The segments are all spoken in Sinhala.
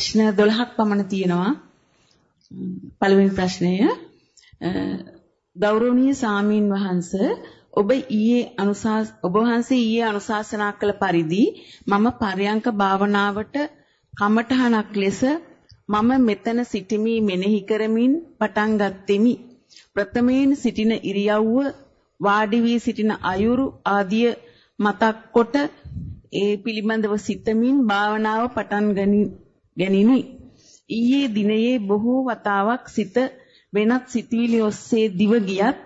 ප්‍රශ්න 12ක් පමණ තියෙනවා. පළවෙනි ප්‍රශ්නය ගෞරවනීය සාමීන් වහන්ස ඔබ ඊයේ අනුශාස ඔබ වහන්සේ ඊයේ අනුශාසනා කළ පරිදි මම පරයන්ක භාවනාවට කමඨහනක් ලෙස මම මෙතන සිටිමි මෙනෙහි කරමින් පටන් ගත්ෙමි. ප්‍රථමයෙන් සිටින ඉරියව්ව වාඩි වී සිටින අයුරු ආදිය මතක් කොට ඒ පිළිබඳව සිතමින් භාවනාව පටන් ගනිමි. ඊයේ දිනයේ බොහෝ වතාවක් සිත වෙනත් සිතුවිලි ඔස්සේ දිව ගියත්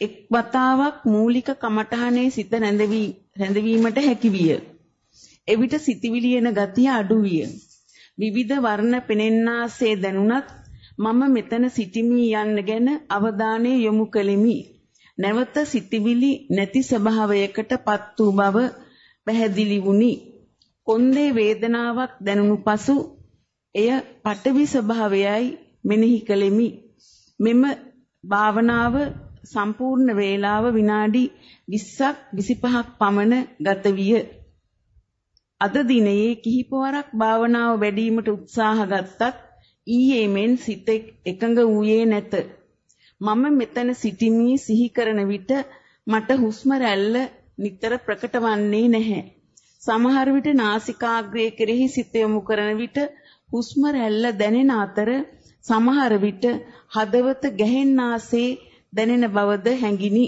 එක් වතාවක් මූලික කමඨහනේ සිත රැඳවීමට හැකි විය. එවිට සිතුවිලි එන ගතිය අඩු විය. විවිධ වර්ණ පෙනෙන්නාසේ දැනුණත් මම මෙතන සිටිමි යන්න ගැන අවධානය යොමු කළෙමි. නැවත සිටිවිලි නැති ස්වභාවයකටපත් වූ බව පැහැදිලි වුණි. කොන්දේ වේදනාවක් දැනුණු පසු එය පටවි ස්වභාවයයි මෙනෙහි කළෙමි. මෙම භාවනාව සම්පූර්ණ වේලාව විනාඩි 20ක් 25ක් පමණ ගත විය. අද දිනයේ කිහිප වරක් භාවනාව වැඩිවීමට උත්සාහ ගත්තත් ඊයේ මෙන් සිත එකඟ වූයේ නැත. මම මෙතන සිටිමි සිහි කරන විට මට හුස්ම රැල්ල නිතර ප්‍රකට වන්නේ නැහැ. සමහර විට නාසිකාග්‍රය කෙරෙහි සිත යොමු කරන විට හුස්ම රැල්ල දැනෙන අතර සමහර විට හදවත ගැහෙන්නාසේ දැනෙන බවද හැඟිනි.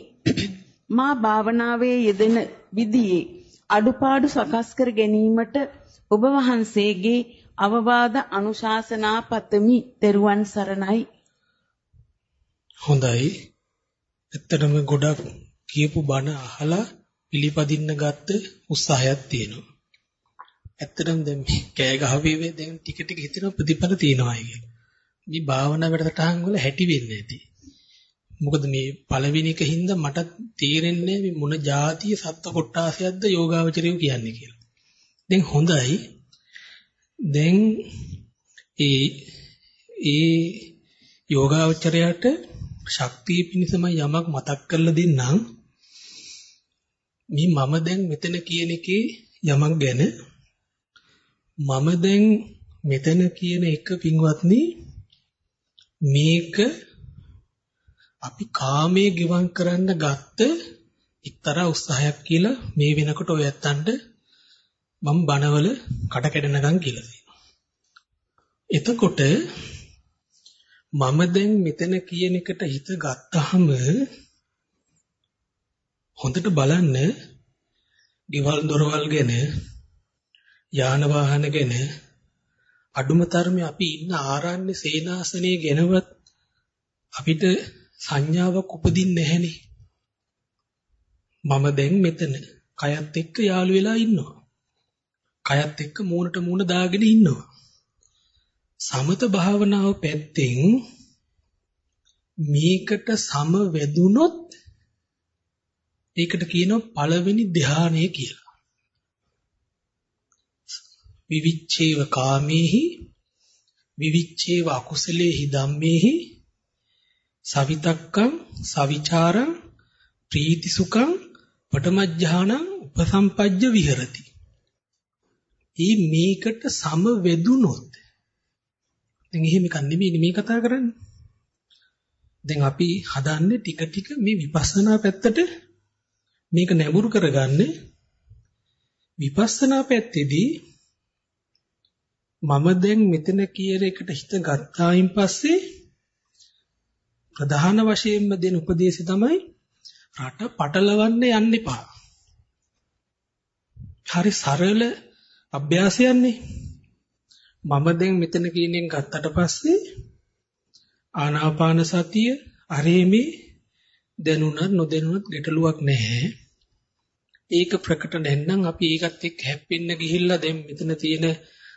මා භාවනාවේ යෙදෙන විදියේ අඩුපාඩු සකස් කර ගැනීමට ඔබ වහන්සේගේ අවවාද අනුශාසනා පතමි. ත්වන් සරණයි. හොඳයි. ඇත්තටම ගොඩක් කියපු බණ අහලා පිළිපදින්න ගත්ත උත්සාහයක් තියෙනවා. ඇත්තටම දැන් මේ කෑ ගහවේ දැන් ටික ටික හිතන ප්‍රතිඵල තියෙනවා අයගේ. මේ භාවනා වැඩසටහන් වල හැටි වෙන්නේ නැති. මොකද මේ පළවෙනි එක හින්දා මට තේරෙන්නේ මේ මොන જાතිය සත්ත්ව කොටාසයක්ද යෝගාවචරය කියන්නේ කියලා. දැන් හොඳයි. දැන් ඒ ඒ යෝගාවචරයට ශක්තිය පිණිසම යමක් මතක් කරලා දෙන්නම්. මේ මම දැන් මෙතන කියන එකේ යමක් ගැන මම දැන් මෙතන කියන එක පින්වත්නි මේක අපි කාමයේ ගිවන් කරන්න ගත්ත එක්තරා උත්සාහයක් කියලා මේ වෙනකොට ඔය ඇත්තන්ට මම බනවල කට කැඩෙනකම් කියලා තියෙනවා. එතකොට මම දැන් මෙතන කියන එකට හිත ගත්තාම හොඳට බලන්න ගෙවල් දොරවල් ගැන යාන වාහන ගැන අඩුම තරමේ අපි ඉන්න ආරණ්‍ය සේනාසනයේ ගැනවත් අපිට සංඥාවක් උපදින්නේ නැහෙනේ. මම දැන් මෙතන කයත් එක්ක යාළු වෙලා ඉන්නවා. කයත් එක්ක මූණට මූණ දාගෙන ඉන්නවා. සමත භාවනාව පැත්තෙන් මේකට සම වැදුනොත් ඒකට කියනවා පළවෙනි ධානය කියලා. විවිච්ඡේව කාමේහි විවිච්ඡේව අකුසලේහි ධම්මේහි සවිතක්කං සවිචාරං ප්‍රීතිසුඛං පඨමඥානං උපසම්පජ්ජ විහෙරති. ඊ මේකට සම වෙදුනොත් දැන් එහෙම එකක් නෙමෙයි මේ කතා කරන්නේ. දැන් අපි හදන්නේ ටික ටික මේ විපස්සනා පැත්තට මේක නැඹුරු කරගන්නේ විපස්සනා පැත්තේදී මම දැන් මෙතන කියන එකට හිත ගත්තායින් පස්සේ ප්‍රධාන වශයෙන්ම දෙන උපදේශය තමයි රට පටලවන්න යන්න එපා. හරි සරල අභ්‍යාසයන්නේ. මම දැන් මෙතන කියන එක ගත්තට පස්සේ ආනාපාන සතිය අරේමේ දැනුණත් නොදැනුණත් ගැටලුවක් නැහැ. ඒක ප්‍රකට නැත්නම් අපි ඒකත් එක්ක හැප්පෙන්න ගිහිල්ලා දැන් මෙතන තියෙන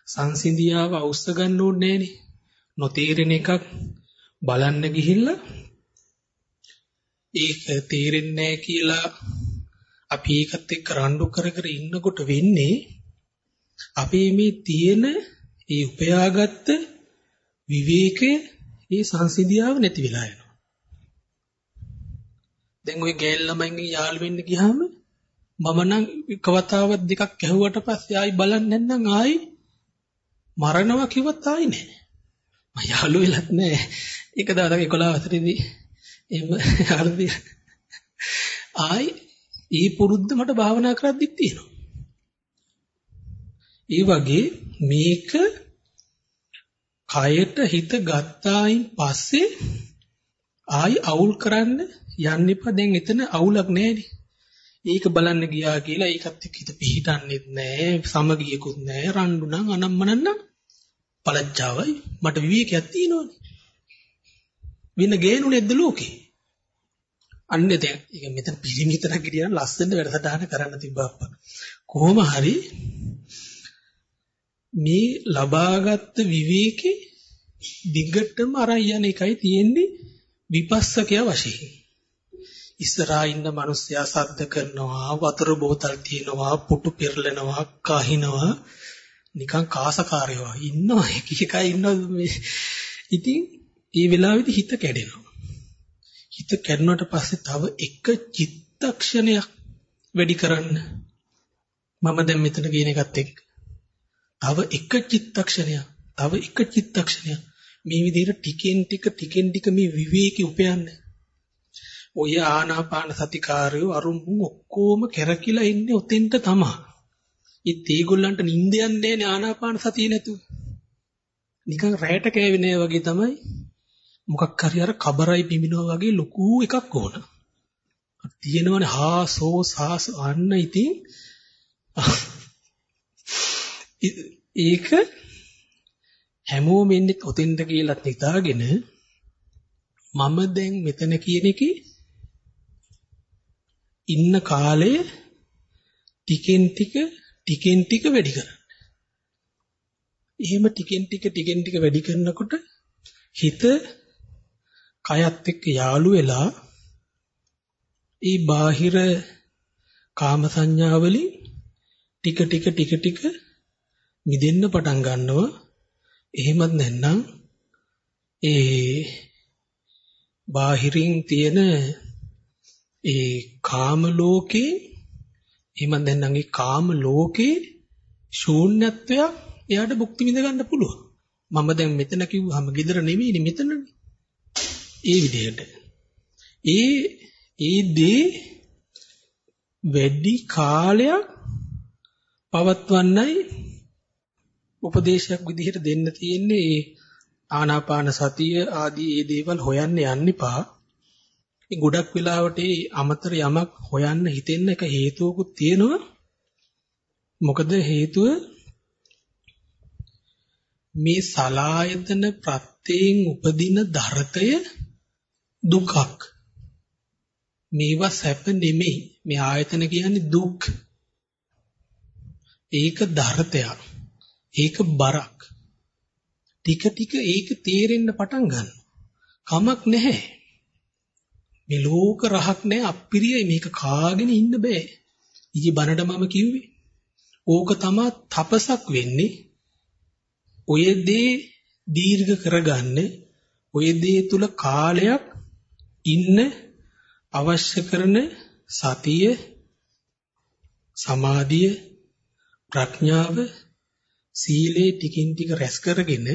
සංසිඳියාව අවශ්‍ය ගන්න ඕනේ නෑනේ. නොතේරෙන එකක් බලන්න ගිහිල්ලා ඒක තේරෙන්නේ කියලා අපි ඒකත් එක්ක රණ්ඩු කර කර ඉන්නකොට වෙන්නේ අපේ මේ තියෙන ඒ උපයාගත්ත විවේකය ඒ සංසිඳියාව නැති වෙලා යනවා. දැන් ওই ගෑල් ළමයින්ගෙන් යාළු වෙන්න ගියාම මම නම් කවතාවක් දෙකක් ඇහුවට පස්සේ ආයි බලන්නේ නැත්නම් ආයි මරණවා කිව්වත් ආයි නෑ. මම යාළු වෙලත් නෑ. ඒක දවසක් 11 වසරේදී එහෙම හරිද ආයි ඒ පුරුද්ද මට භාවනා කරද්දිත් තියෙනවා. ඒ වගේ මේක කයට හිත ගත්තායින් පස්සේ ආයි අවුල් කරන්න යන්න එපා. දැන් එතන අවුලක් නැහැනේ. ඒක බලන්න ගියා කියලා ඒකත් එක්ක හිත පිහිටන්නේත් නැහැ. සමගියකුත් නැහැ. රණ්ඩු නම් අනම්මනන් නම් පළච්චාවයි මට විවේකයක් තියෙනවනේ. වෙන ගේනු නැද්ද ලෝකේ? අන්න දැන් ඒක මෙතන පිරිමි විතරක් ගියන ලස්සන වැඩසටහන කරන්න තිබ්බා කොහොම හරි මේ ලබාගත් විවේකේ දිගටම අරන් යන එකයි තියෙන්නේ විපස්සකයා වශයෙන්. ඉස්සරහා ඉන්න මිනිස්සයා සද්ද කරනවා වතුර බෝතල් තියනවා පුටු පෙරලනවා කහිනවා. නිකන් කාසකාරයෝ ඉන්නවා. එක එකයි ඉන්නවා. මේ ඉතින් ඒ වෙලාවෙදි හිත කැඩෙනවා. හිත කැඩුණාට පස්සේ තව එක චිත්තක්ෂණයක් වැඩි කරන්න. මම දැන් මෙතන කියන එකත් එක්ක. තව එක චිත්තක්ෂණයක් තව එක චිත්තක්ෂණයක්. මේ විදිහට ටිකෙන් ටික ටිකෙන් ටික මේ විවේකී උපයන්න. ඔය ආනාපාන සතිකාරයෝ අරුම් ඔක්කොම කැරකිලා ඉන්නේ ඔතෙන්ට තමයි. ඒත් ඒගොල්ලන්ට නිින්ද යන්නේ නැහැ ආනාපාන සතිය නැතුව. නිකන් රැයට කෑවෙනේ වගේ තමයි මොකක් හරි අර කබරයි පිඹිනවා වගේ ලොකු එකක් ඕන. තියෙනවනේ හාසෝ සාස අන්න ඉතින් ඒක හැමෝම ඉන්නේ ඔතෙන්ද කියලා හිතාගෙන මම දැන් මෙතන කියන එකේ ඉන්න කාලය ටිකෙන් ටික ටිකෙන් ටික වැඩි කරන්න. එහෙම ටිකෙන් ටික ටිකෙන් ටික වැඩි කරනකොට හිත කයත් එක්ක යාළු වෙලා ඒ බාහිර කාම සංඥාවලින් ටික ටික ටික ටික මිදෙන්න පටන් ගන්නවා. එහෙමත් නැත්නම් ඒ බාහිරින් තියෙන ඒ කාම ලෝකේ එහෙම දැන් නම් ඒ කාම ලෝකේ ශූන්‍යත්වයක් එයාට භුක්ති විඳ ගන්න පුළුවන්. මම දැන් මෙතන කිව්වහම gedara නෙමෙයිනේ මෙතනනේ. ඒ විදිහට. ඒ ඒ දේ වැඩි කාලයක් පවත්වන්නයි උපදේශයක් විදිහට දෙන්න තියෙන්නේ ඒ ආනාපාන සතිය ආදී ඒ දේවල් හොයන්න යන්න එපා. ඒ ගොඩක් වෙලාවට ඒ අමතර යමක් හොයන්න හිතෙන්න එක හේතුවකුත් තියෙනවා. මොකද හේතුව මේ සලායතන ප්‍රත්‍යයෙන් උපදින ධර්තය දුකක්. මේවා සැප නෙමෙයි. මේ ආයතන කියන්නේ දුක්. ඒක ධර්තයක්. ඒක බරක්. ටික ටික ඒක තේරෙන්න පටන් ගන්නවා. කමක් නැහැ. මේ ලෝක රහක් නැහැ අප්පිරියයි මේක කාගෙන ඉන්න බෑ. ඊයේ බණට මම කිව්වේ. ඕක තමයි තපසක් වෙන්නේ. ඔය දේ දීර්ඝ කරගන්න ඔය දේ තුල කාලයක් ඉන්න අවශ්‍ය කරන සතිය සමාධිය ප්‍රඥාව සීලේ ටිකින් ටික රැස් කරගෙන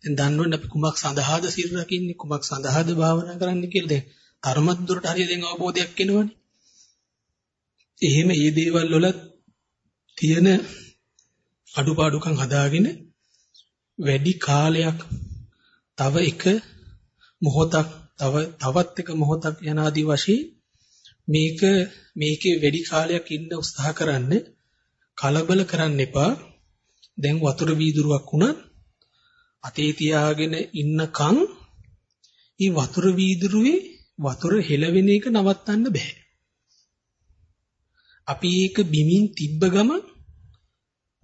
දැන් දන්නවනේ අපි කුමක් සඳහාද සිල් රකින්නේ කුමක් සඳහාද භාවනා කරන්න කියලා දැන් තරමත් දුරට හරිය දැන් අවබෝධයක් එනවනේ. එහෙම මේ දේවල් වල තියෙන අඩුපාඩුකම් හදාගෙන වැඩි කාලයක් තව එක මොහොතක් තව තවත් එක මොහොතක් යන ආදී වශයෙන් මේක මේකේ වැඩි කාලයක් ඉන්න උත්සාහ කරන්න කලබල කරන්න එපා දැන් වතුර වීදුරුවක් වුණත් අතේ තියාගෙන ඉන්නකන් ඊ වතුර වීදුරුවේ වතුර හෙලවෙන එක නවත්තන්න බෑ. අපි ඒක බිමින් තිබ්බ ගම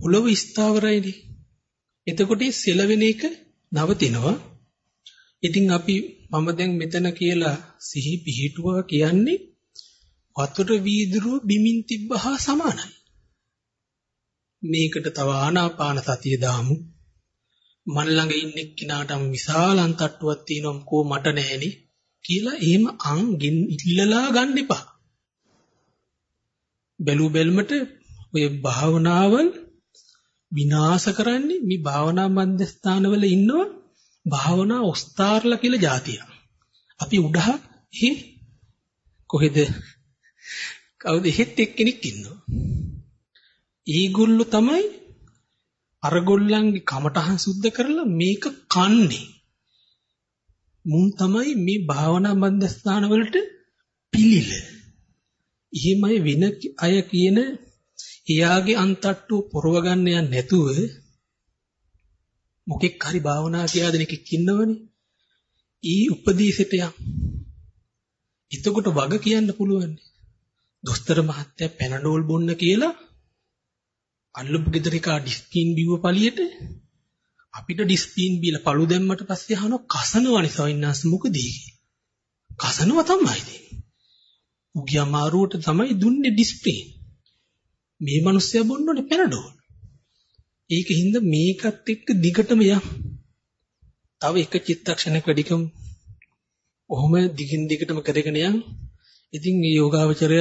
පොළව ස්ථාවරයිනේ. එතකොට සෙලවෙන එක නවතිනවා. ඉතින් අපි මම දැන් මෙතන කියලා සිහි පිහිටුවා කියන්නේ වතුර වීදුරුව බිමින් තිබ්බහා සමානයි. මේකට තව ආනාපාන සතිය දාමු. මන් ළඟ ඉන්න එක්කිනාටම විශාල අන්තට්ටුවක් තියෙනවා කෝ මට නැහෙනේ කියලා එහෙම අං ඉල්ලලා ගන්න එපා. බැලු බැල්මට ඔය භාවනාවල් විනාශ කරන්නේ මේ භාවනා මධ්‍යස්ථානවල ඉන්නව භාවනා ඔස්තාරලා කියලා જાතිය. අපි උඩහ හි කොහෙද කවුද හෙත් එක්කෙනෙක් ඉන්නවා. ඊගොල්ලෝ තමයි අරගොල්ලන්ගේ කමටහන් සුද්ධ කරලා මේක කන්නේ. මුන් තමයි මේ භාවනා මධ්‍යස්ථාන වලට පිළිල. එහෙමයි වෙන අය කියන එයාගේ අන්තට්ටුව පොරව ගන්න යන්නේ නැතුව මොකෙක් හරි භාවනා කියලා දෙනෙක් ඉන්නවනේ. ඊ උපදීසෙට යන්. එතකොට වග කියන්න පුළුවන්. දොස්තර මහත්තයා පැනඩෝල් බොන්න කියලා අල්ලපු ගෙදර එක ඩිස්පින් බිව්ව පළියට අපිට ඩිස්පින් බීලා පළු දැම්මට පස්සේ අහනවා කසනවනේ සවින්නාස් මොකද කසනව තමයි ඉතින්. උගිය අමාරුවට තමයි දුන්නේ ඩිස්පින්. මේ මිනිස්සයා බොන්නෝනේ පැනඩෝල්. ඒකින්ද මේකත් එක්ක දිගටම යම්. තව එක චිත්තක්ෂණයක් වැඩිකම් ඔහොම දිගින් දිගටම කරගෙන යම්. ඉතින් මේ යෝගාවචරය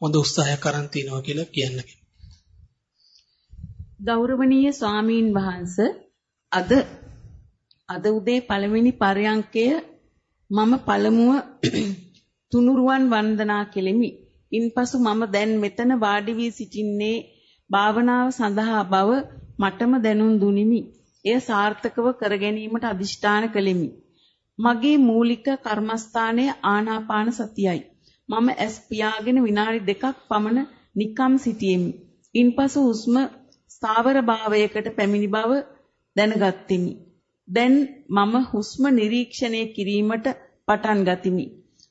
හොඳ උත්සාහයක් කරන් තිනවා කියලා කියන්න ගෞරවනීය ස්වාමීන් වහන්ස අද අද උදේ පළවෙනි පරයන්කය මම පළමුව තුනුරුවන් වන්දනා කෙලිමි. ඉන්පසු මම දැන් මෙතන වාඩි වී සිටින්නේ භාවනාව සඳහා බව මටම දැනුම් දුනිමි. එය සාර්ථකව කර ගැනීමට අදිෂ්ඨාන කළෙමි. මගේ මූලික කර්මස්ථානය ආනාපාන සතියයි. මම ඇස් පියාගෙන විනාඩි දෙකක් පමණ නිකම් සිටියෙමි. ඉන්පසු හුස්ම ස්ථාවර භාවයකට පැමිණි බව දැනගත්ෙමි. දැන් මම හුස්ම නිරීක්ෂණය කිරීමට පටන් ගතිමි.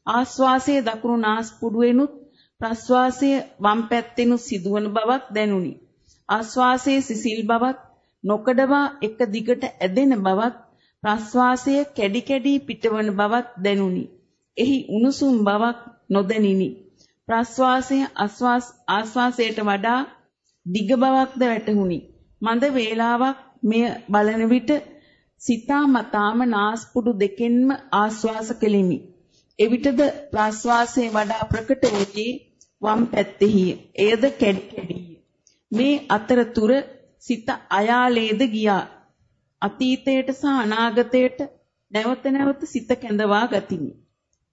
ආශ්වාසයේ දකුණු නාස්පුඩුවෙනුත් ප්‍රශ්වාසයේ වම් පැත්තෙනුත් සිදුවන බවක් දැනුනි. ආශ්වාසයේ සිසිල් බවක් නොකඩවා එක දිගට ඇදෙන බවක් ප්‍රශ්වාසය කැඩි කැඩි පිටවන බවක් දැනුනි. එහි උණුසුම් බවක් නොදැනිනි. ප්‍රශ්වාසය ආශ්වාසයට වඩා දිග බවක්ද වැටහුණි. මන්ද වේලාවක් මෙය බලන විට සිතා මතාම නාස්පුඩු දෙකෙන්ම ආශ්වාස කෙලිමි. එවිටද ප්‍රාශ්වාසයේ වඩා ප්‍රකට වූයේ වම් පැත්තේය. එයද කැඩි කැඩිය. මේ අතරතුර සිත අයාලේද ගියා. අතීතයට සහ අනාගතයට නැවත නැවත සිත කැඳවා ගතිමි.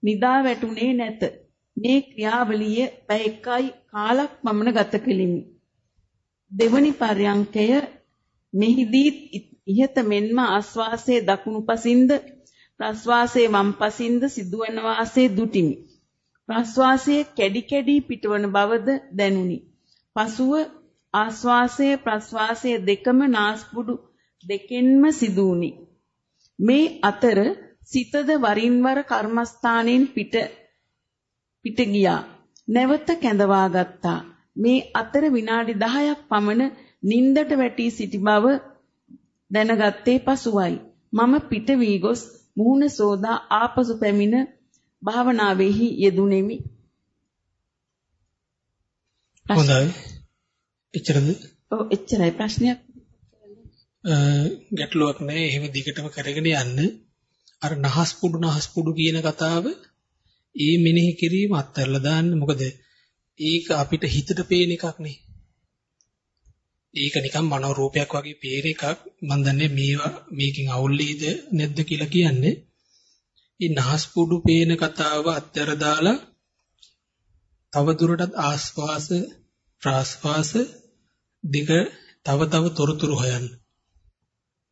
නිදා වැටුනේ නැත. මේ ක්‍රියාවලිය පැය එකයි කාලක් පමණ ගත කෙලිමි. දෙවනි පර්යංකය මෙහිදී ඉහත මෙන්ම ආස්වාසයේ දකුණු පසින්ද ප්‍රස්වාසයේ වම් පසින්ද සිදුවන වාසේ දුටිමි. ප්‍රස්වාසයේ කැඩි කැඩි පිටවන බවද දැනුනි. පසුව ආස්වාසයේ ප්‍රස්වාසයේ දෙකම නාස්පුඩු දෙකෙන්ම සිදුුනි. මේ අතර සිතද වරින් වර කර්මස්ථානයෙන් පිට පිට ගියා. නැවත කැඳවා ගත්තා. මේ අතර විනාඩි 10ක් පමණ නින්දට වැටි සිටි බව දැනගත්තේ පසුවයි. මම පිට වී ගොස් මුහුණ සෝදා ආපසු පැමිණ භාවනාවේහි යෙදුණෙමි. හොඳයි. එච්චරද? ඔව් එච්චරයි ප්‍රශ්නයක්. ගැටලුවක් නැහැ. එහෙම දිගටම කරගෙන යන්න. අර නහස් පුඩු නහස් පුඩු කියන කතාව ඒ මෙනෙහි කිරීම අත්හැරලා දාන්න. මොකද ඒක අපිට හිතට පේන එකක් නේ. ඒක නිකන් මනෝ රූපයක් වගේ පේන එකක්. මම දන්නේ මේවා මේකෙන් අවුල්ලීද නැද්ද කියලා කියන්නේ. මේ නහස් පුඩු පේන කතාව අත්හැර දාලා තව දුරටත් ආස්වාස ප්‍රාස්වාස දිග තව තව තොරතුරු හොයන්න.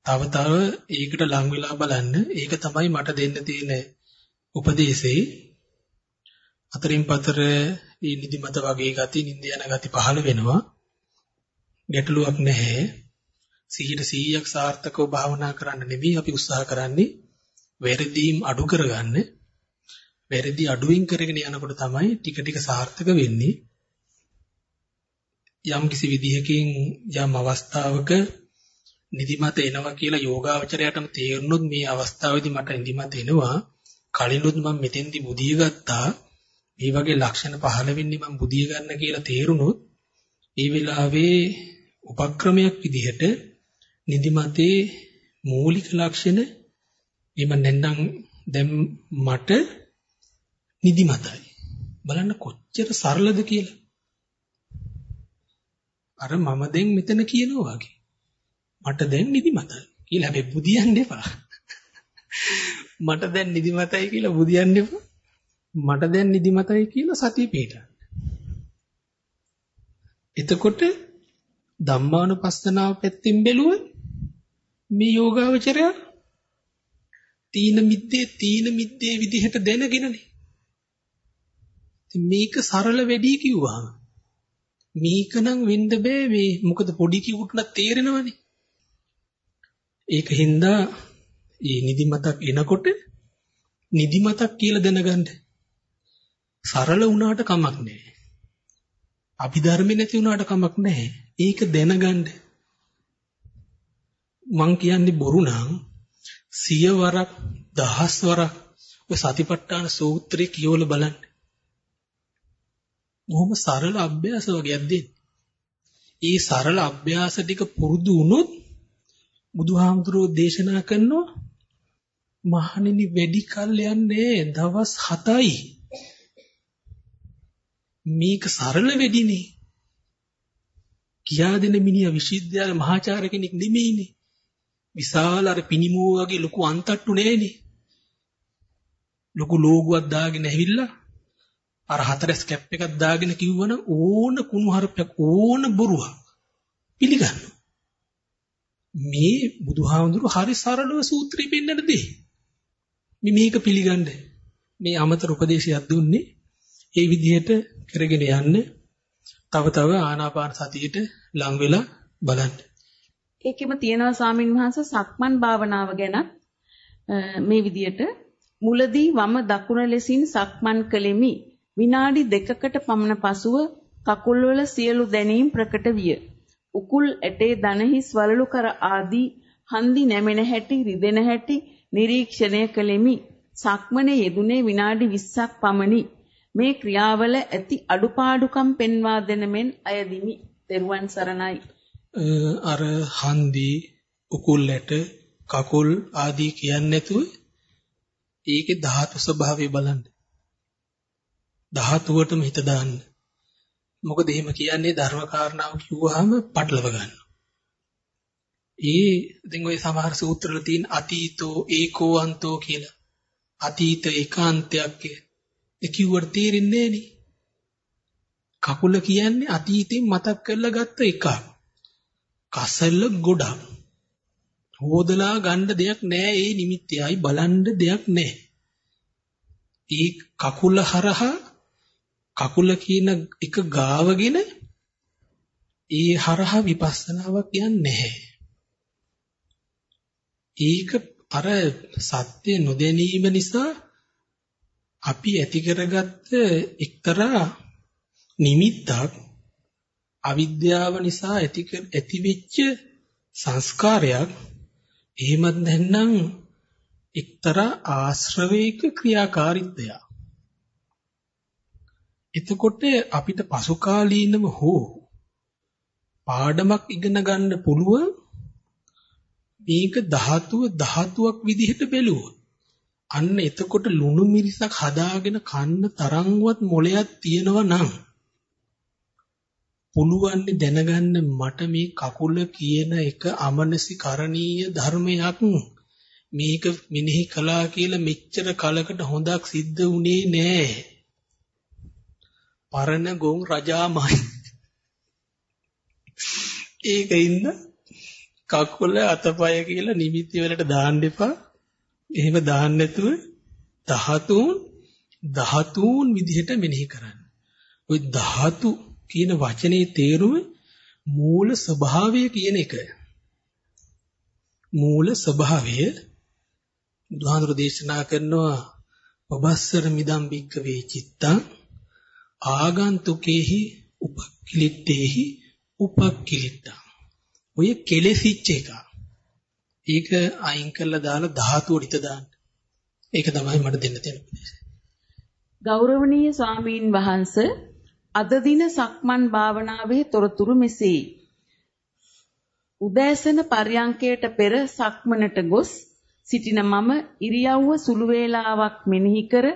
තව තව ඒකට ලං වෙලා බලන්න. ඒක තමයි මට දෙන්න තියෙන උපදේශේ. අතරින් පතර මේ නිදිමත වගේ ගති, නිින්ද යන ගති පහළ වෙනවා. ගැටලුවක් නැහැ. 100%ක් සාර්ථකව භාවනා කරන්න නෙවෙයි අපි උත්සාහ කරන්නේ වැරදීම් අඩු කරගන්න. වැරදි අඩුවෙන් කරගෙන යනකොට තමයි ටික ටික සාර්ථක වෙන්නේ. යම් කිසි විදිහකින් යම් අවස්ථාවක නිදිමත එනවා කියලා යෝගාවචරයටම තේරුනොත් මේ අවස්ථාවේදී මට නිදිමත එනවා කලිනුත් මම මෙතෙන්දි බුදිය ගත්තා මේ වගේ ලක්ෂණ පහළ වෙන්නේ මම බුදිය ගන්න කියලා තේරුනොත් ඒ වෙලාවේ උපක්‍රමයක් විදිහට නිදිමතේ මූලික ලක්ෂණ එම නැත්නම් දැන් මට නිදිමතයි බලන්න කොච්චර සරලද කියලා අර මම දැන් මෙතන කියනවා වගේ. මට දැන් නිදිමතයි කියලා හැබැයි බුදියන්න එපා. මට දැන් නිදිමතයි කියලා බුදියන්න එපා. මට දැන් නිදිමතයි කියලා සතිය පිටන්න. එතකොට ධම්මානුපස්සනාව පැත්තෙන් බැලුවොත් මේ යෝගාවචරය තීන මිද්දේ තීන මිද්දේ විදිහට දැනගෙනනේ. මේක සරල වැඩි කිව්වහම මේක නම් වෙන්න බෑ මේ මොකද පොඩි කිව්වට තේරෙනවනේ. ඒක හින්දා මේ නිදිමතක් එනකොට නිදිමතක් කියලා දැනගන්න. සරල වුණාට කමක් නැහැ. අභිධර්මේ නැති වුණාට කමක් නැහැ. ඒක දැනගන්න. මං කියන්නේ බොරු නම් සිය වරක් දහස් වරක් ඔය සතිපට්ඨාන සූත්‍රය කියවල බලන්න. බොහොම සරල අභ්‍යාස වගේක් දෙන්නේ. ඒ සරල අභ්‍යාස ටික පුරුදු වුණොත් බුදුහාමුදුරුවෝ දේශනා කරනවා මහණෙනි වැඩි කල් යන්නේ දවස් 7යි. මේක සරල වෙදිනේ. කියා දෙන මිනිහා විශ්වවිද්‍යාල මහාචාර්ය කෙනෙක් නෙමෙයිනේ. විශාල අර පිනිමෝ වගේ ලොකු අන්තට්ටු නෑනේ. ලොකු ලෝගුවක් දාගෙන ඇවිල්ලා අර හතරස් කැප් එකක් දාගෙන කිව්වනම් ඕන කුණු හරපයක් ඕන බොරුවක් පිළිගන්න. මේ බුදුහාමුදුරු හරි සරලව සූත්‍රය පෙන්නන දෙයි. මේ මේක පිළිගන්න මේ අමතර උපදේශයක් දුන්නේ ඒ විදිහට කරගෙන යන්න තව තව ආනාපාන සතියට ලං වෙලා බලන්න. ඒකෙම තියෙනවා ස්වාමින් වහන්සේ සක්මන් භාවනාව ගැන මේ විදියට මුලදී වම දකුණ ලෙසින් සක්මන් කළෙමි. විනාඩි දෙකකට පමණ පසුව කකුල්වල සියලු දැනීම් ප්‍රකට විය. උකුල් ඇටේ දනහිස් වලලු කර ආදී හන්දි නැමෙන හැටි රිදෙන හැටි නිරීක්ෂණය කළෙමි. සක්මනේ යෙදුනේ විනාඩි 20ක් පමණි. මේ ක්‍රියාවල ඇති අඩුපාඩුකම් පෙන්වා දෙන මෙන් අයදිමි. ත්වන් සරණයි. අර හන්දි උකුල් ඇට කකුල් ආදී කියන්නේ නැතුව ඒකේ ධාතු ස්වභාවය බලන්න. ධාතුවටම හිත දාන්න. මොකද එහෙම කියන්නේ ධර්ම කාරණාව කිව්වහම පටලව ගන්නවා. ඒ දැන් ওই සමහර සූත්‍රවල තියෙන අතීතෝ ඒකෝ අන්තෝ කියලා. අතීත ඒකාන්තයක් ඒ කිව්වට තේරෙන්නේ නෑනේ. කකුල කියන්නේ අතීතෙන් මතක් කරලා ගත්ත එකක්. කසල ගොඩක්. හොදලා ගන්න දෙයක් නෑ ඒ නිමිත්තයයි බලන්න දෙයක් නෑ. ඒ කකුල හරහා කකුල කියන එක ගාවගෙන ඒ හරහා විපස්සනාවක් යන්නේ නැහැ. ඒක අර සත්‍ය නොදැනීම නිසා අපි ඇති කරගත්ත එක්තරා නිමිත්තක් අවිද්‍යාව නිසා ඇති ඇතිවෙච්ච සංස්කාරයක්. එහෙමත් නැත්නම් එක්තරා ආශ්‍රවයක ක්‍රියාකාරීත්වයක්. එතකොට අපිට පසු කාලීනව හෝ පාඩමක් ඉගෙන ගන්න පුළුවන්. මේක ධාතුව ධාතුවක් විදිහට බැලුවොත්. අන්න එතකොට ලුණු මිරිසක් හදාගෙන කන්න තරම්වත් මොලයක් තියෙනවා නම් පුළුවන් දැනගන්න මට මේ කකුල කියන එක අමනසි කරණීය ධර්මයක් මේක මෙනෙහි කළා කියලා මෙච්චර කලකට හොඳක් සිද්ධ වුණේ නෑ පරණ ගොන් රජාමයි. ඒකින්ද කකුල අතපය කියලා නිමිති වලට දාන්න එපා. එහෙම දාන්න නැතුව ධාතුන් ධාතුන් විදිහට මෙනෙහි කරන්න. ওই ධාතු කියන වචනේ තේරුම මූල ස්වභාවය කියන එක. මූල ස්වභාවය බුදුහාඳුර දේශනා කරනවා ඔබස්සර මිදම් බික්ක වේ චිත්තං ආගන්තුකේහි උපක්ඛලිට්ඨේහි උපක්ඛලිට්ඨා ඔය කෙලෙසිච්ච එක ඒක අයින් කරලා දාලා ධාතුවට හිත දාන්න. ඒක තමයි මට දෙන්න තියෙන උපදේශය. ගෞරවනීය ස්වාමීන් වහන්ස අද දින සක්මන් භාවනාවේ තොරතුරු මෙසේයි උදෑසන පර්යංකයට පෙර සක්මනට ගොස් සිටින මම ඉරියව්ව සුළු වේලාවක් මෙනෙහි කර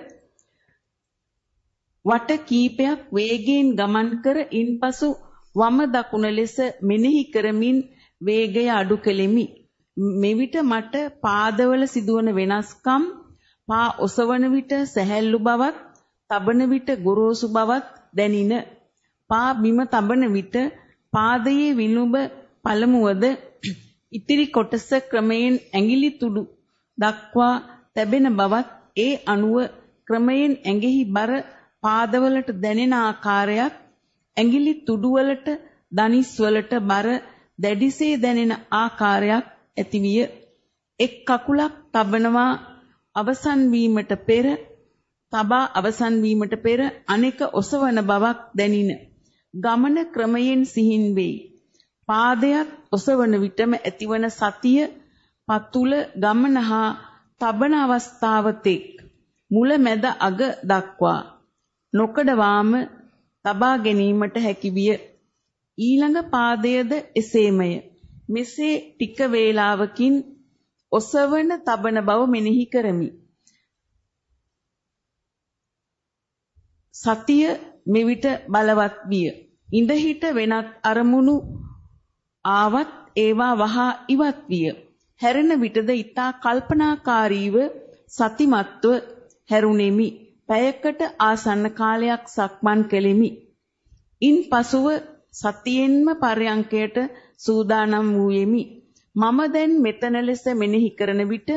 වට කීපයක් වේගයෙන් ගමන් කර ඉන්පසු වම දකුණ ලෙස මෙනෙහි කරමින් වේගය අඩු කෙලිමි. මෙවිට මට පාදවල සිදුවන වෙනස්කම් පා ඔසවන විට සැහැල්ලු බවක්, තබන විට ගොරෝසු බවක් දැනින. පා බිම තබන විට පාදයේ විලුඹ පළමුවද ඉතිරි කොටස ක්‍රමයෙන් ඇඟිලි තුඩු දක්වා තැබෙන බවත් ඒ අනුව ක්‍රමයෙන් ඇඟෙහි බර පාදවලට දැනෙන ආකාරයක් ඇඟිලි තුඩුවලට දනිස්වලට බර දැඩිසේ දැනෙන ආකාරයක් ඇතිවිය එක් කකුලක් තබනවා අවසන් වීමට පෙර තබා අවසන් වීමට පෙර අනෙක ඔසවන බවක් දැනින ගමන ක්‍රමයෙන් සිහින් වෙයි පාදයක් ඔසවන විටම ඇතිවන සතිය පතුල ගමන හා තබන අවස්ථාවතෙක් මුල මැද අග දක්වා නොකඩවාම තබා ගැනීමට හැකි විය. ඊළඟ පාදයේද එසේමය. මෙසේ ටික වේලාවකින් ඔසවන තබන බව මෙනෙහි කරමි. සතිය මෙවිට බලවත් විය. ඉඳ හිට වෙනත් අරමුණු ආවත් ඒවා වහා ඉවත් විය. හැරෙන විටද ඊතා කල්පනාකාරීව සතිමත්ව හැරුණෙමි. පැයකට ආසන්න කාලයක් සක්මන් කෙලිමි. ඉන් පසුව සතියෙන්ම පරයන්කයට සූදානම් වූයෙමි. මම දැන් මෙතන ලෙස මෙනෙහි කරන විට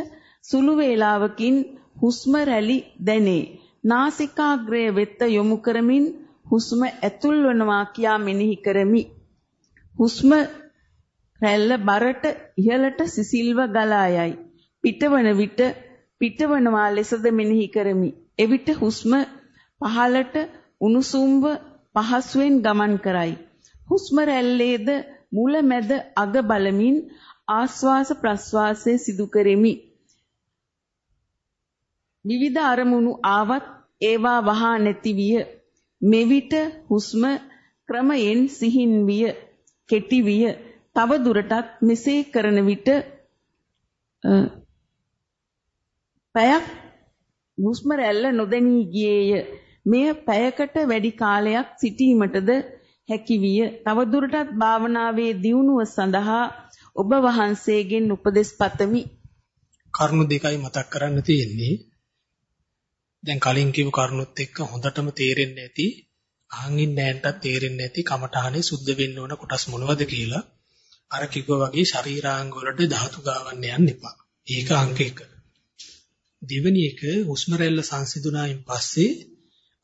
සුළු වේලාවකින් හුස්ම රැලි දැනේ. නාසිකාග්‍රය වෙත යොමු කරමින් හුස්ම ඇතුල් වනවා කියා මෙනෙහි කරමි. හුස්ම රැල්ල බරට ඉහළට සිසිල්ව ගලා යයි. පිටවන විට පිටවනවා ලෙසද මෙනෙහි කරමි. එවිට හුස්ම පහළට උණුසුම්ව පහසුවෙන් ගමන් කරයි. හුස්ම රැල්ලේද මුල මැද අග බලමින් ආස්වාස ප්‍රස්වාසයේ සිදු කෙරෙමි. විවිධ අරමුණු ආවත් ඒවා වහා නැති විය. මෙවිට හුස්ම ක්‍රමයෙන් සිහින් විය, කෙටි විය. තව දුරටත් මෙසේ කරන විට පැයක් හුස්ම රැල්ල නොදැනී ගියේය. මෙය පැයකට වැඩි කාලයක් සිටීමටද හැකි විය. තවදුරටත් භාවනාවේ දියුණුව සඳහා ඔබ වහන්සේගෙන් උපදෙස් පතමි. කරුණු දෙකයි මතක් කරන්න තියෙන්නේ. දැන් කලින් කියපු කරුණුත් එක්ක හොඳටම තේරෙන්නේ නැති අහංගින් නෑන්ටත් තේරෙන්නේ නැති කමඨහනේ සුද්ධ වෙන්න ඕන කොටස් මොනවද කියලා අර කිව්වා වගේ ශරීරාංග වලට ධාතු ගාවන්න යන්න එපා. ඒක අංක 1. දෙවෙනි එක හුස්ම රැල්ල සංසිඳුණායින් පස්සේ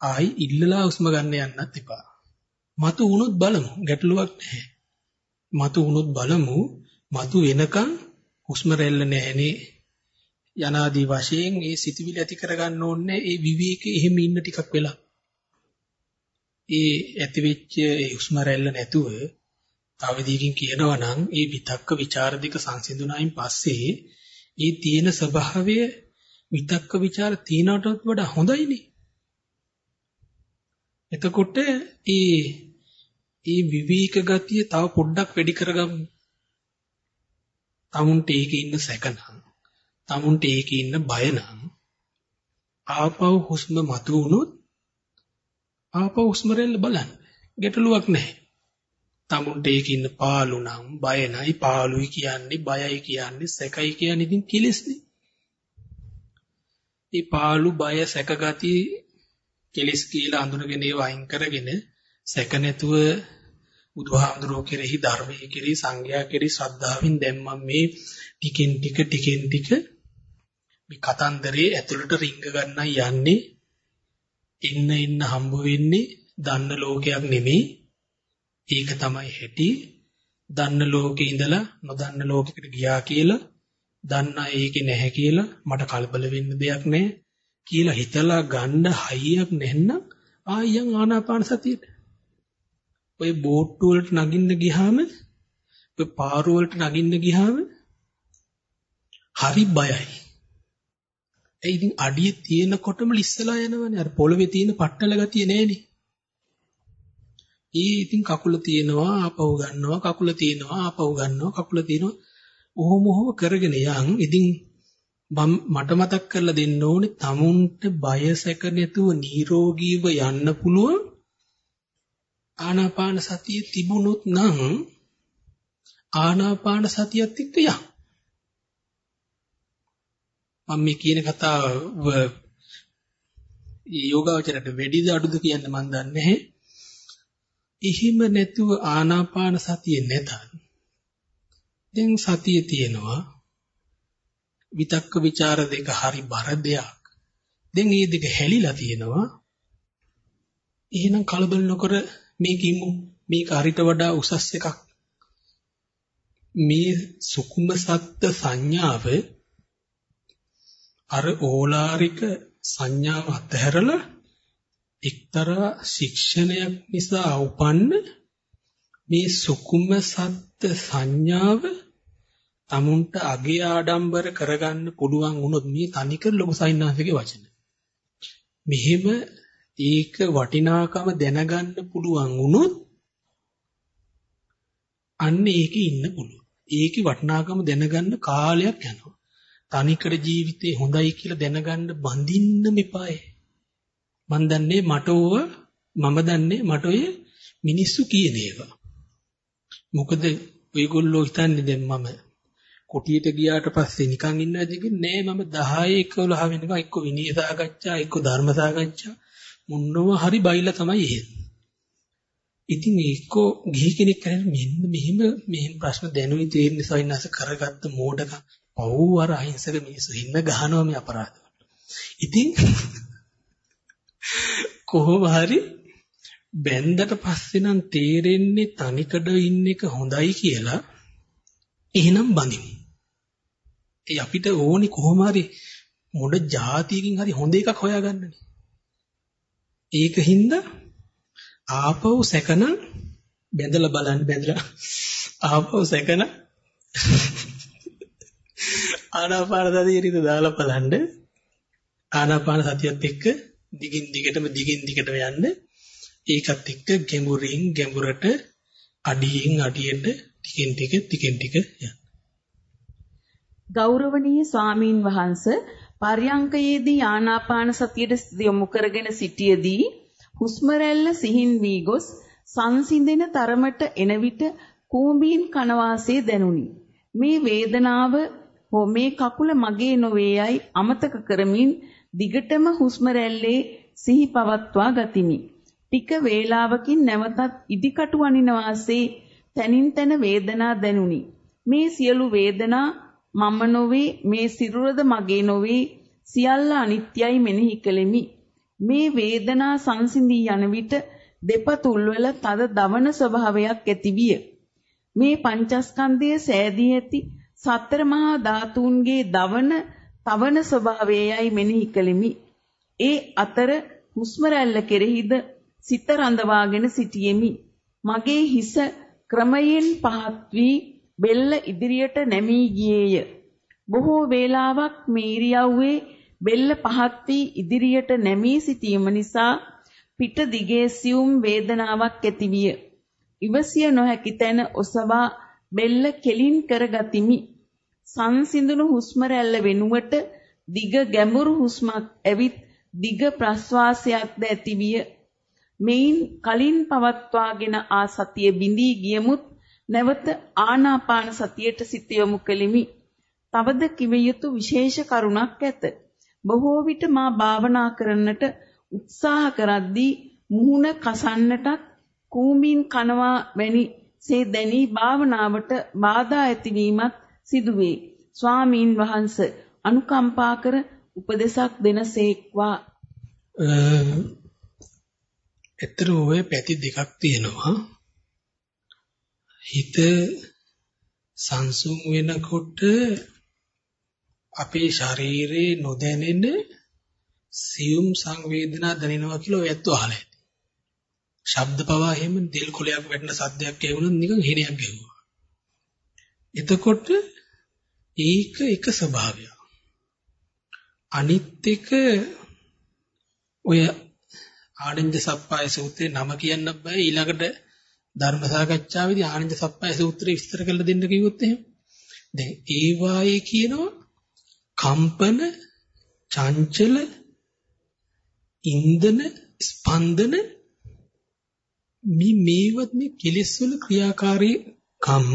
ආයි ඉල්ලලා හුස්ම ගන්න යන්නත් එපා. මතු වුණොත් බලමු ගැටලුවක් නැහැ. මතු වුණොත් බලමු මතු වෙනකන් හුස්ම රැල්ල නැහෙනේ යනාදී වශයෙන් ඒ සිතුවිලි ඇති කරගන්න ඕනේ ඒ විවේකයේ එහෙම ඉන්න ටිකක් වෙලා. ඒ ඇතිවෙච්ච ඒ හුස්ම රැල්ල නැතුව තව විදිහකින් කියනවා නම් ඒ විතක්ක ਵਿਚාර දෙක සංසිඳුණායින් පස්සේ ඒ තියෙන ස්වභාවය විතක්ක ਵਿਚාර තියනටත් වඩා හොඳයිනේ. එතකොට ඒ ඒ විවේක ගතිය තව පොඩ්ඩක් වැඩි කරගමු. තමුන්ට ඒකේ ඉන්න සැකනම්, තමුන්ට ඒකේ ඉන්න බය නම් ආපහු හුස්ම මතු වුණොත් ආපහු හුස්ම රැල්ල බලන්න. ගැටලුවක් නැහැ. තමුන්ට ඒකේ ඉන්න පාළු නම්, බය නැයි පාළුයි කියන්නේ, බයයි කියන්නේ, සැකයි කියන්නේ ඉතින් කෙලස්නේ. මේ පාළු බය සැකගති කෙලස් කියලා අඳුනගෙන ඒව අයින් කරගෙන සැක නැතුව බුදුහාමුදුරුවෝ කෙරෙහි ධර්මයේ කෙරෙහි සංඝයා කෙරෙහි ශ්‍රද්ධාවෙන් දැන් මම මේ ටිකෙන් ටික ටිකෙන් ටික මේ කතන්දරේ ඇතුළට රිංග ගන්නයි යන්නේ. ඉන්න ඉන්න හම්බ වෙන්නේ දන්න ලෝකයක් නෙමෙයි. ඒක තමයි හැටි. දන්න ලෝකේ ඉඳලා නොදන්න ලෝකෙකට ගියා කියලා දන්නා ඒකේ නැහැ කියලා මට කලබල වෙන්න දෙයක් නැහැ කියලා හිතලා ගන්න හයියක් නැත්නම් ආයයන් ආනාපාන සතියට ඔය බෝට්ටු වලට නගින්න ගියාම ඔය පාරු වලට නගින්න ගියාම හරි බයයි. ඒ ඉතින් අඩියේ තියෙනකොටම ලිස්සලා යනවනේ. අර පොළවේ තියෙන පట్టල ගතිය නෑනේ. ඊ ඉතින් කකුල තියෙනවා ආපහු ගන්නවා කකුල තියෙනවා ආපහු ගන්නවා කකුල තියෙනවා. ඔහොම ඔහොම කරගෙන යන්. ඉතින් මට මතක් කරලා දෙන්න ඕනේ tamunට බය සැක නැතුව නිරෝගීව යන්න පුළුවන් ආනාපාන සතිය තිබුණොත් නම් ආනාපාන සතියත් එක්ක යන්න. මම මේ කියන කතාව යෝගාවචරයට වැඩිද අඩුද කියන්න මම දන්නේ නැහැ. එහිම නැතුව ආනාපාන සතිය නැතත් දැන් සතිය තියෙනවා විතක්ක ਵਿਚාර දෙක හරි බර දෙයක්. දැන් මේ දෙක හැලිලා තියෙනවා. එහෙනම් කලබල නොකර මේකිමු මේක හරිට වඩා උසස් එකක්. මේ සුකුම සත්ත්‍ය සංඥාව අර ඕලාරික සංඥාව අතහැරලා එක්තරා ශික්ෂණයක් නිසා උපන්න මේ සුකුම සත්ත්‍ය සංඥාව tamunට අගේ ආඩම්බර කරගන්න පුළුවන් වුණොත් මේ තනිකර ලොකු සයින්නාංශගේ වචන. මෙහෙම ඒක වටිනාකම දැනගන්න පුළුවන් වුණොත් අන්න ඒකේ ඉන්න පුළුවන්. ඒකේ වටිනාකම දැනගන්න කාලයක් යනවා. තනිකර ජීවිතේ හොඳයි කියලා දැනගන්න බඳින්න මෙපායේ. මන් දන්නේ මට ඕව මම දන්නේ මට ඔය මිනිස්සු කියන ඒවා. මොකද ඔයගොල්ලෝ හිතන්නේ දැන් මම කොටියට ගියාට පස්සේ නිකන් ඉන්නවද කියන්නේ නෑ මම 10 11 වෙනකන් එක්ක විනය සාකච්ඡා එක්ක ධර්ම සාකච්ඡා මුන්නව හරි බයිලා තමයි එහෙන්නේ. ඉතින් එක්ක ගිහි කෙනෙක් කරන්නේ මෙන්න මෙහෙම මෙහෙම ප්‍රශ්න දැනුයි තේරෙන නිසා ඉන්නස කරගත්ත මෝඩකම් පව් අර අහිංසක මිනිස්සු හින්න ගහනවා මේ අපරාධ. ඉතින් කොහොම හරි බැන්දට පස්සේ නම් තේරෙන්නේ තනිකඩ ඉන්න එක හොඳයි කියලා එහෙනම් බඳිමු. ඒ අපිට ඕනි කොහොම හරි මොඩ જાතියකින් හරි හොඳ එකක් හොයාගන්නනේ. ඒකින්ද ආපහු සැකන බැඳලා බලන්න බැඳලා ආපහු සැකන ආනාපාන සතියට දාලා බලන්න. ආනාපාන සතියත් එක්ක දිගින් දිගටම දිගින් දිගටම යන්න. ඒකත් එක්ක ගැඹුරින් ගැඹුරට අඩියෙන් අඩියට ටිකෙන් ටික ටිකෙන් ටික යන්න. ගෞරවනීය ස්වාමීන් වහන්ස පර්යංකයේදී ආනාපාන සතියට යොමු කරගෙන සිටියේදී හුස්ම රැල්ල සිහින් වී ගොස් සංසිඳෙන තරමට එන විට කූඹීන් කන වාසේ දැනුනි. මේ වේදනාව හෝ මේ කකුල මගේ නොවේයයි අමතක කරමින් දිගටම හුස්ම රැල්ලේ සිහි පවත්වා ගතිමි. ටික වේලාවකින් නැවතත් ඉදිකටු අනින වාසේ තනින් තන වේදනා දැනුනි. මේ සියලු වේදනා මම නොවේ මේ සිරුරද මගේ නොවේ සියල්ල අනිත්‍යයි මෙනෙහි කෙලෙමි. මේ වේදනා සංසිඳී යන විට දෙපතුල් වල තද දවන ස්වභාවයක් ඇතිවිය. මේ පංචස්කන්ධය සෑදී ඇති සතර මහා ධාතුන්ගේ දවන තවන ස්වභාවයයි මෙනෙහි කෙලිමි. ඒ අතර හුස්ම රැල්ල කෙරෙහිද සිත රඳවාගෙන සිටියෙමි. මගේ හිස ක්‍රමයෙන් පහත් වී බෙල්ල ඉදිරියට නැමී ගියේය. බොහෝ වේලාවක් මේ ඉරියව්වේ බෙල්ල පහත් වී ඉදිරියට නැමී සිටීම නිසා පිට දිගේ සියුම් වේදනාවක් ඇතිවිය. ඉවසිය නොහැකි තැන ඔසවා බෙල්ල කෙලින් කරගතිමි. සංසිඳුණු හුස්ම රැල්ල වෙනුවට දිග ගැඹුරු හුස්මක් ඇවිත් දිග ප්‍රශ්වාසයක්ද ඇතිවිය. මෙයින් කලින් පවත්වාගෙන ආ සතිය බිඳී ගියමුත් නැවත ආනාපාන සතියට සිත යොමු කෙලිමි. තවද කිව යුතු විශේෂ කරුණක් ඇත. බොහෝ විට මා භාවනා කරන්නට උත්සාහ කරද්දී මුහුණ කසන්නටත් කූඹින් කනවා වැනි සේ දැනී භාවනාවට බාධා ඇතිවීමත් සිදුවේ. ස්වාමීන් වහන්ස අනුකම්පා කර උපදේශක් දෙනසේක්වා. ඇත්තට ඔය පැති දෙකක් තියෙනවා. හිත සංසුන් වෙනකොට අපේ ශරීරේ නොදැනෙන සියුම් සංවේදනා දැනෙනවා කියලා ඔය ඇත්ත අහලා ඇති. ශබ්ද පවා එහෙම දෙල් කොලයක් වැටෙන සද්දයක් ඇහුනොත් නිකන් හිණයක් ගැහුවා. එතකොට ඒක එක ස්වභාවයක්. අනිත් එක ඔය ආනන්ද සප්පාය සූත්‍රයේ නම කියන්න බෑ ඊළඟට ධර්ම සාකච්ඡාවේදී ආනන්ද සප්පාය සූත්‍රය විස්තර කරලා දෙන්න කිව්වොත් එහෙම. දැන් ඒ වායේ කියනවා කම්පන චංචල ඉන්දන ස්පන්දන මේ මේවත් මේ කෙලෙස් වල ක්‍රියාකාරී කම්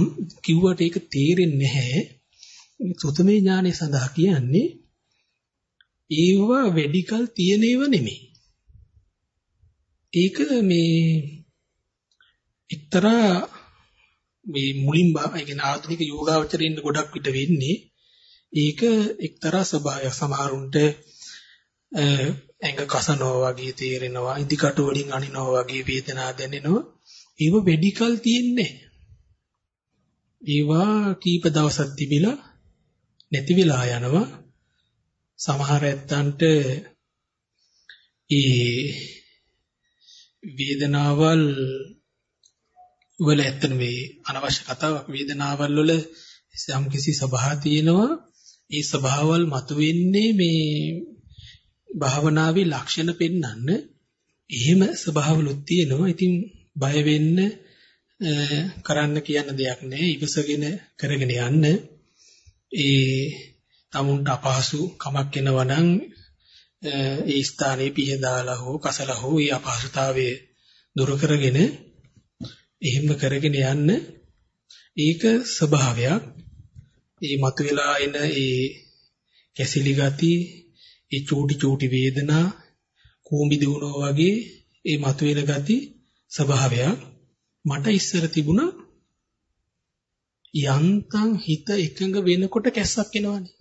කිව්වට ඒක තේරෙන්නේ නැහැ. සුතමේ ඥානය සඳහා කියන්නේ ඒව වැඩිකල් තියෙන ඒවා නෙමෙයි. ඒක මේ එක්තරා මේ මුලින් ඒ කියන්නේ ආධුනික යෝගාවචරින් ගොඩක් විට වෙන්නේ ඒක එක්තරා ස්වභාවයක්. සමහරුන්ට ඇඟ කසනවා වගේ තේරෙනවා ඉදිකට වලින් අනිනවා වගේ වේදනාවක් දැනෙනවා. ඒව වෙඩිකල් තියෙන්නේ ඒවා කීප දවසක් තිබිලා නැති වෙලා යනවා. සමහර ඇත්තන්ට ඒ වේදනාවල් වල ඇත්තන මේ අනවශ්‍ය කතාවක් වේදනාවල් වල යම් කිසි සබහා තියෙනවා ඒ ස්වභාවල් මතුවෙන්නේ මේ භාවනාවේ ලක්ෂණ පෙන්වන්න එහෙම ස්වභාවලුත් තියෙනවා. ඉතින් බය වෙන්න කරන්න කියන දෙයක් නැහැ. ඉවසගෙන කරගෙන යන්න. ඒ තමුන්ට අපහසු කමක් එනවා නම් ඒ ස්ථානයේ පිහදාලා හෝ කසලා හෝ ඒ අපහසුතාවය දුරු කරගෙන එහෙම කරගෙන යන්න ඒක ස්වභාවයක්. ඒ මතුවලා එන ඒ කැසිලි ගති ඒ චූටි චූටි වේදනා කූඹි දුවනවා වගේ ඒ මතුවෙන ගති ස්වභාවයක් මට ඉස්සර තිබුණා යන්තම් හිත එකඟ වෙනකොට කැස්සක් එනවනේ.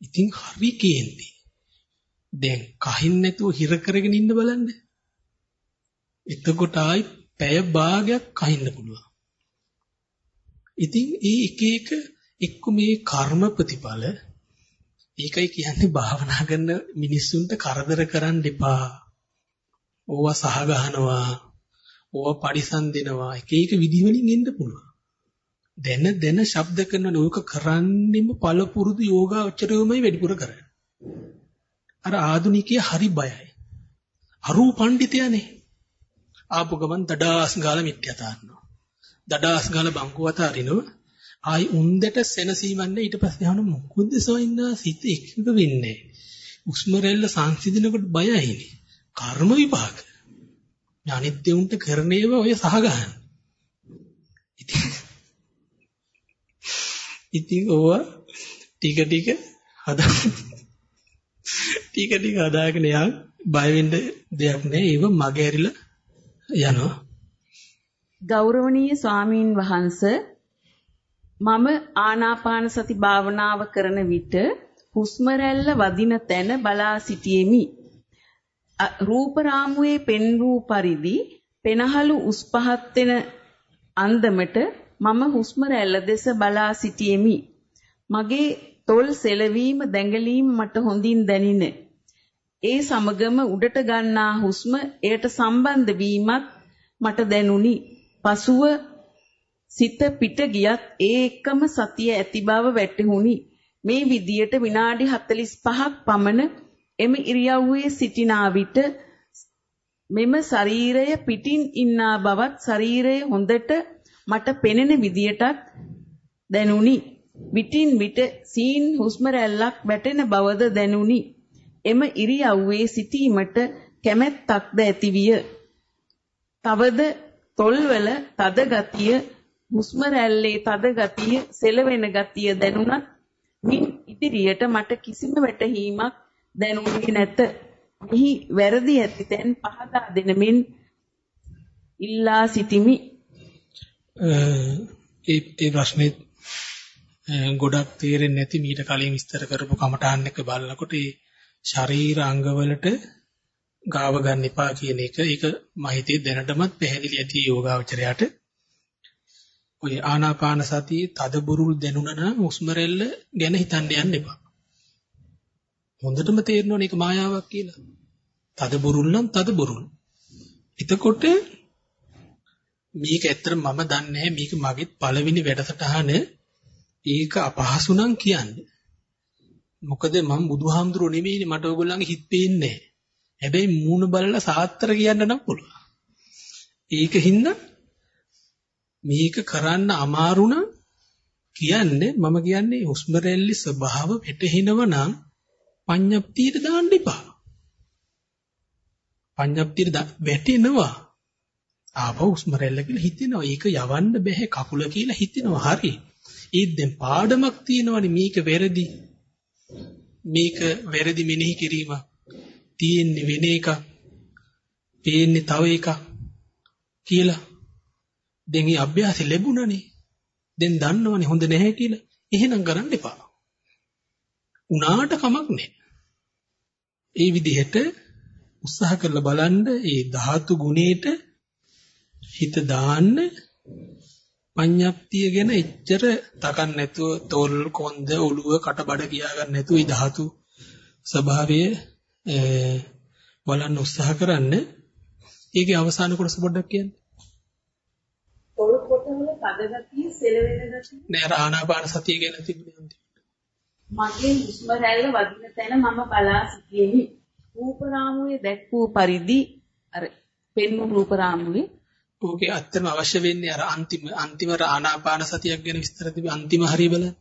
ඉතින් හරි කේන්ති. දැන් කහින් නැතුව හිර කරගෙන ඉන්න බලන්න. එතකොට ආයි පැය භාගයක් කහින්න පුළුවන්. ඉතින් ඒ එක එක එක්ක මේ කර්ම ප්‍රතිඵල ඒකයි කියන්නේ භාවනා කරන මිනිස්සුන්ට කරදර කරන්න එපා. ඕවා සහ ගහනවා. ඕවා පරිසම් දෙනවා. එක එක විදිහවලින් එන්න පුළුවන්. දැන දැන ශබ්ද කරනවනේ ඕක කරන්නෙම පළපුරුදු යෝගාචරයෝමයි වැඩිපුර කරන්නේ. අර ආදුනිකයා හරි බයයි. අරූ පඬිතයානේ. ආපු ගමන් දඩාස් ගාලා මිත්‍යා තාන්නවා. දඩාස් ගාලා බංකුවත අරිනවා. ආයි උන්දට සෙනසීමන්නේ ඊට පස්සේ අහන මොකද සොයින්නා සිත එකක වෙන්නේ. උස්ම රැල්ල සංසිඳනකොට බයයිනේ. කර්ම විපාක. අනිත් උන්ට කරන්නේව ඔය සහ ගන්න. ඉතින් ඉතින් ඕවා ටික ටික හදා ටික ටික හදාගෙන යන් බය වෙන්න දෙයක් නෑ ඒව මගේ ඇරිලා යනවා ගෞරවනීය ස්වාමීන් වහන්සේ මම ආනාපාන සති භාවනාව කරන විට හුස්ම රැල්ල වදින තැන බලා සිටියෙමි. රූප රාමුවේ පෙන් වූ පරිදි පෙනහළු උස් පහත් වෙන අන්දමට මම හුස්ම රැල්ල දෙස බලා සිටියෙමි. මගේ තොල් සෙලවීම දැඟලීම මට හොඳින් දැනින. ඒ සමගම උඩට ගන්නා හුස්ම එයට සම්බන්ධ වීමත් මට දැනුනි. පසුව සිත පිට ගියත් ඒ එක්කම සතිය ඇති බව වැටහුණි. මේ විදියට විනාඩි 45ක් පමණ එම ඉරියව්වේ සිටිනා විට මෙම ශරීරය පිටින් ඉන්නා බවත් ශරීරය හොඳට මට පෙනෙන විදියටත් දැනුනි. විටින් විට සීන් හුස්ම රැල්ලක් වැටෙන බවද දැනුනි. එම ඉරියව්වේ සිටීමට කැමැත්තක්ද ඇතිවිය. තවද තොල්වල තද ගතිය හුස්ම රැල්ලේ තද ගතිය, සෙලවෙන ගතිය දැනුණත් මින් ඉදිරියට මට කිසිම වැටහීමක් දැනුනේ නැත. මෙහි වැරදි ඇති තැන් පහදා දෙනමින් ඉල්ලා සිටිමි. ඒ ඒ ප්‍රශ්නේ ගොඩක් තේරෙන්නේ නැති මීට කලින් විස්තර කරපු කමඨාන් එක බලනකොට ඒ ශරීර අංගවලට ගාව ගන්න එපා කියන එක ඒක මම හිතේ දැනටමත් පැහැදිලි ඇති යෝගාවචරයට ඔය ආනාපාන සතියේ තද බුරුල් දැනුණා නම් හුස්ම රැල්ල ගැන හිතන්න යන්න එපා. හොඳටම තේරෙනවනේ ඒක මායාවක් කියලා. තද බුරුල් නම් තද බුරුල්. එතකොට මේක ඇත්තට මම දන්නේ මේක මගේ පළවෙනි වැඩසටහන ඒක අපහසු නම් කියන්නේ. මොකද මම බුදුහාමුදුරුවෝ නෙමෙයිනේ මට ඕගොල්ලන්ගේ හිත පේන්නේ හැබැයි මූණ බලලා සාත්තර කියන්න නම් පුළුවන්. ඒකින්ද මේක කරන්න අමාරු නම් කියන්නේ මම කියන්නේ හුස්ම රැල්ලේ ස්වභාව වැටහෙනව නම් පඤ්ඤප්තියට දාන්න එපා. පඤ්ඤප්තියට වැටෙනවා. ආපහු හුස්ම රැල්ල කියලා හිතෙනවා. ඒක යවන්න බෑ කකුල කියලා හිතෙනවා. හරි. ඒත් දැන් පාඩමක් තියෙනවනේ මේක වැරදි. මේක වැරදි මෙනෙහි කිරීම. තියෙන්නේ වෙන එකක්. පේන්නේ තව එකක් කියලා. දැන් මේ අභ්‍යාසෙ ලැබුණනේ. දැන් දන්නවනේ හොඳ නැහැ කියලා. එහෙනම් කරන්න එපා. උනාට කමක් නැහැ. ඒ විදිහට උත්සාහ කරලා බලන්න ඒ ධාතු ගුණේට හිත දාන්න පඤ්ඤප්තිය ගැන එච්චර තකන් නැතුව තෝල් කොන්ද ඔළුව කටබඩ කියා ගන්න නැතුව ඒ ධාතු ස්වභාවය බලන්න උත්සාහ කරන්න. ඒකේ අවසාන කොටස පොඩ්ඩක් කියන්න. ඔළුව කොටවල තද ගතිය, සෙලවෙන ගතිය. නෑ ආනාපාන සතිය ගැන තිබුණේ මගේ හුස්ම රැල්ල වදින තැන මම බලා සිටියෙමි. රූප රාමුවේ දැක්වූ පරිදි අර පෙන්වු රූප රාමුවේ ඕකේ අත්‍යවම අවශ්‍ය වෙන්නේ අර අන්තිම අන්තිම ආනාපාන සතියක් ගැන විස්තර තිබි අන්තිම හරිය බලන්න.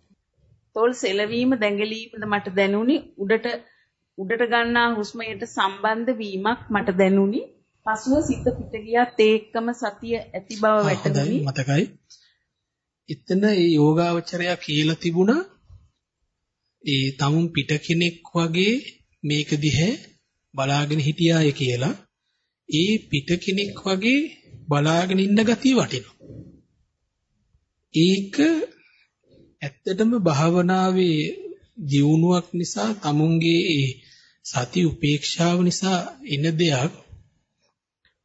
තොල් සෙලවීම දැඟලීමද මට දැනුනි උඩට උඩට ගන්නා හුස්මයට සම්බන්ධ වීමක් මට දැනුනි. පසුව සිත පිට ගියත් ඒකම සතිය ඇති බව වැටහුණි. මතකයි. එතන ඒ යෝගාවචරය කියලා තිබුණා ඒ තමුන් පිට කෙනෙක් වගේ මේක දිහා බලාගෙන හිටියාය කියලා ඒ පිට කෙනෙක් වගේ බලාගෙන ඉන්න ගතිය වටිනවා. ඒක ඇත්තටම භාවනාවේ දියුණුවක් නිසා තමුන්ගේ ඒ සති උපේක්ෂාව නිසා එන දෙයක්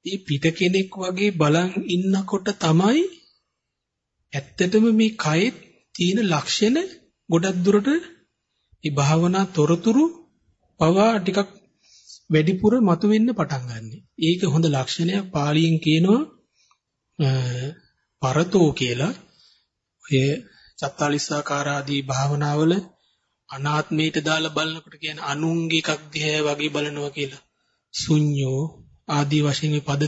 ඒ පිට කෙනෙක් වගේ බලන් ඉන්නකොට තමයි ඇත්තටම මේ කයේ තියෙන ලක්ෂණ ගොඩක් දුරට මේ භාවනා තොරතුරු පවා ටිකක් වැඩිපුර මතුවෙන්න පටන් ගන්නෙ. ඒක හොඳ ලක්ෂණයක් පාලියෙන් කියනවා පරතෝ කියලා. ඔය චත්තාලිස්සාකාරාදී භාවනාවල අනාත්මයට දාලා බලනකොට කියන අනුන්ගේ එකක් දිහා වගේ බලනවා කියලා. ශුන්‍යෝ ආදී වශයෙන් මේ පද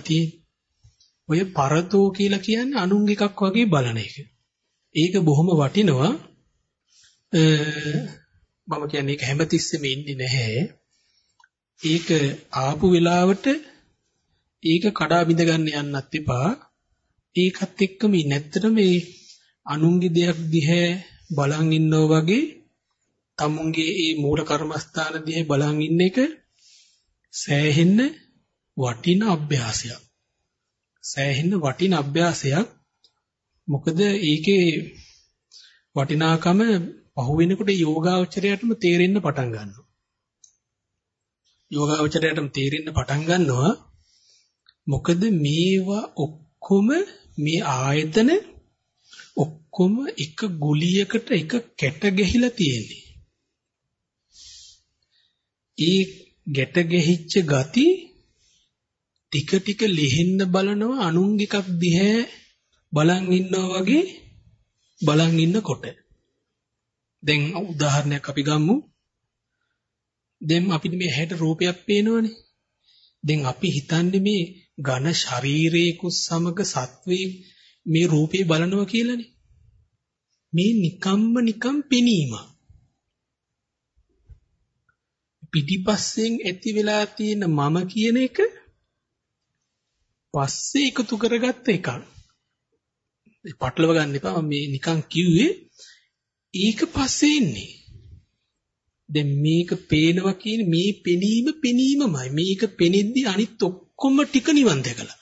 ඔය පරතෝ කියලා කියන්නේ අනුන්ගේ එකක් වගේ බලන එක. ඒක බොහොම වටිනවා. මම කියන්නේ ඒක හැමතිස්සෙම ඉන්නේ නැහැ. ඒක ආපු වෙලාවට ඒක කඩා බිඳ ගන්න යන්නත් එපා. ඒකත් එක්කම නැත්තට මේ අනුන්ගේ දෙයක් දිහා බලන් ඉන්නෝ වගේ තමුන්ගේ ඒ මූල කර්මස්ථාන දිහා බලන් ඉන්න එක සෑහෙන්න වටින අභ්‍යාසයක්. සෑහෙන්න වටින අභ්‍යාසයක්. මොකද ඒකේ වටිනාකම පහු වෙනකොට යෝගාවචරයටම තේරෙන්න පටන් ගන්නවා. යෝගාවචරයටම තේරෙන්න පටන් ගන්නවා. මොකද මේවා ඔක්කොම මේ ආයතන ඔක්කොම එක ගුලියකට එක කැට ගැහිලා තියෙන්නේ. ඒ ගැට ගැහිච්ච ගති ටික ටික ලිහෙන්න බලනවා අනුන් එකක් දිහා බලන් ඉන්නවා වගේ බලන් ඉන්නකොට. දැන් උදාහරණයක් අපි ගමු. දැන් අපිට මේ හැට රූපයක් පේනවනේ දැන් අපි හිතන්නේ මේ ඝන ශරීරයකුත් සමග සත්වේ මේ රූපේ බලනවා කියලානේ මේ නිකම්ම නිකම් පෙනීම පිටිපස්සෙන් ඇති වෙලා තියෙන මම කියන එක පස්සේ එකතු කරගත්ත එකක්. ඒ පටලව ගන්න එපා මේ නිකන් කිව්වේ ඒක පස්සේ ඉන්නේ. දැන් මේක පේනවා කියන මේ පෙනීම පෙනීමමයි. මේක පෙනෙද්දි අනිත් ඔක්කොම ටික නිවන් දැකලා.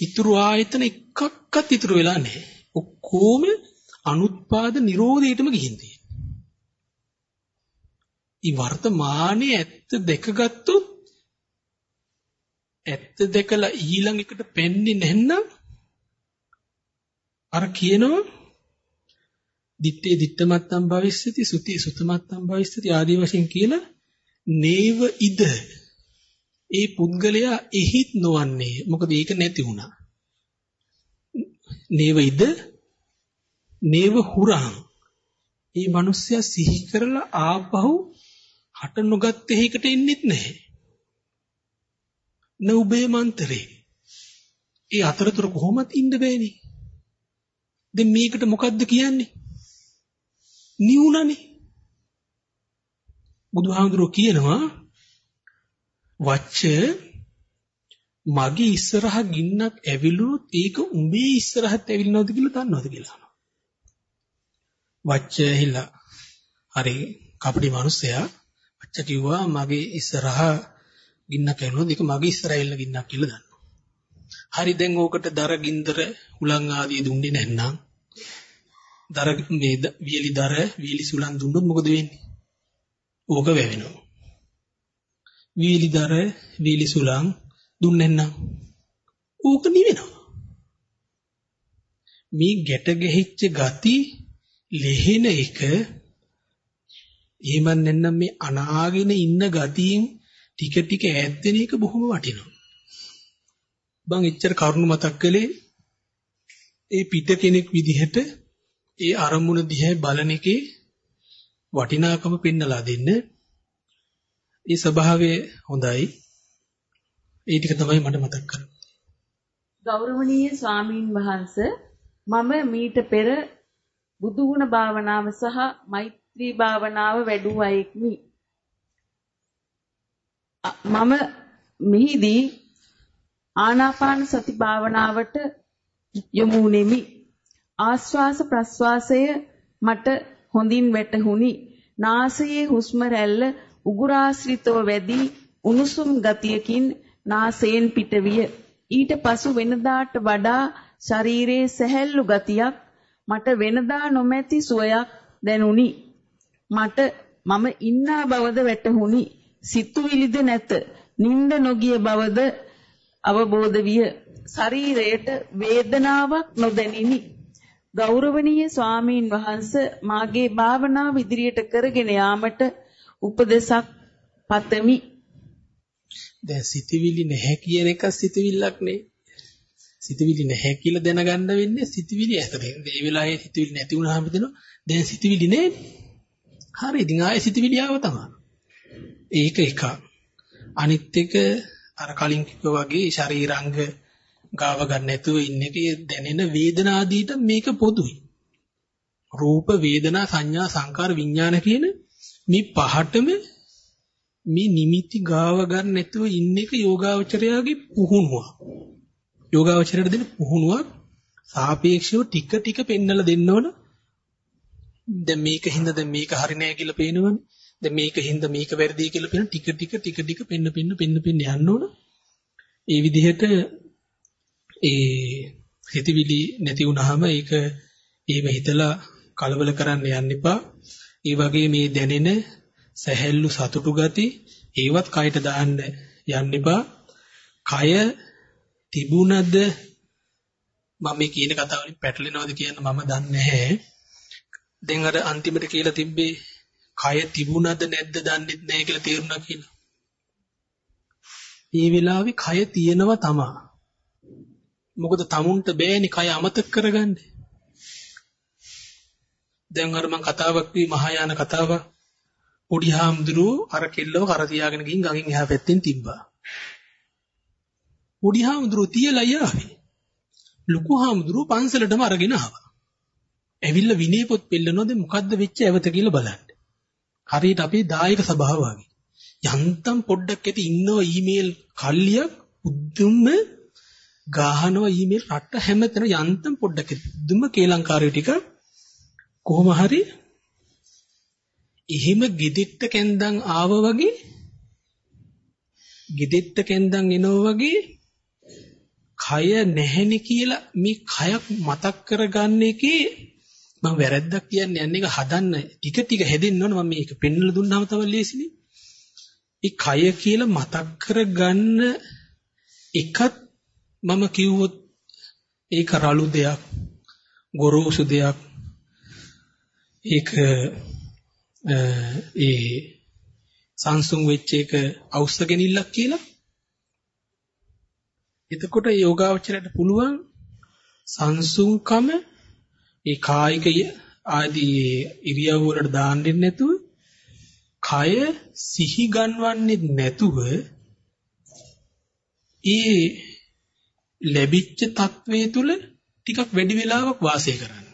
ඉතුරු ආයතන එකක්වත් ඉතුරු වෙලා නැහැ. ඔක්කොම අනුත්පාද නිරෝධයටම ගිහින් තියෙනවා. ඊ වර්තමානයේ ඇත්ත දැකගත්තොත් ඇත්ත දැකලා ඊළඟ එකට පෙන්නේ නැත්නම් අර කියනවා දිත්තේ දිත්තමත්තම් භවිස්සති සුති සුතමත්තම් භවිස්සති ආදී වශයෙන් කියලා නේව ඉද ඒ පුද්ගලයා එහිත් නොවන්නේ මොකද ඒක නැති වුණා නේව ඉද නේව හුරං මේ මිනිස්සයා සිහි කරලා ආපහු හට නොගත් එහිකට එන්නෙත් නැහැ නෝබේ මන්තරේ. ඒ අතරතුර කොහොමද ඉන්න බෑනේ. දැන් මේකට මොකද්ද කියන්නේ? නිවුණනේ. බුදුහාමුදුරුවෝ කියනවා වච්ච මගේ ඉස්සරහ ගින්නක් ඇවිලුනොත් ඒක උඹේ ඉස්සරහත් ඇවිල්නවද කියලා දන්නවද කියලා අහනවා. වච්ච ඇහිලා හරි කපටි මිනිස්සයා වච්ච කිව්වා මගේ ඉස්සරහ ගින්නක් ඇවිලුනොත් ඒක මගේ ඉස්සරහ ඇවිල්ලා ගින්නක් කියලා දන්නවා. හරි දැන් ඕකට දර ගින්දර උලන් ආදී දුන්නේ නැත්නම් දර මේ වියලි දර වියලි සුලන් දුන්නොත් මොකද වෙන්නේ? ඕක වැවෙනවා. වියලි දර වියලි සුලන් දුන්නේ නැත්නම් ඕක නිවෙනවා. මේ ගැට ගැහිච්ච ගති ලෙහෙන එක එහෙම නැත්නම් මේ අනාගෙන ඉන්න ගතියෙන් ටික ටික ඈත් වෙන එක බොහොම වටිනවා. මං එච්චර කරුණු මතක් කළේ ඒ පිට කෙනෙක් විදිහට ඒ අරමුණ දිහා බලන එකේ වටිනාකම පෙන්නලා දෙන්න. ඒ ස්වභාවය හොඳයි. ඒ ටික තමයි මට මතක් කරන්නේ. ගෞරවනීය ස්වාමීන් වහන්ස මම මීට පෙර බුදු ගුණ භාවනාව සහ මෛත්‍රී භාවනාව වැඩුව අයෙක්මි. මම මෙහිදී ආනාපාන සති භාවනාවට යොමු වෙමි. ආශ්වාස ප්‍රශ්වාසය මට හොඳින් වැටහුණි. නාසයේ හුස්ම රැල්ල උගුරාශ්‍රිතව වැඩි උණුසුම් ගතියකින් නාසයෙන් පිටවිය. ඊට පසු වෙනදාට වඩා ශරීරයේ සැහැල්ලු ගතියක් මට වෙනදා නොමැති සුවයක් දැනුනි. මට මම ඉන්නා බවද වැටහුණි. සිතුවිලිද නැත. නිින්ද නොගිය බවද අවබෝධ විය. ශරීරයට වේදනාවක් නොදැනිනි. ගෞරවනීය ස්වාමීන් වහන්ස මාගේ භාවනාව ඉදිරියට කරගෙන යාමට උපදෙසක් පතමි. දැන් සිතවිලි නැහැ කියන එක සිතවිල්ලක් නේ. සිතවිලි නැහැ කියලා දැනගන්න වෙන්නේ සිතවිලි ඇතරින්. ඒ වෙලාවේ සිතවිලි නැති වුණාම දෙනවා. දැන් සිතවිලි නේ. හරි ඉතින් ආයේ සිතවිලි ආව තමයි. ඒක එකක්. අනිත් එක අර කලින් කිව්වා වගේ ශරීරාංග ගාව ගන්න නැතුව ඉන්න එකේ දැනෙන වේදනාදීට මේක පොදුයි. රූප වේදනා සංඥා සංකාර විඥාන කියන මේ පහටම මේ නිමිති ගාව ගන්න නැතුව ඉන්න එක යෝගාවචරයාගේ පුහුණුව. යෝගාවචරයට දෙන පුහුණුවක් සාපේක්ෂව ටික ටික පෙන්නලා දෙන්න ඕන. දැන් මේක හින්දා දැන් මේක හරි නෑ කියලා පේනවනේ. දැන් මේක හින්දා මේක වැරදි කියලා පේන ටික ටික ටික ටික පෙන්න පෙන්න පෙන්න පෙන්න යන්න ඕන. ඒ විදිහට ඒ හිතවිලි නැති වුනහම ඒක එහෙම හිතලා කලබල කරන්න යන්න එපා. ඒ වගේ මේ දැනෙන සැහැල්ලු සතුටු ගති ඒවත් කයට දාන්න යන්න එපා. කය තිබුණද මම මේ කියන කතාවලින් පැටලෙනවද කියන මම දන්නේ නැහැ. දැන් අර අන්තිමට කියලා තිබ්බේ කය තිබුණද නැද්ද දන්නේ නැහැ කියලා තේරුණා කියලා. මේ වෙලාවේ කය තියෙනවා තමයි. මොකද tamunට බෑනේ කය අමතක කරගන්න. දැන් අර මම කතාවක් වී මහායාන කතාවක් පොඩි හාමුදුරුවෝ අර කෙල්ලව කර තියාගෙන ගිහින් ගඟෙන් එහා පැත්තෙන් තිබ්බා. පොඩි හාමුදුරුවෝ තියලා යාවේ. ලොකු හාමුදුරුවෝ පන්සලටම අරගෙන ආවා. ඇවිල්ලා විනය පොත් පෙන්නනොද මොකද්ද වෙච්ච ඇවත කියලා බලන්න. හරියට අපේ දායක සභාව වගේ. යන්තම් පොඩ්ඩක් ඇති ඉන්නව ඊමේල් කල්ලියක් උද්දුම්ම ගාහනවා ඊමේල් රට හැමතැන යන්තම් පොඩ්ඩක් ඇති. උද්දුම්ම කේලංකාරයෝ ටික කොහොම හරි එහෙම gedetta කැන්දන් ආව වගේ gedetta කැන්දන් එනව වගේ කය නැහෙනි කියලා මේ කයක් මතක් කරගන්න එකේ මම වැරද්දක් කියන්නේ යන්නේ ඒක හදන්න ටික ටික හැදෙන්න ඕන මම මේක පෙන්වලා දුන්නාම තමයි ලේසිනේ. ඒ කය කියලා මතක් කරගන්න එකත් මම කිව්වොත් ඒක රළු දෙයක් ගොරෝසු දෙයක්. ඒක ඒ සංසුන් වෙච්ච එක අවශ්‍යගෙනිල්ලක් කියලා. එතකොට යෝගාවචරයට පුළුවන් සංසුන්කම ඒ කායික ආදී ඉරියව් වලට දාන්නෙ නැතුව කය සිහි ගන්වන්නේ නැතුව ඒ ලැබිච්ච తත්වයේ තුල ටිකක් වැඩි වෙලාවක් වාසය කරන්න.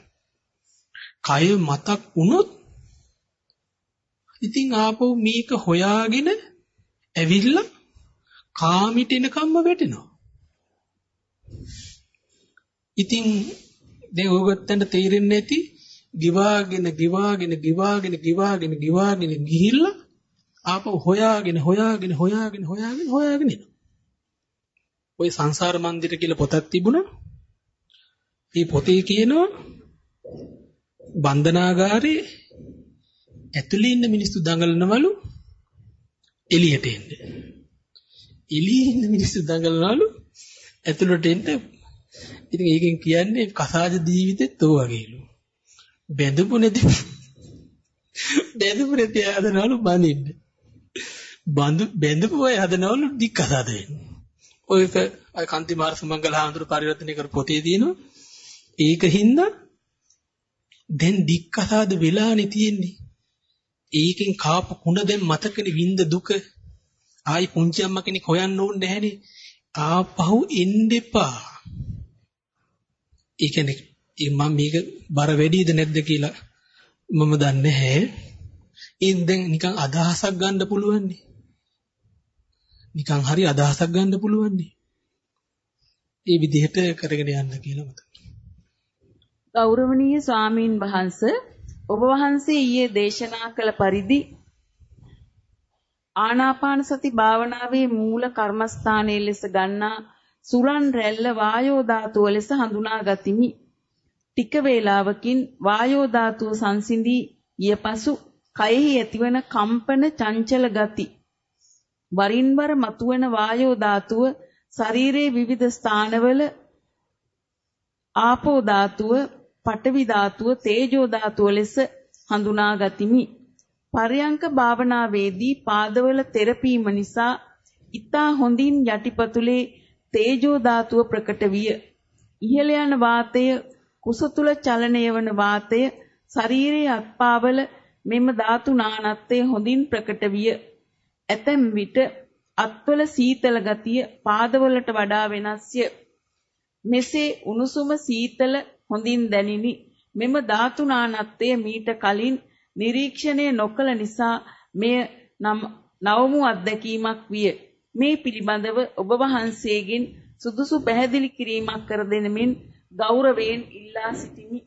කය මතක් වුණොත් ඉතින් ආපහු මේක හොයාගෙන ඇවිල්ලා කාමිට එනකම්ම වැටෙනවා. ඉතින් දැන් ඔයගොල්ලන්ට තේරෙන්නේ නැති ගිවාගෙන ගිවාගෙන ගිවාගෙන ගිවාගෙන ගිවාගෙන ගිහිල්ලා ආපහු හොයාගෙන හොයාගෙන හොයාගෙන හොයාගෙන හොයාගෙන එනවා. ওই සංසාර මන්දිර කියලා පොතක් තිබුණා. මේ පොතේ කියනවා බන්ධනාගාරේ ඇතුළේ ඉන්න මිනිස්සු දඟලනවලු එළියට එන්න. එළියේ ඉන්න මිනිස්සු දඟලනවලු ඇතුළට එන්න. ඉතින් ඒකෙන් කියන්නේ කසාද ජීවිතෙත් ඔය වගේලු. බැඳපු නැති බැඳපු නැති හදනවලු බඳින්න. බඳු බැඳපු අය හදනවලු දික් කසාද වෙන්න. ඔයක අය කාන්ති මාර සුමංගල හාමුදුරු පරිවර්තනය කර පොතේ තියෙනවා. ඒකින්ද දැන් දික් කසාද වෙලානේ තියෙන්නේ. ඒකෙන් කාපු කුණ දැන් මතකනේ විඳ දුක. ආයි පුංචි අම්මා කෙනෙක් හොයන්න ඕනේ නැහනේ. ආපහු එන්න එපා. ඒ කියන්නේ මම මේක බර වැඩිද නැද්ද කියලා මම දන්නේ නැහැ. ඉතින් දැන් නිකන් අදහසක් ගන්න පුළුවන් නිකන් හරි අදහසක් ගන්න පුළුවන් ඒ විදිහට කරගෙන යන්න කියලා මතක. ගෞරවනීය ස්වාමීන් වහන්සේ ඔබ වහන්සේ ඊයේ දේශනා කළ පරිදි ආනාපාන සති භාවනාවේ මූල කර්මස්ථානයේ ලෙස ගන්නා සුරන් රැල්ල වායෝ ධාතුව ලෙස හඳුනා ගතිමි. ටික වේලාවකින් වායෝ ධාතුව සංසිඳී ඊය පසු කයෙහි ඇතිවන කම්පන චංචල ගති වරින් වර මතුවන වායෝ ධාතුව ශරීරයේ විවිධ ස්ථානවල ආපෝ ධාතුව පඨවි ධාතුව තේජෝ ධාතුව ලෙස හඳුනා ගතිමි. පරයන්ක භාවනාවේදී පාදවල තෙරපීම නිසා ඊතා හොඳින් යටිපතුලේ තේජෝ ධාතුව ප්‍රකට විය. ඉහළ යන වාතය කුස තුල චලනය වන වාතය ශරීරයේ අත්පාවල මෙම ධාතු නානත්වය හොඳින් ප්‍රකට විය. ඇතැම් විට අත්වල සීතල ගතිය පාදවලට වඩා වෙනස්ය. මෙසේ උණුසුම සීතල හොඳින් දැනිනි. මෙම ධාතු නානත්වය මීට කලින් නිරීක්ෂණය නොකළ නිසා මෙය නවමු අත්දැකීමක් විය. මේ පිළිබඳව ඔබ වහන්සේගෙන් සුදුසු පැහැදිලි කිරීමක් කර දෙනමින් ගෞරවයෙන් ඉල්ලා සිටිමි.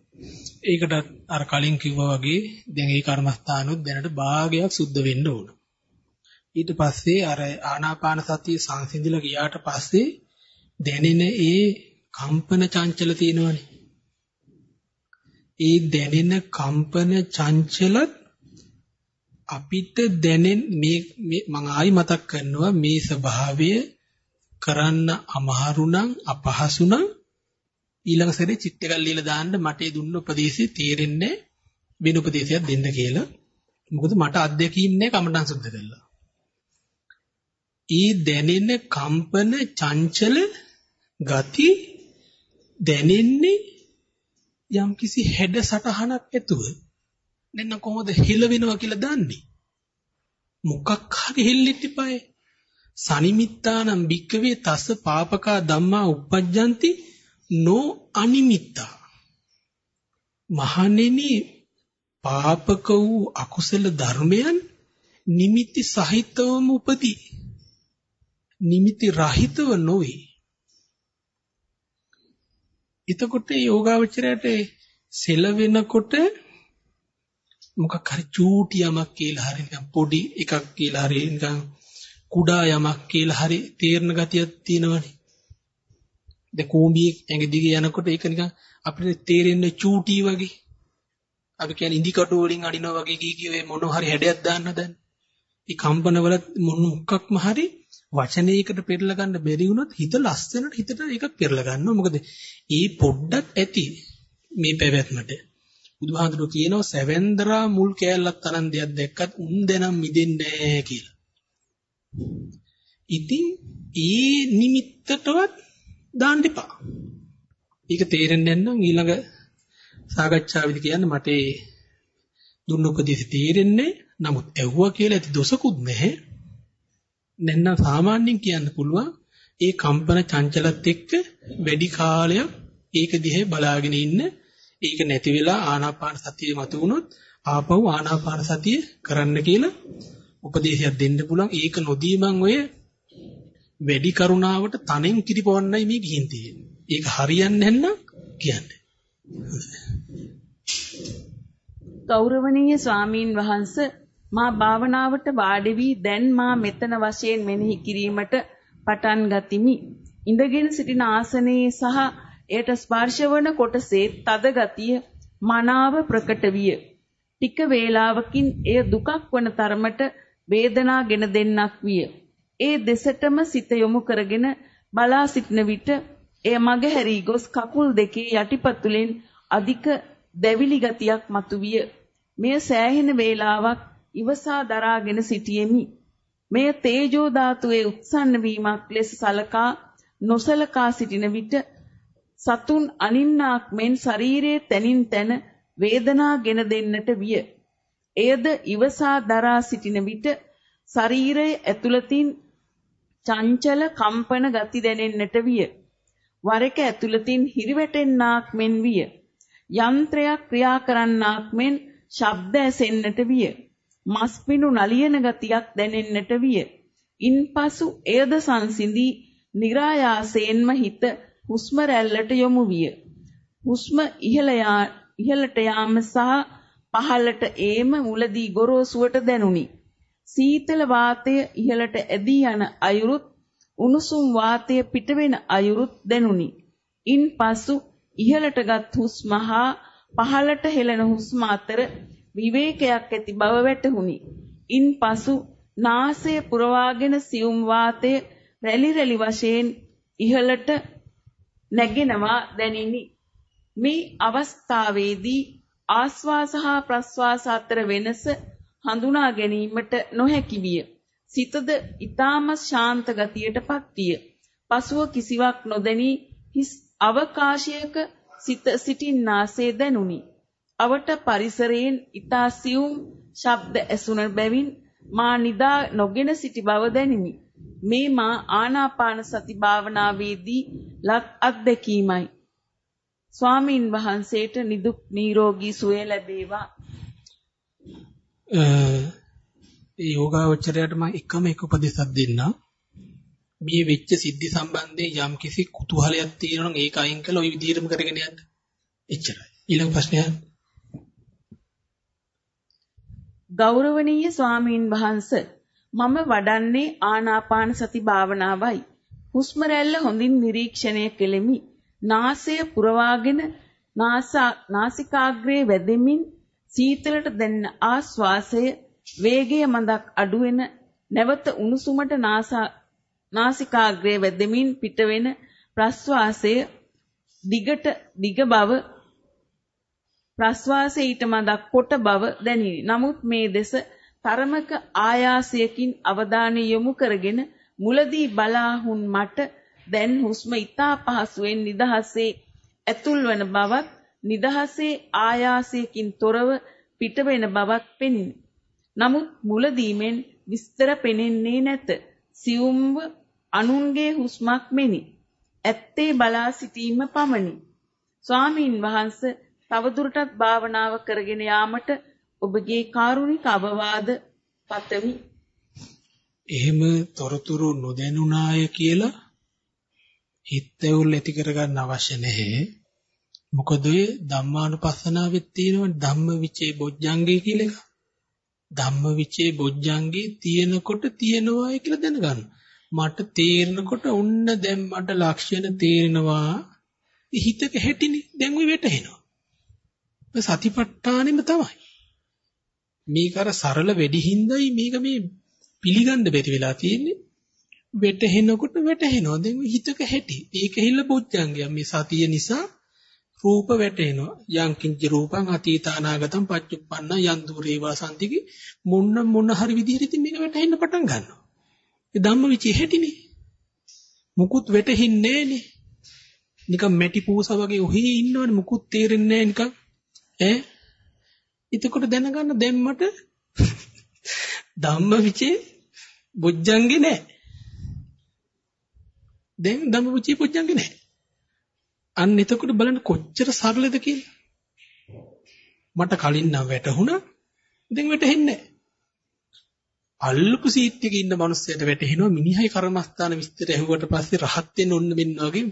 ඒකට අර කලින් කිව්වා වගේ දැන් ඒ කර්මස්ථානොත් දැනට භාගයක් සුද්ධ වෙන්න ඕන. ඊට පස්සේ අර ආනාපාන සතිය සංසිඳිලා ගියාට පස්සේ දැනෙන ඒ කම්පන චංචල තියෙනවනේ. ඒ දැනෙන කම්පන චංචලත් අපිට දැනෙන මේ මම ආයි මතක් කරනවා මේ ස්වභාවය කරන්න අමහරු නම් අපහසු නම් ඊළඟ සැරේ චිත්ත එකක් ලියලා දාන්න මට ඒ දුන්න උපදේශය තේරෙන්නේ වෙන උපදේශයක් දෙන්න කියලා. මොකද මට අත්දැකීම් නැහැ කමටන් සුද්ධ කළා. ඊ දැනෙන කම්පන චංචල ගති දැනෙන්නේ යම්කිසි හැඩ සටහනක් ඇතුව. නැත්නම් කොහොමද හිල වෙනවා කියලා දන්නේ? මොකක් හරි හෙල්ලෙන්න ඉපාය සනිමිත්තානම් භික්කවේ තස්ස පාපකා ධම්මා uppajjanti no අනිමිත්තා. මහණෙනි පාපක වූ අකුසල ධර්මයන් නිමිති සහිතවම උපදී. නිමිති රහිතව නොවේ එතකොට යෝගාවචරයට සෙල වෙනකොට මොකක් හරි චූටි යමක් කියලා හරි නිකන් පොඩි එකක් කියලා හරි නිකන් කුඩා යමක් කියලා හරි තේරන ගතියක් තියෙනවනේ. දැන් කූඹියේ ඇඟ දිගේ යනකොට ඒක නිකන් අපිට තේරෙන්නේ චූටි වගේ. අපි කියන්නේ ඉදි කටු වලින් අඩිනවා වගේ කී කිය මොන හරි හැඩයක් දාන්න දැන්. මේ කම්පන වල මොකක්ම හරි වචනයකට පෙරලා ගන්න බැරි වුණොත් හිත ලස්සනට හිතට ඒක පෙරලා ගන්නවා. මොකද ඒ පොඩ්ඩක් ඇති මේ පැවැත්මට. බුදුහාඳුර කියනවා සැවෙන්දරා මුල් කෑල්ලක් තරම් දෙයක් දැක්කත් උන් දෙනම් මිදෙන්නේ නැහැ කියලා. ඉතින් ඒ නිමිත්තටවත් දාන්න එපා. ඒක තේරෙන්නේ නැත්නම් ඊළඟ සාකච්ඡාවේදී කියන්න මට ඒ දුන්න උපදෙස් තේරෙන්නේ නමුත් ඇහුවා කියලා ඇති දොසකුත් නැහැ. නැත්නම් සාමාන්‍යයෙන් කියන්න පුළුවන් ඒ කම්පන චංචලත් එක්ක වැඩි කාලයක් ඒක දිහේ බලාගෙන ඉන්න. ඒක නැති වෙලා ආනාපාන සතිය මතු වුණොත් ආපහු ආනාපාන සතිය කරන්න කියලා උපදේශයක් දෙන්න පුළුවන්. ඒක නොදී මං ඔය වැඩි කරුණාවට තනෙන් කිරිපොවන්නයි මේ ගිහින් තියෙන්නේ. ඒක හරියන්නේ නැත්නම් කියන්නේ. ගෞරවනීය ස්වාමීන් වහන්ස මා භාවනාවට වාඩි වී දැන් මා මෙතන වශයෙන් මෙනෙහි කිරීමට පටන් ගතිමි. ඉඳගෙන සිටින ආසනයේ සහ එයට ස්පර්ශවන කොටසේ තද ගතිය මනාව ප්‍රකට විය. ටික වේලාවකින් එය දුකක් වන තරමට වේදනාගෙන දෙන්නක් විය. ඒ දෙසටම සිත යොමු කරගෙන බලා සිටන විට එය මග හැරී ගොස් කකුල් දෙකේ යටිපතුලෙන් අධික දැවිලි ගතියක් මතුවිය. මෙය සෑහෙන වේලාවක් ඉවසා දරාගෙන සිටියෙමි. මෙය තේජෝ ධාතුවේ උත්සන්න වීමක් ලෙස සලකා නොසලකා සිටින විට සතුන් අනින්නාක් මෙන් ශරීරයේ තනින් තන වේදනාගෙන දෙන්නට විය. එයද ඉවසා දරා සිටින විට ශරීරයේ ඇතුළතින් චංචල කම්පන ගති දැනෙන්නට විය. වර එක ඇතුළතින් හිරිවැටෙන්නාක් මෙන් විය. යන්ත්‍රයක් ක්‍රියා කරන්නාක් මෙන් ශබ්ද ඇසෙන්නට විය. මස් පිණු නලියන ගතියක් දැනෙන්නට විය. ඉන්පසු එයද සංසිඳී નિરાයාසයෙන්ම හිත හුස්ම රැල්ලට යොමු විය. හුස්ම ඉහළ ඉහළට යාම සහ පහළට ඒම මුලදී ගොරෝසුවට දැනුනි. සීතල වාතය ඉහළට ඇදී යන අයුරුත් උණුසුම් වාතය පිටවෙන අයුරුත් දැනුනි. ඉන්පසු ඉහළටගත් හුස්ම හා පහළට හෙළන හුස්ම අතර විවේකයක් ඇති බව වැටහුණි. ඉන්පසු නාසය පුරවාගෙන සියුම් වාතය රැලි රැලි වශයෙන් ඉහළට නැගෙනවා දැනිනි. මේ අවස්ථාවේදී ආස්වාස හා ප්‍රස්වාස අතර වෙනස හඳුනා ගැනීමට නොහැකි විය. සිතද ඊටාම ශාන්ත ගතියටපත් විය. පසුව කිසිවක් නොදැනී හිස් අවකාශයක සිත සිටින්නාසේ දැනුනි. අවට පරිසරයෙන් ඊතා සියුම් ශබ්ද ඇසුන බැවින් මා නිදා නොගෙන සිටි බව දැනිනි. මේ මා ආනාපාන සති භාවනාවේදී ලත් අත්දැකීමයි. ස්වාමින් වහන්සේට නිදුක් නිරෝගී සුවය ලැබේවා. ඒ යෝගාවචරයට මම එකම එක උපදේශයක් දෙන්නම්. මේ වෙච්ච සිද්ධි සම්බන්ධයෙන් යම් කිසි කුතුහලයක් තියෙනවා නම් ඒක අයින් කළා ওই විදිහටම කරගෙන යන්න. එච්චරයි. ඊළඟ ප්‍රශ්නය. ගෞරවනීය ස්වාමීන් වහන්සේ මම වඩන්නේ ආනාපාන සති භාවනාවයි. හුස්ම රැල්ල හොඳින් නිරීක්ෂණය කෙලෙමි. නාසය පුරවාගෙන නාසිකාග්‍රේ වැදෙමින් සීතලට දැනෙන ආශ්වාසය වේගය මඳක් අඩුවෙන නැවත උණුසුමට නාසිකාග්‍රේ වැදෙමින් පිටවෙන ප්‍රශ්වාසය දිගට දිග බව ප්‍රශ්වාසය ඊට මඳක් කොට බව දැනිනි. නමුත් මේ දෙස තරමක ආයාසයකින් අවධානය යොමු කරගෙන මුලදී බලාහුන් මට දැන් හුස්ම ඉතා පහසුවෙන් නිදහසේ ඇතුල්වන බවත් නිදහසේ ආයාසයකින් තොරව පිටවෙන බවත් පෙනිනි. නමුත් මුලදීමෙන් විස්තර පෙනෙන්නේ නැත. සියුම්ව අනුන්ගේ හුස්මක් මෙනි. ඇත්තේ බලා සිටීම පමණි. ස්වාමීන් වහන්සේ තවදුරටත් භාවනාව කරගෙන යාමට ඔබගේ කාරුණික අවවාද පතමි. එහෙම තොරතුරු නොදැනුණාය කියලා හිතවුල් ඇති කරගන්න අවශ්‍ය නැහැ. මොකද ඔය ධම්මානුපස්සනාවෙත් තියෙනවා ධම්මවිචේ බොජ්ජංගේ කියලා එක. ධම්මවිචේ බොජ්ජංගේ තියෙනකොට තියෙනවායි කියලා දැනගන්න. මට තේරෙනකොට ඔන්න දැන් මට ලක්ෂණ තේරෙනවා. හිතක හැටිනේ දැන් ඔය වැටහෙනවා. සතිපට්ඨානෙම තමයි. මේක අර සරල වෙඩි හිඳයි මේක මේ පිළිගන්න බැරි වෙලා තියෙන්නේ. වැටහෙනකොට වැටහෙනවා. දැන් හිතක හැටි. ඒක හිල්ල බොජ්ජංගය. මේ සතිය නිසා රූප වැටෙනවා. යං කිංච රූපං අතීතානාගතං පච්චුප්පන්න යන් දුරේ වාසන්තිකි මොන්න මොන හරි විදිහට ඉතින් මේක වැටහෙන්න පටන් ගන්නවා. ඒ ධම්මවිචේ හැටිනේ. මුකුත් වැටෙන්නේ නැහනේ. නිකන් මැටි පූස වගේ ඔහේ ඉන්නවනේ මුකුත් තේරෙන්නේ නැහැ නිකන්. ඈ එතකොට දැනගන්න දැම්මට ධම්මවිචේ බොජ්ජංගේ නැහැ. දැන් ධම්මවිචේ බොජ්ජංගේ නැහැ. අන්න එතකොට බලන්න කොච්චර සරලද කියලා. මට කලින් නම් වැටහුණා. දැන් වැටහෙන්නේ නැහැ. අල්ලපු සීට් එකේ ඉන්න මිනිස්සයාට වැටහෙනවා මිනිහයි කර්මස්ථාන විස්තර ඇහුවට පස්සේ රහත් වෙන්න ඕන මෙන්න වගේ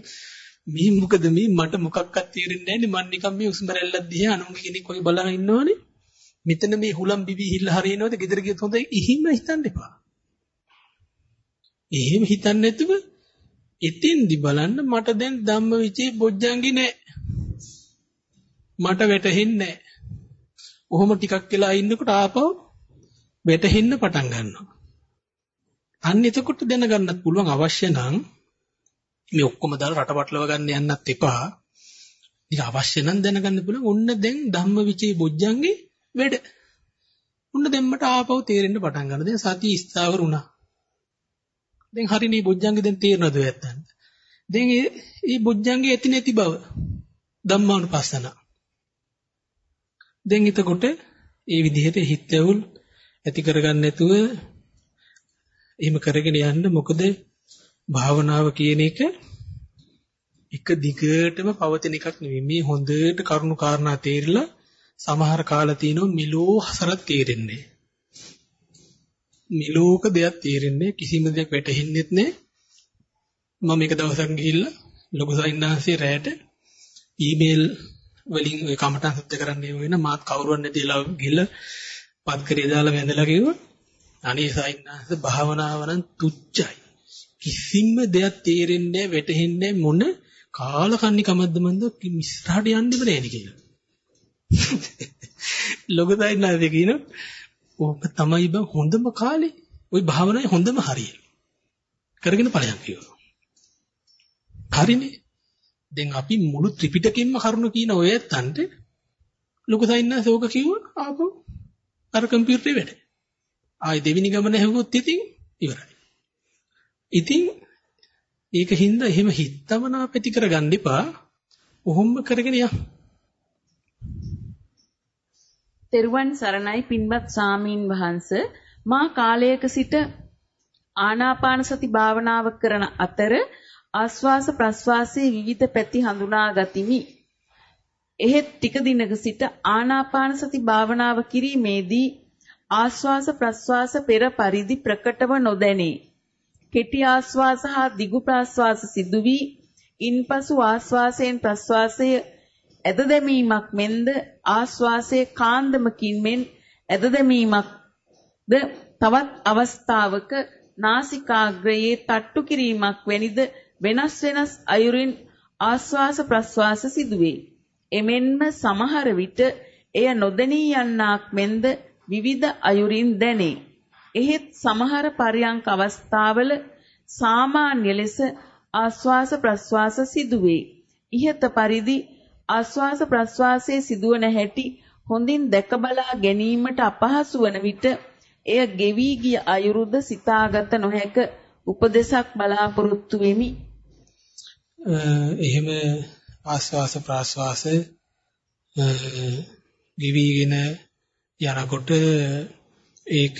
මේ මොකද? මේ මට මොකක්වත් තේරෙන්නේ නැහැ නේ මම නිකන් මේ උස්ම රැල්ලක් දිහා අනුන්ගේ කෙනෙක් වගේ බලන ඉන්නවනේ? මෙතන මේ හුලම් බිබි හිල්ල හරිනවද ගෙදර ගියොත් හොඳයි. ඉහිම හිතන්න එපා. එහෙම හිතන්නේ නැතුව එතින්දි බලන්න මට දැන් ධම්මවිචේ බොජ්ජංගි නෑ. මට වැටහෙන්නේ නෑ. ඔහොම ටිකක් වෙලා ඉන්නකොට ආපහු වැටහෙන්න පටන් ගන්නවා. අන්න එතකොට දැනගන්නත් පුළුවන් අවශ්‍ය නම් මේ ඔක්කොම දාලා රටපටලව ගන්න යන්නත් එපා. ඉතින් අවශ්‍ය නම් දැනගන්න පුළුවන් ඔන්න දැන් ධම්මවිචේ බොජ්ජංගේ වැඩ. ඔන්න දැම්මට ආපහු තේරෙන්න පටන් ගන්නවා. දැන් සතිය ස්ථාවර වුණා. දැන් හරිනේ බොජ්ජංගේ දැන් තේරෙනවද නැත්තන්ට? දැන් මේ බොජ්ජංගේ ඇති නැති බව ධම්මානුපස්සන. දැන් එතකොට ඒ විදිහට හිත ඇවුල් ඇති කරගන්න නැතුව එහෙම කරගෙන යන්න මොකද භාවනාව කියන එක එක දිගටම පවතින එකක් නෙවෙයි. මේ හොඳට කරුණු කාරණා තේරිලා සමහර කාලා තියෙනවා මිලෝ හසරක් තේරෙන්නේ. මිලෝක දෙයක් තේරෙන්නේ කිසිම දෙයක් වැටහෙන්නේත් නැහැ. මම එක දවසක් ගිහිල්ලා ලොකු සයින්නාන්සේ රැයට ඊමේල් වලින් ඔය කමටහන් සුද්ධ කරන්න වෙන මාත් කවුරුවත් නැතිලා ගිහිල්ලා පත් කරේ දාලා වැඳලා කිව්වා අනේ සයින්නාන්ස භාවනාව නම් තුච්චයි. කිසිම දෙයක් තේරෙන්නේ නැහැ වැටහෙන්නේ මොන කාලකන්ණි කමද්ද මන්ද ඉස්සරහට යන්නෙම නෑනේ කියලා. ලොකදයි නැද කියන ඕක තමයි බං හොඳම කාලේ. ওই භාවනාවේ හොඳම හරිය. කරගෙන ඵලයක් කියනවා. හරිනේ. දැන් අපි මුළු ත්‍රිපිටකෙම කරුණු කියන ඔය ඇත්තන්ට ලොකු සයින්නාස ඕක කිව්වොත් ආපහු අර කම්පියුටරේ වැඩ. ආයි දෙවෙනි ගමන හැවුවොත් ඉතින් ඉවරයි. ඉතින් ඒක හින්දා එහෙම හිතවනා පැති කරගන්න එපා. ඔහොම කරගෙන යන්න. තෙරුවන් සරණයි පින්වත් සාමීන් වහන්ස මා කාලයක සිට ආනාපාන සති භාවනාව කරන අතර ආස්වාස ප්‍රස්වාසයේ විවිධ පැති හඳුනා ගතිමි. එහෙත් ටික දිනක සිට ආනාපාන සති භාවනාව කිරීමේදී ආස්වාස ප්‍රස්වාස පෙර පරිදි ප්‍රකටව නොදැනේ. කෙටි ආස්වාස හා දිගු ප්‍රාස්වාස සිදු වී ඉන්පසු ආස්වාසයෙන් ප්‍රස්වාසය ඇද දැමීමක් මෙන්ද ආස්වාසයේ කාන්දමකින් මෙන් ඇද දැමීමක්ද තවත් අවස්ථාවක නාසිකාග්‍රයේ තට්ටු කිරීමක් වැනිද වෙනස් වෙනස් අයුරින් ආස්වාස ප්‍රස්වාස සිදුවේ. එමෙන්ම සමහර විට එය නොදැනී යන්නක් මෙන්ද විවිධ අයුරින් දැනේ. එහෙත් සමහර පරියංක අවස්ථාවල සාමාන්‍ය ලෙස ආස්වාස ප්‍රස්වාස සිදුවේ. ইহත පරිදි ආස්වාස ප්‍රස්වාසයේ සිදුවන හැටි හොඳින් දැක බලා ගැනීමට අපහසු වන විට එය ගෙවි ගිය අයුරුද සිතාගත නොහැක උපදේශක් බලාපොරොත්තු වෙමි. එහෙම ආස්වාස ප්‍රාස්වාස ගෙවිගෙන යනකොට ඒක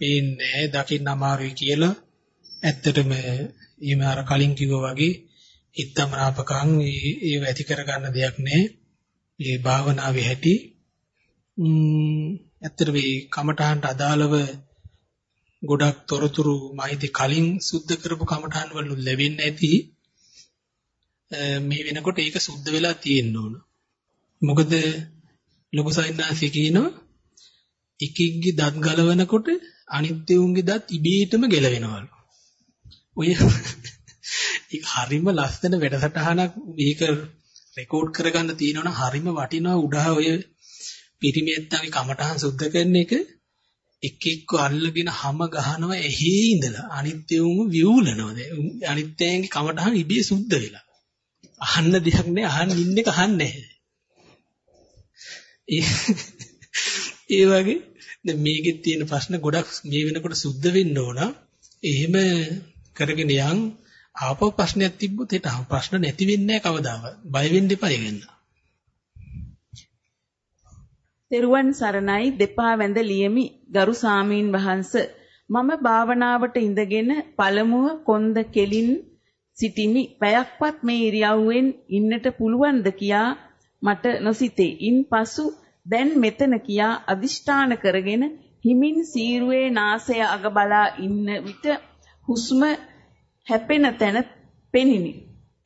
පේන්නේ දකින්න අමාරුයි කියලා ඇත්තටම ඊම අර කලින් කිව්වා වගේ ඉත්තමනාපකම් ඒ ඇති කරගන්න දෙයක් නෑ. මේ භාවනාවේ හැටි ඇත්තට මේ කමඨහන්ට අදාළව ගොඩක් තොරතුරු මාහිතේ කලින් සුද්ධ කරපු කමඨහන් වල ලැබෙන්නේ නැති මේ වෙනකොට ඒක සුද්ධ වෙලා තියෙන්න ඕන. මොකද ලොකු සයින්නාසි කියනවා එකෙක්ගේ දත් ගලවනකොට අනිත් උන්ගේ දත් ඉබේටම ගැලවෙනවලු. ඔය ඒක හරිම ලස්සන වැඩසටහනක් මේක රෙකෝඩ් කරගන්න තියෙනවනම් හරිම වටිනවා උඩහ ඔය පිරිමේත්තගේ කමටහන් සුද්ධ කරන එක එක් එක්ක අල්ලගෙන හැම ගහනවා එහි ඉඳලා අනිත් උන්ව විවුලනවා. අනිත් ඇයිගේ කමටහන් ඉබේ සුද්ධ වෙලා. අහන්න දෙයක් නෑ අහන්න ඉන්න එක අහන්නේ ඒ වගේ දැන් මේකෙත් තියෙන ප්‍රශ්න ගොඩක් මේ වෙනකොට සුද්ධ වෙන්න ඕන. එහෙම කරගෙන යන් ආපහු ප්‍රශ්නයක් තිබ්බොත් ඒට ප්‍රශ්න නැති වෙන්නේ නැහැ කවදාවත්. බය වෙන්න එපා ඒගන්න. තෙරුවන් සරණයි දෙපා වැඳ ලියමි ගරු සාමීන් වහන්ස මම භාවනාවට ඉඳගෙන පළමුව කොන්ද කෙලින් සිටිමි පැයක්වත් මේ ඉරියව්වෙන් ඉන්නට පුළුවන්ද කියා මට නොසිතේ. ඉන්පසු දැන් මෙතන කියා අදිෂ්ඨාන කරගෙන හිමින් සීරුවේ නාසය අග බලා ඉන්න විට හුස්ම හැපෙන තැන පෙනිනි.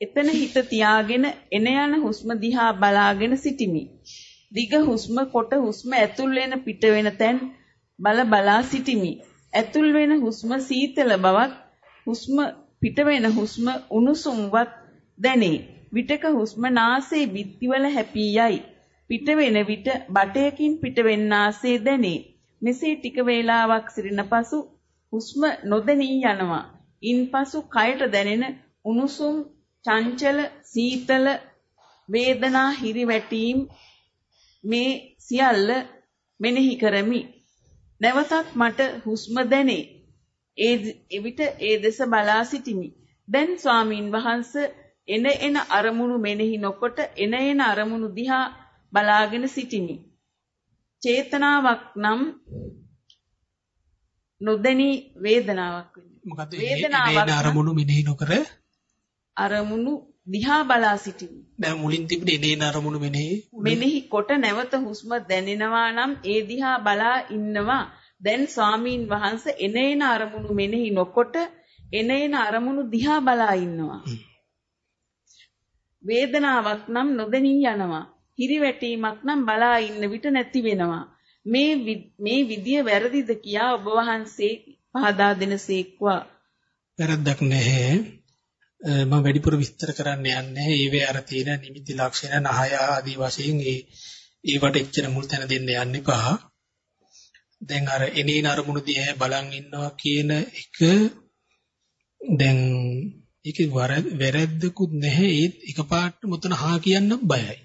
එතන හිත තියාගෙන එන යන හුස්ම දිහා බලාගෙන සිටිමි. දිග හුස්ම කොට හුස්ම ඇතුල් වෙන පිට වෙන තැන් බල බලා සිටිමි. ඇතුල් වෙන හුස්ම සීතල බවත් හුස්ම පිට වෙන හුස්ම උණුසුම්වත් දැනේ. විටක හුස්ම නාසයේ බිත්තිවල හැපී යයි. පිට වෙන විට බටයකින් පිට වෙන්නාසේ දැනේ. මෙසේ ටික වේලාවක් සිටින පසු හුස්ම නොදැනී යනවා. ඉන්පසු කයට දැනෙන උණුසුම්, චංචල, සීතල, වේදනා හිරිවැටීම් මේ සියල්ල මෙනෙහි කරමි. නැවතත් මට හුස්ම දැනේ. ඒ එවිට ඒ දෙස බලා සිටිමි. දැන් ස්වාමින් වහන්සේ එන එන අරමුණු මෙනෙහි නොකොට එන එන අරමුණු දිහා බලාගෙන සිටිමි. චේතනාවක් නම් නොදැනී වේදනාවක් වෙනවා. මොකද වේදනාවක් අරමුණු මෙනෙහි නොකර අරමුණු දිහා බලා සිටිමි. දැන් මුලින් තිබුණේ එනේන අරමුණු මෙනෙහි මෙනෙහි කොට නැවත හුස්ම දැනෙනවා නම් ඒ දිහා බලා ඉන්නවා. දැන් ස්වාමීන් වහන්සේ එනේන අරමුණු මෙනෙහි නොකොට එනේන අරමුණු දිහා බලා ඉන්නවා. වේදනාවක් නම් නොදැනී යනවා. හිරිවැටීමක් නම් බලා ඉන්න විට නැති වෙනවා. මේ මේ විදිය වැරදිද කියා ඔබ වහන්සේ පහදා දෙනසේක්වා. වැරද්දක් නැහැ. මම වැඩිපුර විස්තර කරන්න යන්නේ ඒවේ අර තියෙන නිමිති ලක්ෂණ නහය ආදී වශයෙන් ඒ ඒවට එච්චර මුල් තැන දෙන්න යන්න එපා. දැන් අර එනේන අරමුණු දිහා බලන් ඉන්නවා කියන එක දැන් ඒකේ වැරද්දකුත් නැහැ ඒත් එකපාරට මුතන හා කියන්න බයයි.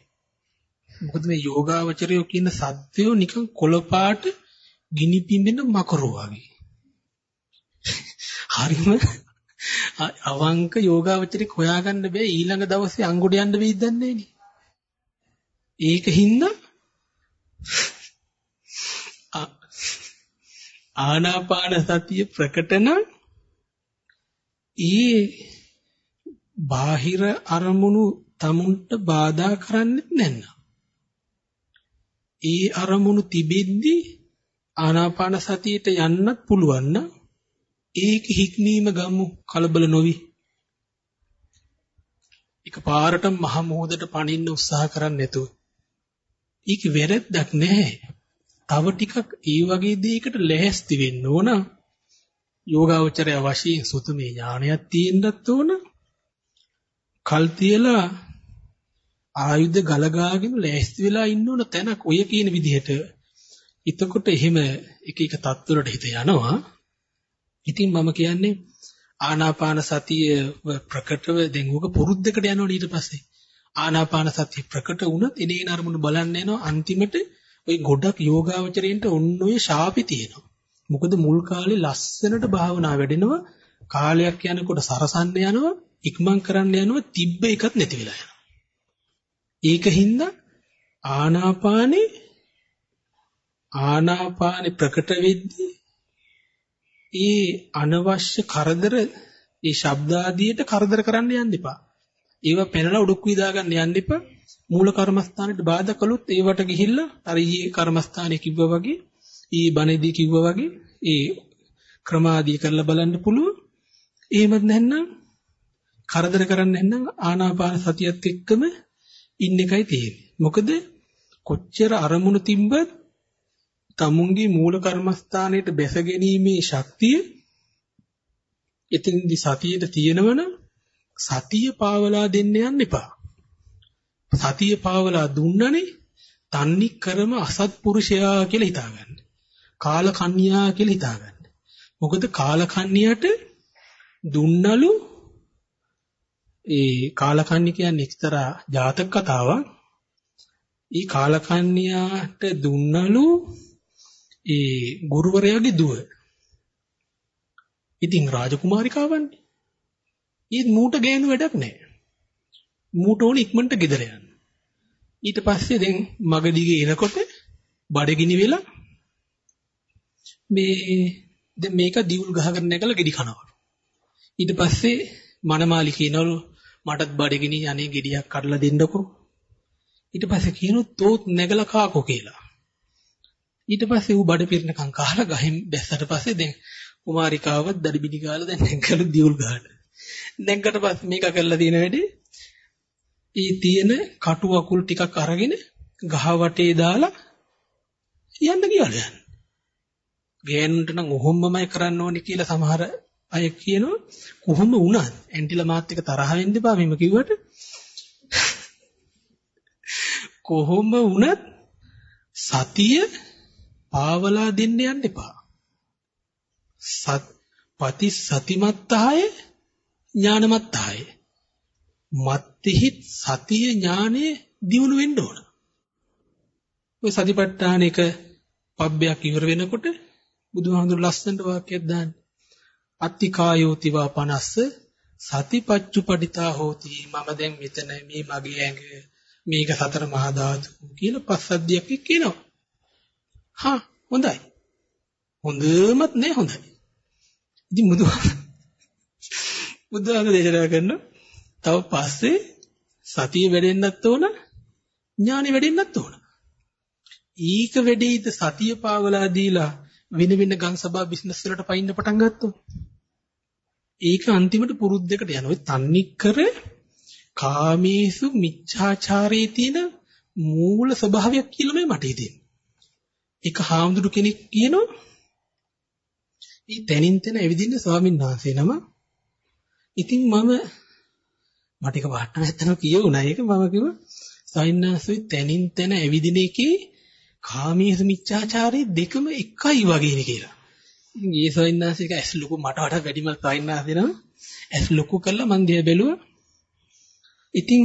මොකද මේ යෝගාවචරයෝ කියන සත්‍යෝ නිකන් කොළපාට ගිනි පිඹෙන මකරෝ වගේ. හරිම අවංක යෝගාවචරික හොයාගන්න බෑ ඊළඟ දවසේ අංගොඩ යන්න වෙයිද දන්නේ නේ. ඒක හින්දා ආනාපාන සතිය ප්‍රකට නම් ඒ බාහිර අරමුණු tamunට බාධා කරන්නෙත් නැන්න. ඒ අරමුණු තිබෙද්දී ආනාපාන සතියට යන්නත් පුළුවන් නම් ඒක හික්මීම ගමු කලබල නොවි. එකපාරට මහ මොහොතට පණින්න උත්සාහ කරන්නේ නැතුව. ඒක වැරද්දක් නැහැ. තව ටිකක් ඒ වගේ දෙයකට ලැහැස්ති වෙන්න ඕන. යෝගාවචරය වශයෙන් සුතමේ ඥානයක් තියෙන්නත් ඕන. කල් තියලා ආයුධ ගලගාගෙන ලෑස්ති වෙලා ඉන්න ඕන තැනක් ඔය කියන විදිහට. එතකොට එහෙම එක එක තත්ත්වවලට හිත යනවා. ඉතින් මම කියන්නේ ආනාපාන සතිය ප්‍රකටව දැන් උග පුරුද්දකට යනවා ඊට පස්සේ. ආනාපාන සතිය ප්‍රකට වුණත් එනේන අරමුණු බලන්න යනවා අන්තිමට ওই ගොඩක් යෝගාවචරයෙන්ට ඔන්න ඔය ශාපි තියෙනවා. මොකද මුල් කාලේ ලස්සනට භාවනා වැඩෙනවා කාලයක් යනකොට සරසන්න යනවා ඉක්මන් කරන්න යනවා තිබ්බ එකක් නැති වෙලා යනවා. ඒකින්ද ආනාපානේ ආනාපානේ ප්‍රකට වෙද්දී ඒ අනවශ්‍ය කරදර ඒ ශබ්ද ආදියට කරදර කරන්න යන්න එපා. ඒව පෙනලා උඩුක් විදා ගන්න යන්න එපා. මූල කර්මස්ථානෙට බාධා කළොත් ඒවට ගිහිල්ලා අර ඊයේ කර්මස්ථානේ කිව්වා වගේ ඊ බණේදී කිව්වා වගේ ඒ ක්‍රමාදී කරලා බලන්න පුළුවන්. එහෙමත් නැත්නම් කරදර කරන්නේ නැත්නම් ආනාපාන සතියත් එක්කම ඉන්න එකයි තියෙන්නේ. මොකද කොච්චර අරමුණු තිබ්බත් තමුන්ගේ මූල කර්මස්ථානයට බැස ගැනීමේ ශක්තිය එතනදි සතියේද තියෙනවනම් සතිය පාවලා දෙන්න යන්න එපා. සතිය පාවලා දුන්නනේ තන්නි කරම අසත්පුරුෂයා කියලා හිතාගන්න. කාලකන්‍යා කියලා හිතාගන්න. මොකද කාලකන්‍යාට දුන්නලු ඒ කාලකන්‍ය කියන්නේ එක්තරා ජාතක කතාවක්. ඊ කාලකන්‍යාට දුන්නලු ඒ ගුරුවරයාගේ දුව. ඉතින් රාජකුමාරිකාවන්නේ. ඊත් මූට ගේන වැඩක් නැහැ. මූට ඕනේ ඉක්මනට ගෙදර යන්න. ඊට පස්සේ දැන් මග දිගේ එනකොට බඩගිනි වෙලා මේ දැන් මේක දියුල් ගහගෙන නැගලා ගෙඩි කනවලු. ඊට පස්සේ මනමාලි කියනවලු මටත් බඩගිනි අනේ ගෙඩියක් කඩලා දෙන්නකෝ. ඊට පස්සේ කියනු තෝත් නැගලා කාකෝ කියලා. ඊට පස්සේ ඌ බඩ පිරෙනකන් කහලා ගහින් බැස්සට පස්සේ දැන් කුමාරිකාවත් දඩිබිඩි කාලා දැන් නැගලා දියුල් ගහන. නැග්ගට පස්සේ මේක කරලා තියෙන වැඩේ ඒ තියෙන කටු අකුල් ටිකක් අරගෙන ගහ වටේ දාලා යන්න කියලා යන්නේ. ගෑනුන්ට නම් ඔහොමමයි කරන්න ඕනේ කියලා සමහර අය කියනවා කොහොම වුණත් ඇන්ටිලා මාත් එක තරහ වෙන්න එපා මෙහෙම කිව්වට කොහොම වුණත් සතිය පාවලා දෙන්න යන්න එපා. සත් පති සතිමත්තාය ඥානමත්තාය. මත්තිහි සතිය ඥානෙ දියුණු වෙන්න ඕන. ඔය සතිපට්ඨාන එක පබ්බයක් ඉවර වෙනකොට බුදුහාමුදුරු ලස්සනට වාක්‍යයක් දාන්නේ. අත්තිකායෝතිවා 50 සතිපච්චුපඩිතා හෝති මම දැන් මෙතන මේ මගේ ඇඟ මේක සතර මහා ධාතු කියලා පස්සද්ධියක් කියනවා. හා හොඳයි. හොඳමත් නෑ හොඳයි. ඉතින් බුදුහාම බුදුහාම දේශනා කරන තව පස්සේ සතිය වැඩෙන්නත් ඕන ඥානෙ වැඩෙන්නත් ඕන. ඊක වැඩේද සතිය පාවලා දීලා වෙන වෙන ගම් සභා බිස්නස් වලට පයින්න පටන් ගත්තොත් ඒක අන්තිමට පුරුද්දකට යනවා. ඒ තන්නිකර කාමේසු මිච්ඡාචාරයේ තියෙන මූල ස්වභාවයක් කියලා මේ මට හිතෙන්නේ. එක හාමුදුරු කෙනෙක් කියනවා මේ තනින් තන ඇවිදින්න ස්වාමීන් වහන්සේ නම ඉතින් මම මට එක වාට්ට නැත්තන කියුණා ඒක මම කිව්වා සයින්නාසුයි තනින් තන ඇවිදින එකේ කාමීස මිච්ඡාචාරයේ දෙකම එකයි වගේනේ කියලා. ඉතින් ඒ සයින්නාසික ඇස් ලොකු මට වඩා වැඩිම සයින්නාසේ නම්. ඇස් ලොකු කළා මං දිහා බැලුවා. ඉතින්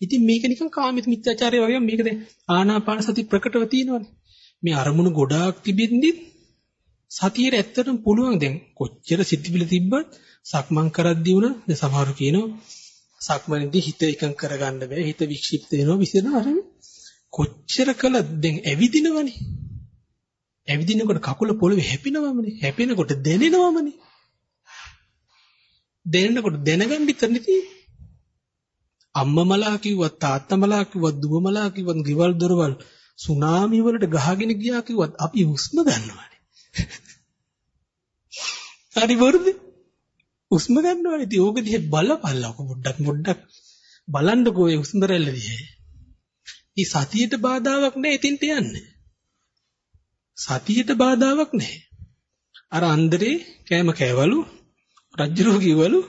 ඉතින් මේක නිකන් කාමිත මිත්‍යාචාරය වගේ මේක දැන් ආනාපාන සති ප්‍රකටව තියෙනවනේ. මේ අරමුණු ගොඩාක් තිබෙද්දි සතියේ ඇත්තටම පුළුවන් දැන් කොච්චර සිතිවිලි තිබ්බත් සක්මන් කරද්දී වුණ. දැන් සමහරු කියනවා සක්මනේදී හිත එකඟ කරගන්න බෑ. හිත වික්ෂිප්ත වෙනවා විසිරෙනවා අර කොච්චර කළත් දැන් ඇවිදිනවනේ. ඇවිදිනකොට කකුල පොළවේ හැපෙනවමනේ හැපෙනකොට දැනෙනවමනේ දැනෙනකොට දැනගන්න විතරනේ තියෙන්නේ අම්මමලා කිව්වත් තාත්තමලා කිව්වත් දුවමලා කිව්වත් ගෙවල් දොරවල් සුනාමි වලට ගහගෙන ගියා කිව්වත් අපි හුස්ම ගන්නවානේ. හරි වරුද? හුස්ම ගන්නවානේ. ඉතින් ඕක දිහා බලපල්ලා පොඩ්ඩක් පොඩ්ඩක් බලන්නකෝ ඒ හුස්ම රැල්ල දිහා. මේ සතියට බාධාවක් නැහැ ඉතින්ට යන්නේ. සතියට බාධාවක් නැහැ. අර අන්දරේ කෑම කෑවලු රජ්ජුරෝ කිව්වලු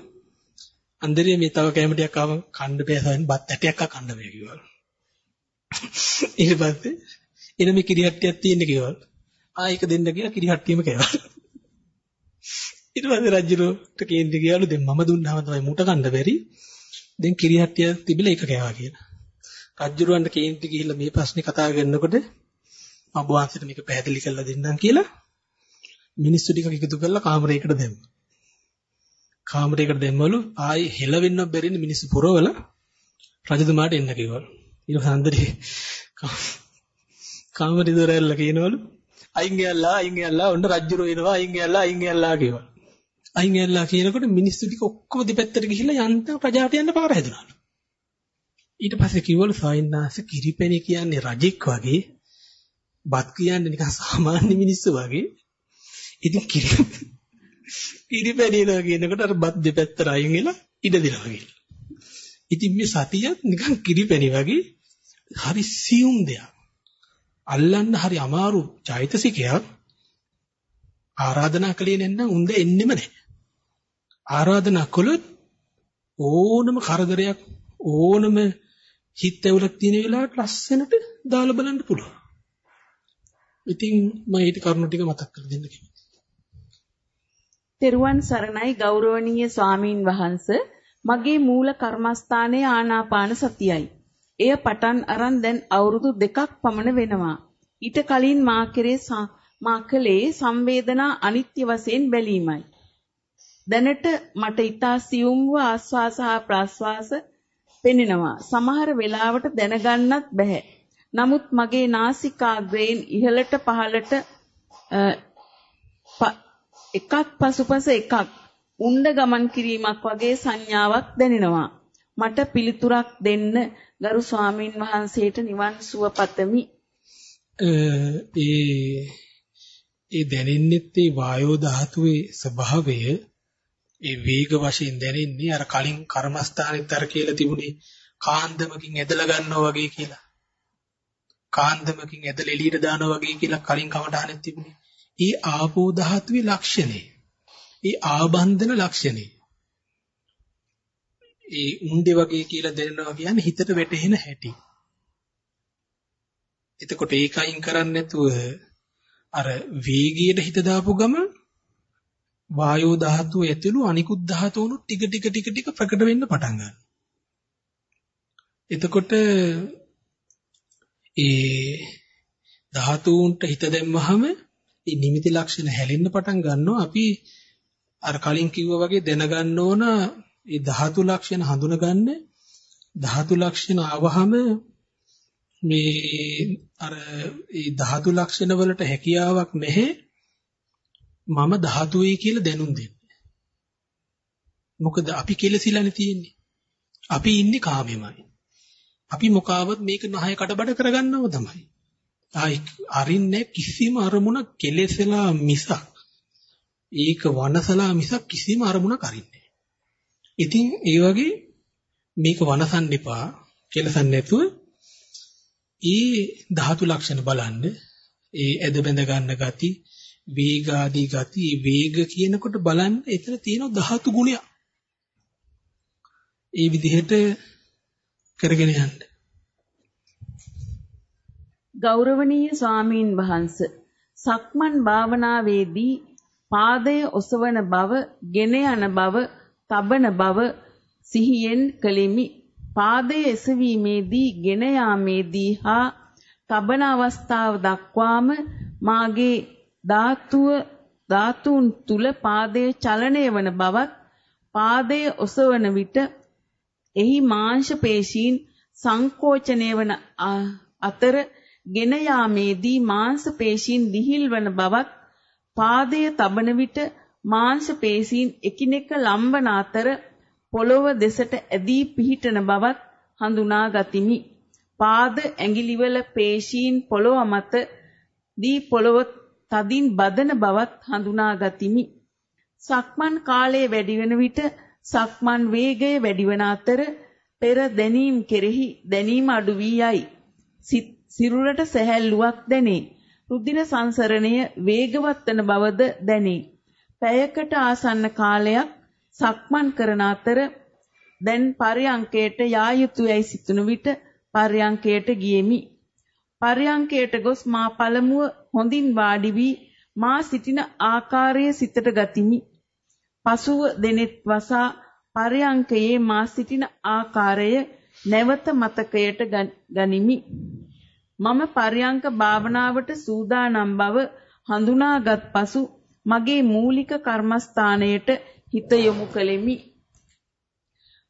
අන්දරේ මේ තව කැම ටිකක් ආව කන්න බෑ සයින් බත් ඇටයක් ආ කන්න බෑ කිව්වලු. ඊට පස්සේ එන මේ කිරිහට්ටියක් තියෙන කිව්වලු. ආ ඒක දෙන්න කියලා කිරිහට්ටියම කෑවා. ඊට පස්සේ රජුරට කේන්ති ගියලු දැන් මම දුන්නාම තමයි මුට කන්න බැරි. දැන් කිරිහට්ටිය තිබිලා ඒක කෑවා කියලා. රජුරවන්ට කේන්ති ගිහිල්ලා මේ ප්‍රශ්නේ කතා කරනකොට ඔබ වහන්සේට මේක පැහැදිලි කරලා දෙන්නම් කියලා මිනිස්සු ටික එකතු කරලා කාමරයකට දැම්මා. කාමරයකට දැම්මලු ආයි හෙලවෙන්න බැරින මිනිස්සු පුරවල රජතුමාට එන්න කිව්වලු. ඊට හන්දරේ කාමරේ දොරැල්ල කියනවලු අයින් ගියල්ලා අයින් ගියල්ලා ඔන්න රජ්ජුරෝ එනවා අයින් ගියල්ලා අයින් ගියල්ලා කිව්වා. අයින් ගියල්ලා කියනකොට මිනිස්සු ටික ඔක්කොම දෙපැත්තට ගිහිල්ලා යන්තම් ප්‍රජාට යන්න පාර හැදුනලු. ඊට පස්සේ කිව්වලු සායින්නාස කිරිපැණි කියන්නේ රජෙක් වගේ බත් කියන්නේ නිකන් සාමාන්‍ය මිනිස්සු වගේ. ඉතින් කිරි පිරිපැදිනවා කියනකොට අර බත් දෙපැත්තට අයින් වෙලා ඉඩ දෙනවා කියලා. ඉතින් මේ සතියත් නිකන් කිරිපැණි වගේ හරි සියුම් දෙයක්. අල්ලන්න හරි අමාරු චෛතසිකයක් ආරාධනා කළේ නැත්නම් උන්ද එන්නෙම නැහැ. ආරාධනා කළොත් ඕනම කරදරයක් ඕනම හිත ඇවුලක් තියෙන වෙලාවට ලස්සනට දාලා බලන්න පුළුවන්. ඉතින් මම ඊට කරුණු ටික මතක් කරලා දෙන්න කිව්වා. තෙරුවන් සරණයි ගෞරවනීය ස්වාමීන් වහන්ස මගේ මූල කර්මස්ථානයේ ආනාපාන සතියයි. එය පටන් අරන් දැන් අවුරුදු දෙකක් පමණ වෙනවා. ඊට කලින් මා කෙරේ මා කලේ සංවේදනා අනිත්‍ය වශයෙන් බැලීමයි. දැනට මට ඊතා සියුම් වූ ආස්වාස හා ප්‍රාස්වාස පෙනෙනවා. සමහර වෙලාවට දැනගන්නත් බැහැ. නමුත් මගේ නාසිකාග්‍රයෙන් ඉහළට පහළට එකක් පසුපස එකක් උණ්ඩ ගමන් කිරීමක් වගේ සංඥාවක් දැනෙනවා. මට පිළිතුරක් දෙන්න ගරු ස්වාමින් වහන්සේට නිවන් සුව පතමි. ඒ ඒ දැනෙන්නෙත් ඒ වායෝ ධාතුවේ ස්වභාවය ඒ වේග වශයෙන් දැනෙන්නේ අර කලින් කර්මස්ථානෙත් අර කියලා තිබුණේ කාන්දමකින් ඇදලා ගන්නවා වගේ කියලා. කාන්දමකින් ඇදලා එළියට දානවා වගේ කියලා කලින් කමටහනෙත් තිබුණේ. ඒ ආපෝ ධාතුවේ ලක්ෂණේ. ඒ ආබන්ධන ලක්ෂණේ. ඒ උණ්ඩේ වගේ කියලා දැනෙනවා කියන්නේ හිතට වැටෙන හැටි. එතකොට ඒකයින් කරන්නේ නැතුව අර වේගයට හිත දාපු ගමන් වායෝ ධාතුව ඇතුළු අනිකුත් ධාතුණු ටික ටික ටික ටික ප්‍රකට වෙන්න පටන් ගන්නවා. එතකොට ඒ ධාතුන්ට හිත දැම්මහම ඒ නිමිති ලක්ෂණ හැලෙන්න පටන් ගන්නවා. අපි අර කලින් කිව්වා වගේ දැනගන්න ඕන ඒ ධාතු ලක්ෂණ හඳුනගන්න ධාතු ලක්ෂණ ආවහම මේ අර ඒ ධාතු ලක්ෂණ වලට හැකියාවක් නැහැ මම ධාතුවේ කියලා දැනුම් දෙන්න. මොකද අපි කෙලසිලානේ තියෙන්නේ. අපි ඉන්නේ කාමෙමයි. අපි මොකාවත් මේක නහය කඩබඩ කරගන්නව තමයි. ආයි අරින්නේ කිසිම අරමුණක් කෙලෙසලා මිසක්. ඒක වනසලා මිසක් කිසිම අරමුණක් අරින්නේ ඉතින් ඒ වගේ මේක වනසන්න එපා කෙලසන්න නැතුව. ඒ ධාතු ලක්ෂණ බලන්න. ඒ ඇද බැඳ ගන්න ගති වේගාදී ගති වේග කියනකොට බලන්න එතන තියෙන ධාතු ගුණයක්. ඒ විදිහට කරගෙන යන්න ගෞරවනීය ස්වාමීන් වහන්ස සක්මන් භාවනාවේදී පාදය ඔසවන බව, ගෙන යන බව, තබන බව සිහියෙන් කළෙමි. පාදය එසවීමේදී, ගෙන යාමේදී හා තබන අවස්ථාව දක්වාම මාගේ ධාතුව ධාතුන් තුල පාදයේ චලනය වන බවත් පාදයේ ඔසවන විට එහි මාංශ පේශීන් සංකෝචනය වන අතර ගෙන යාමේදී මාංශ පේශීන් දිහිල් වන බවත් පාදය තබන විට මාංශ පේශීන් එකිනෙක ලම්බන අතර පොළොව දෙසට ඇදී පිහිටන බවත් හඳුනා ගතිමි. පාද ඇඟිලිවල පේශීන් පොළොව මත දී පොළොව තදින් බදන බවත් හඳුනා ගතිමි. සක්මන් කාලය වැඩි වෙන විට සක්මන් වේගය වැඩි වන අතර පෙර දැනීම් කෙරෙහි දැනීම අඩු වී යයි. සිරුරට සැහැල්ලුවක් දැනේ. රුධිර සංසරණය වේගවත් වන බවද දැනේ. පැයකට ආසන්න කාලයක් සක්මන් කරන අතර දැන් පර්යංකයට යා යුතුයයි සිතුණු විට පර්යංකයට ගියෙමි. පර්යංකයට ගොස් මා පළමුව හොඳින් වාඩි වී මා සිටින ආකාරය සිතට ගතිමි. පසුව දෙනෙත් වසා පර්යංකයේ මා සිටින ආකාරය නැවත මතකයට ගනිමි. මම පර්යංක භාවනාවට සූදානම් බව හඳුනාගත් පසු මගේ මූලික කර්මස්ථානයට හිත යොමු කළෙමි.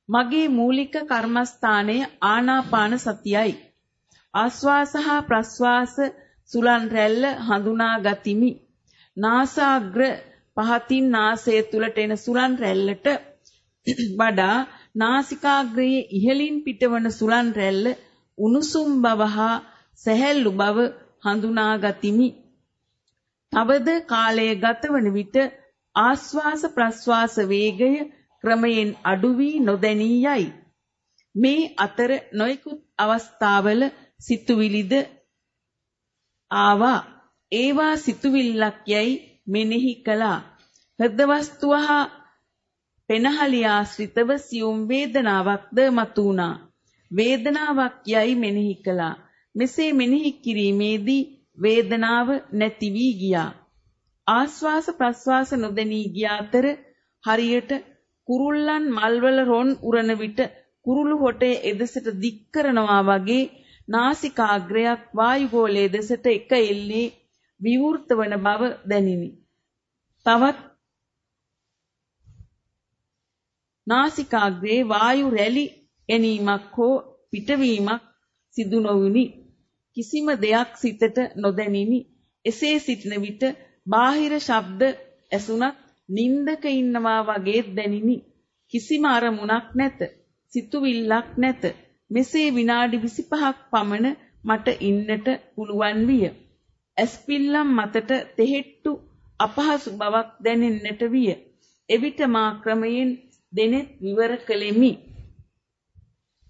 මගේ මූලික කර්මස්ථානය ආනාපාන සතියයි. ආස්වාස හා ප්‍රස්වාස සුලන් රැල්ල හඳුනා ගතිමි. නාසාග්‍ර පහතින් නාසය තුලට එන සුලන් රැල්ලට වඩා නාසිකාග්‍රයේ ඉහළින් පිටවන සුලන් රැල්ල උණුසුම් බව හා සැහැල්ලු බව හඳුනා ගතිමි. තවද කාලය ගතවන විට ආස්වාස ප්‍රස්වාස වේගය ක්‍රමයෙන් අඩු වී නොදැනී යයි. මේ අතර නොයෙකුත් අවස්ථාවල සිතුවිලිද ආවා. ඒවා සිතුවිල්ලක් යයි මෙනෙහි කළා. හෘද වස්තුව හා පෙනහලිය ආශ්‍රිතව සියුම් වේදනාවක්ද මතුණා. වේදනාවක් යයි මෙනෙහි කළා. මෙසේ මෙනෙහි කිරීමේදී වේදනාව නැති වී ගියා. ආස්වාස ප්‍රස්වාස නොදැනී ගිය අතර හරියට කුරුල්ලන් මල්වල රොන් උරන විට කුරුළු හොටේ එදෙසට දික් කරනවා වගේ නාසිකාග්‍රයක් වායුගෝලයේ දෙසට එක එල්ලේ විවෘත වන බව දැනිනි. තවත් නාසිකාග්‍රේ වායු රැලි එනීමක් හෝ පිටවීමක් සිදු නොවුනි. කිසිම දෙයක් සිතට නොදැනිනි. එසේ සිටින විට බාහිර ශබ්ද ඇසුණත් නින්දක ඉන්නවා වගේ දැනිනි. කිසිම අරමුණක් නැත. සිතුවිල්ලක් නැත. මෙසේ විනාඩි 25ක් පමණ මට ඉන්නට පුළුවන් විය. ඇස්පිල්ලම් මතට තෙහෙට්ටු අපහසු බවක් දැනෙන්නට විය. එවිට මා ක්‍රමයෙන් දෙනෙත් විවර කළෙමි.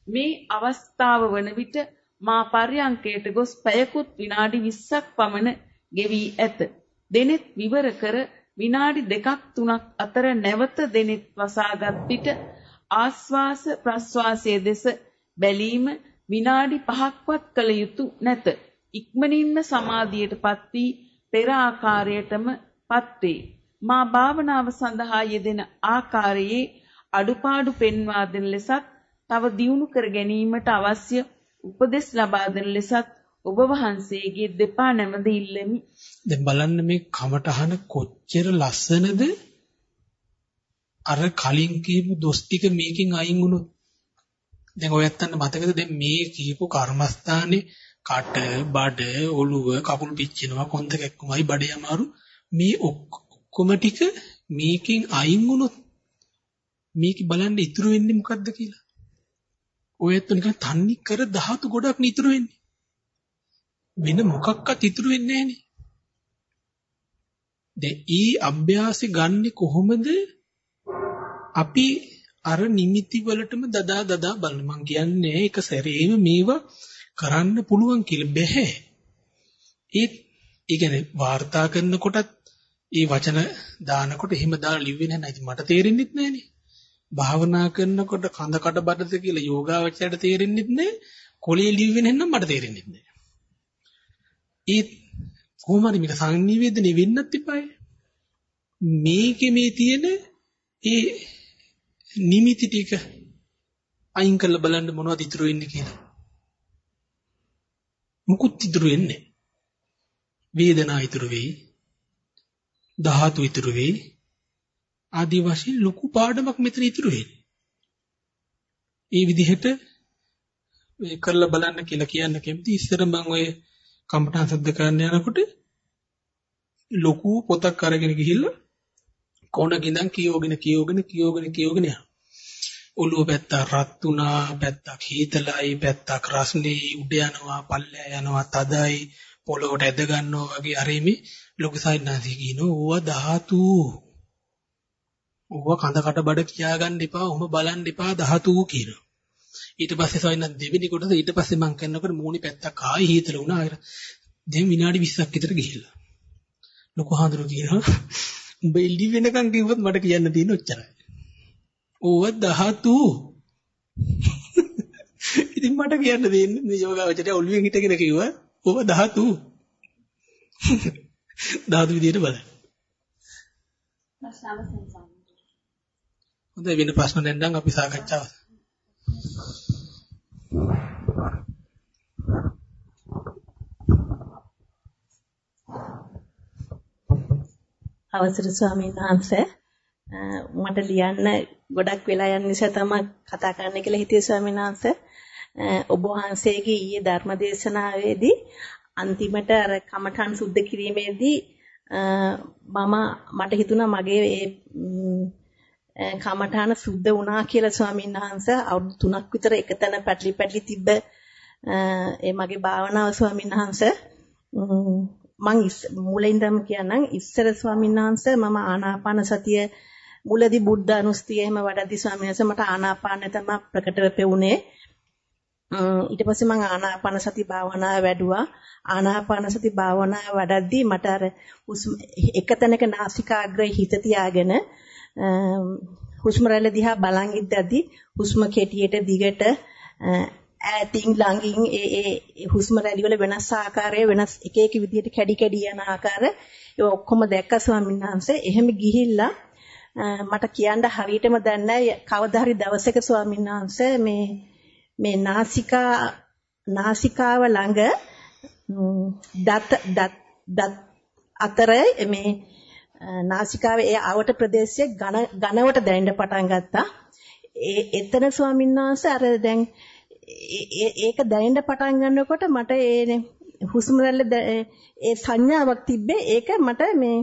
මේ අවස්ථාව වන විට මා පර්යංකයට ගොස් පැයකුත් විනාඩි 20ක් පමණ ගෙවි ඇත. දෙනෙත් විවර කර විනාඩි දෙකක් තුනක් අතර නැවත දෙනෙත් වසාගත් විට ආස්වාස ප්‍රස්වාසයේ දෙස බැලීම විනාඩි 5ක්වත් කළ යුතු නැත. ඉක්මනින්ම සමාධියටපත් වී පෙර ආකාරයටමපත් වේ. මා භාවනාව සඳහා යෙදෙන ආකාරයේ අඩුපාඩු පෙන්වා දෙන ලෙසත් තව දියුණු කර ගැනීමට අවශ්‍ය උපදෙස් ලබා දෙන ලෙසත් ඔබ වහන්සේගේ දෙපා නැමද ඉල්ලමි. දැන් බලන්න මේ කමටහන කොච්චර ලස්සනද අර කලින් කියපු දොස් ටික මේකෙන් අයින් වුණොත් දැන් ඔය ඇත්තන්ට මතකද දැන් මේ කියපු කර්මස්ථානේ කට බඩ ඔළුව කකුල් පිච්චෙනවා කොන්ද කැක්කුමයි බඩේ අමාරු මේ ඔක්කොම ටික මේකෙන් අයින් වුණොත් මේක බලන්න ඉතුරු වෙන්නේ මොකද්ද කියලා? ඔය ඇත්ත නිකන් තන්නේ කර ධාතු ගොඩක් නිතුරු වෙන්නේ. වෙන මොකක්වත් ඉතුරු වෙන්නේ නැහනේ. දැන් ඊ අභ්‍යාසෙ ගන්නෙ කොහොමද? අපි අර නිමිති වලටම දදා දදා බලන මං කියන්නේ ඒක සැරේම මේවා කරන්න පුළුවන් කියලා බෑ ඒ ඒ කියන්නේ වාර්තා කරනකොටත් ඒ වචන දානකොට එහෙම දාලා ලිව්වේ නැහැ මට තේරෙන්නෙත් නැහනේ භාවනා කරනකොට කඳ කට බඩද කියලා යෝගාවචරයට තේරෙන්නෙත් නැහැ. කොලේ ලිව්වේ නැත්නම් මට තේරෙන්නෙත් නැහැ. ඒ කොහොම හරි මේක සංනිවේදනය වෙන්නත් එපායි. මේකේ මේ තියෙන ඒ නිමිති ටික අයින් කරලා බලන්න මොනවද ඉතුරු වෙන්නේ කියලා. මුකුත් ඉතුරු වෙන්නේ වේදනා ඉතුරු වෙයි. ධාතු ඉතුරු වෙයි. ආදී වශයෙන් ලොකු පාඩමක් මෙතන ඉතුරු වෙන්නේ. ඒ විදිහට මේ කරලා බලන්න කියලා කියන්න කැමති ඉස්සර මම ඔය කම්පටන් සද්ද කරන්න යනකොට ලොකු පොතක් අරගෙන ගිහිල්ලා කොනක ඉඳන් කියෝගෙන කියෝගෙන කියෝගෙන කියෝගෙන යනවා. ඔළුව පැත්ත රත් උනා පැත්තක් හීතලයි පැත්තක් රස්නේ උඩ යනවා පල්ලෑ යනවා තදයි පොළොවට ඇද ගන්නවා වගේ අරෙමි ලොකු සයින්නාසි කියනවා. ඕවා ධාතු. ඕවා කඳ කට බඩ කියාගන්න එපා ඔහොම බලන්න එපා ධාතු කියනවා. ඊට පස්සේ සයින්නාස් දෙවෙනි කොටස ඊට පස්සේ මම කරනකොට මූණි පැත්තක් ආයි හීතල වුණා. දැන් විනාඩි 20ක් විතර ගිහිල්ලා. ලොකු හාඳුරු කියනවා උඹ එළි වෙනකන් කිව්වොත් මට කියන්න තියෙන ඔච්චරයි. ඕව ධාතු. ඉතින් මට කියන්න දෙන්නේ මේ යෝගාවචරය ඔළුවෙන් හිටගෙන කිව්වා ඕව ධාතු. ධාතු විදියට බලන්න. හොඳයි වෙන ප්‍රශ්න නැත්නම් අපි සාකච්ඡාව. අවසර ස්වාමීන් වහන්සේ මට ලියන්න ගොඩක් වෙලා යන නිසා තමයි කතා කරන්න කියලා හිතියේ ස්වාමීන් වහන්සේ. ඔබ වහන්සේගේ ඊයේ ධර්මදේශනාවේදී අන්තිමට අර කමඨන් සුද්ධ කිරීමේදී මම මට හිතුණා මගේ ඒ කමඨාන සුද්ධ වුණා කියලා ස්වාමීන් වහන්සේ අවුරුදු 3ක් විතර එකතැන පැටලි පැටලි තිබ්බ ඒ මගේ භාවනාව ස්වාමීන් වහන්සේ. මං මුලින්දම කියන්නම් ඉස්සර ස්වාමීන් වහන්සේ මම ආනාපාන සතිය මුලදී බුද්ධ අනුස්තිය එහෙම වඩද්දි ස්වාමීන් වහන්සේ මට ආනාපාන තමයි ප්‍රකටව පෙවුනේ. ඊට පස්සේ මම ආනාපාන සති භාවනාව වැඩුවා. ආනාපාන සති භාවනාව වඩද්දි මට අර එක තැනක නාසිකාග්‍රේ හිත තියාගෙන හුස්ම රැල්ල දිහා බලන් ඉද්දදී හුස්ම කෙටියට දිගට ඈතින් ළඟින් ඒ ඒ හුස්ම රැලි වල වෙනස් ආකාරය වෙනස් එක එක විදිහට කැඩි කැඩි යන ආකාර ඒ ඔක්කොම දැක්ක ස්වාමීන් වහන්සේ. එහෙම ගිහිල්ලා මට කියන්න හරියටම දන්නේ කවදා හරි දවසක ස්වාමීන් වහන්සේ මේ මේ නාසිකා නාසිකාව ළඟ දත් දත් දත් අතර මේ නාසිකාවේ ඒ අවට ප්‍රදේශයේ ඝන ඝනවට දැනෙන්න පටන් ගත්තා. ඒ එතන ස්වාමීන් වහන්සේ අර දැන් ඒක දැනෙන්න පටන් ගන්නකොට මට ඒ හුස්ම රැල්ල ඒ සංඥාවක් තිබ්බේ ඒක මට මේ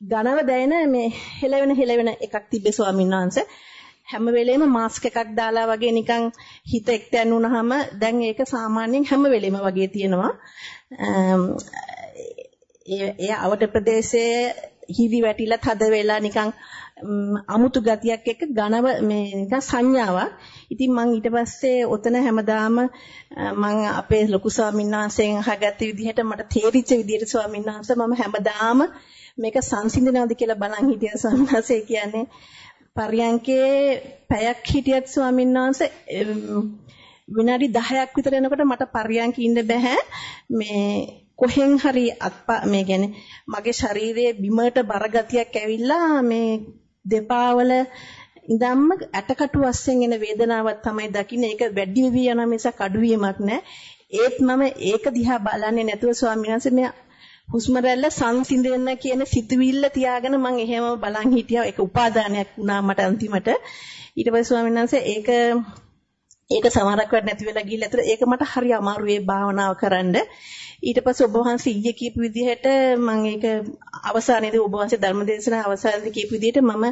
ඝනව දැනෙන මේ හෙලවෙන හෙලවෙන එකක් තිබ්බේ ස්වාමීන් වහන්සේ හැම වෙලෙම මාස්ක් එකක් දාලා වගේ නිකන් හිත එක්තැන් වුනහම දැන් ඒක සාමාන්‍යයෙන් හැම වෙලෙම වගේ තියෙනවා ඒ ඒ අවට ප්‍රදේශයේ හිලි වැටිලා තද වෙලා නිකන් අමුතු ගතියක් එක්ක ඝනව මේ නිකන් සංඥාවක්. ඉතින් මම ඊට පස්සේ ඔතන හැමදාම මම අපේ ලොකු ස්වාමීන් වහන්සේගෙන් අහගත්ත විදිහට මට තේරිච්ච විදිහට ස්වාමීන් වහන්සේ මම හැමදාම මේක සංසිඳනවද කියලා බලන් හිටියා ස්වාමීන් වහන්සේ කියන්නේ. පරියන්කේ පැයක් හිටියත් ස්වාමීන් වහන්සේ විනාඩි 10ක් විතර යනකොට මට පරියන්ක ඉන්න බෑ මේ කොහෙන් හරි අත්පා මේ කියන්නේ මගේ ශරීරයේ බිමට බර ගතියක් ඇවිල්ලා මේ දෙපා වල ඉඳන්ම ඇටකටු අස්සෙන් එන වේදනාවක් තමයි දකින්නේ. ඒක වැඩි වෙවි යන මිසක් අඩු වීමක් නෑ. ඒත් මම ඒක දිහා බලන්නේ නැතුව ස්වාමීන් වහන්සේ මේ හුස්ම රැල්ල සංසිඳෙන්න කියන සිතුවිල්ල තියාගෙන මම එහෙම බලන් හිටියා. ඒක උපාදානයක් වුණා මට අන්තිමට. ඊට පස්සේ ස්වාමීන් වහන්සේ ඒක ඒක සමහරක් වෙලා නැති වෙලා ගිහිල්ලා ඇතර ඒක මට හරි අමාරු ඒ භාවනාව කරන්න. ඊට පස්සේ ඔබ වහන්සේ ඊයේ කියපු විදිහට මම ඒක අවසානයේදී ඔබ වහන්සේ ධර්මදේශනා අවසානයේදී කියපු විදිහට මම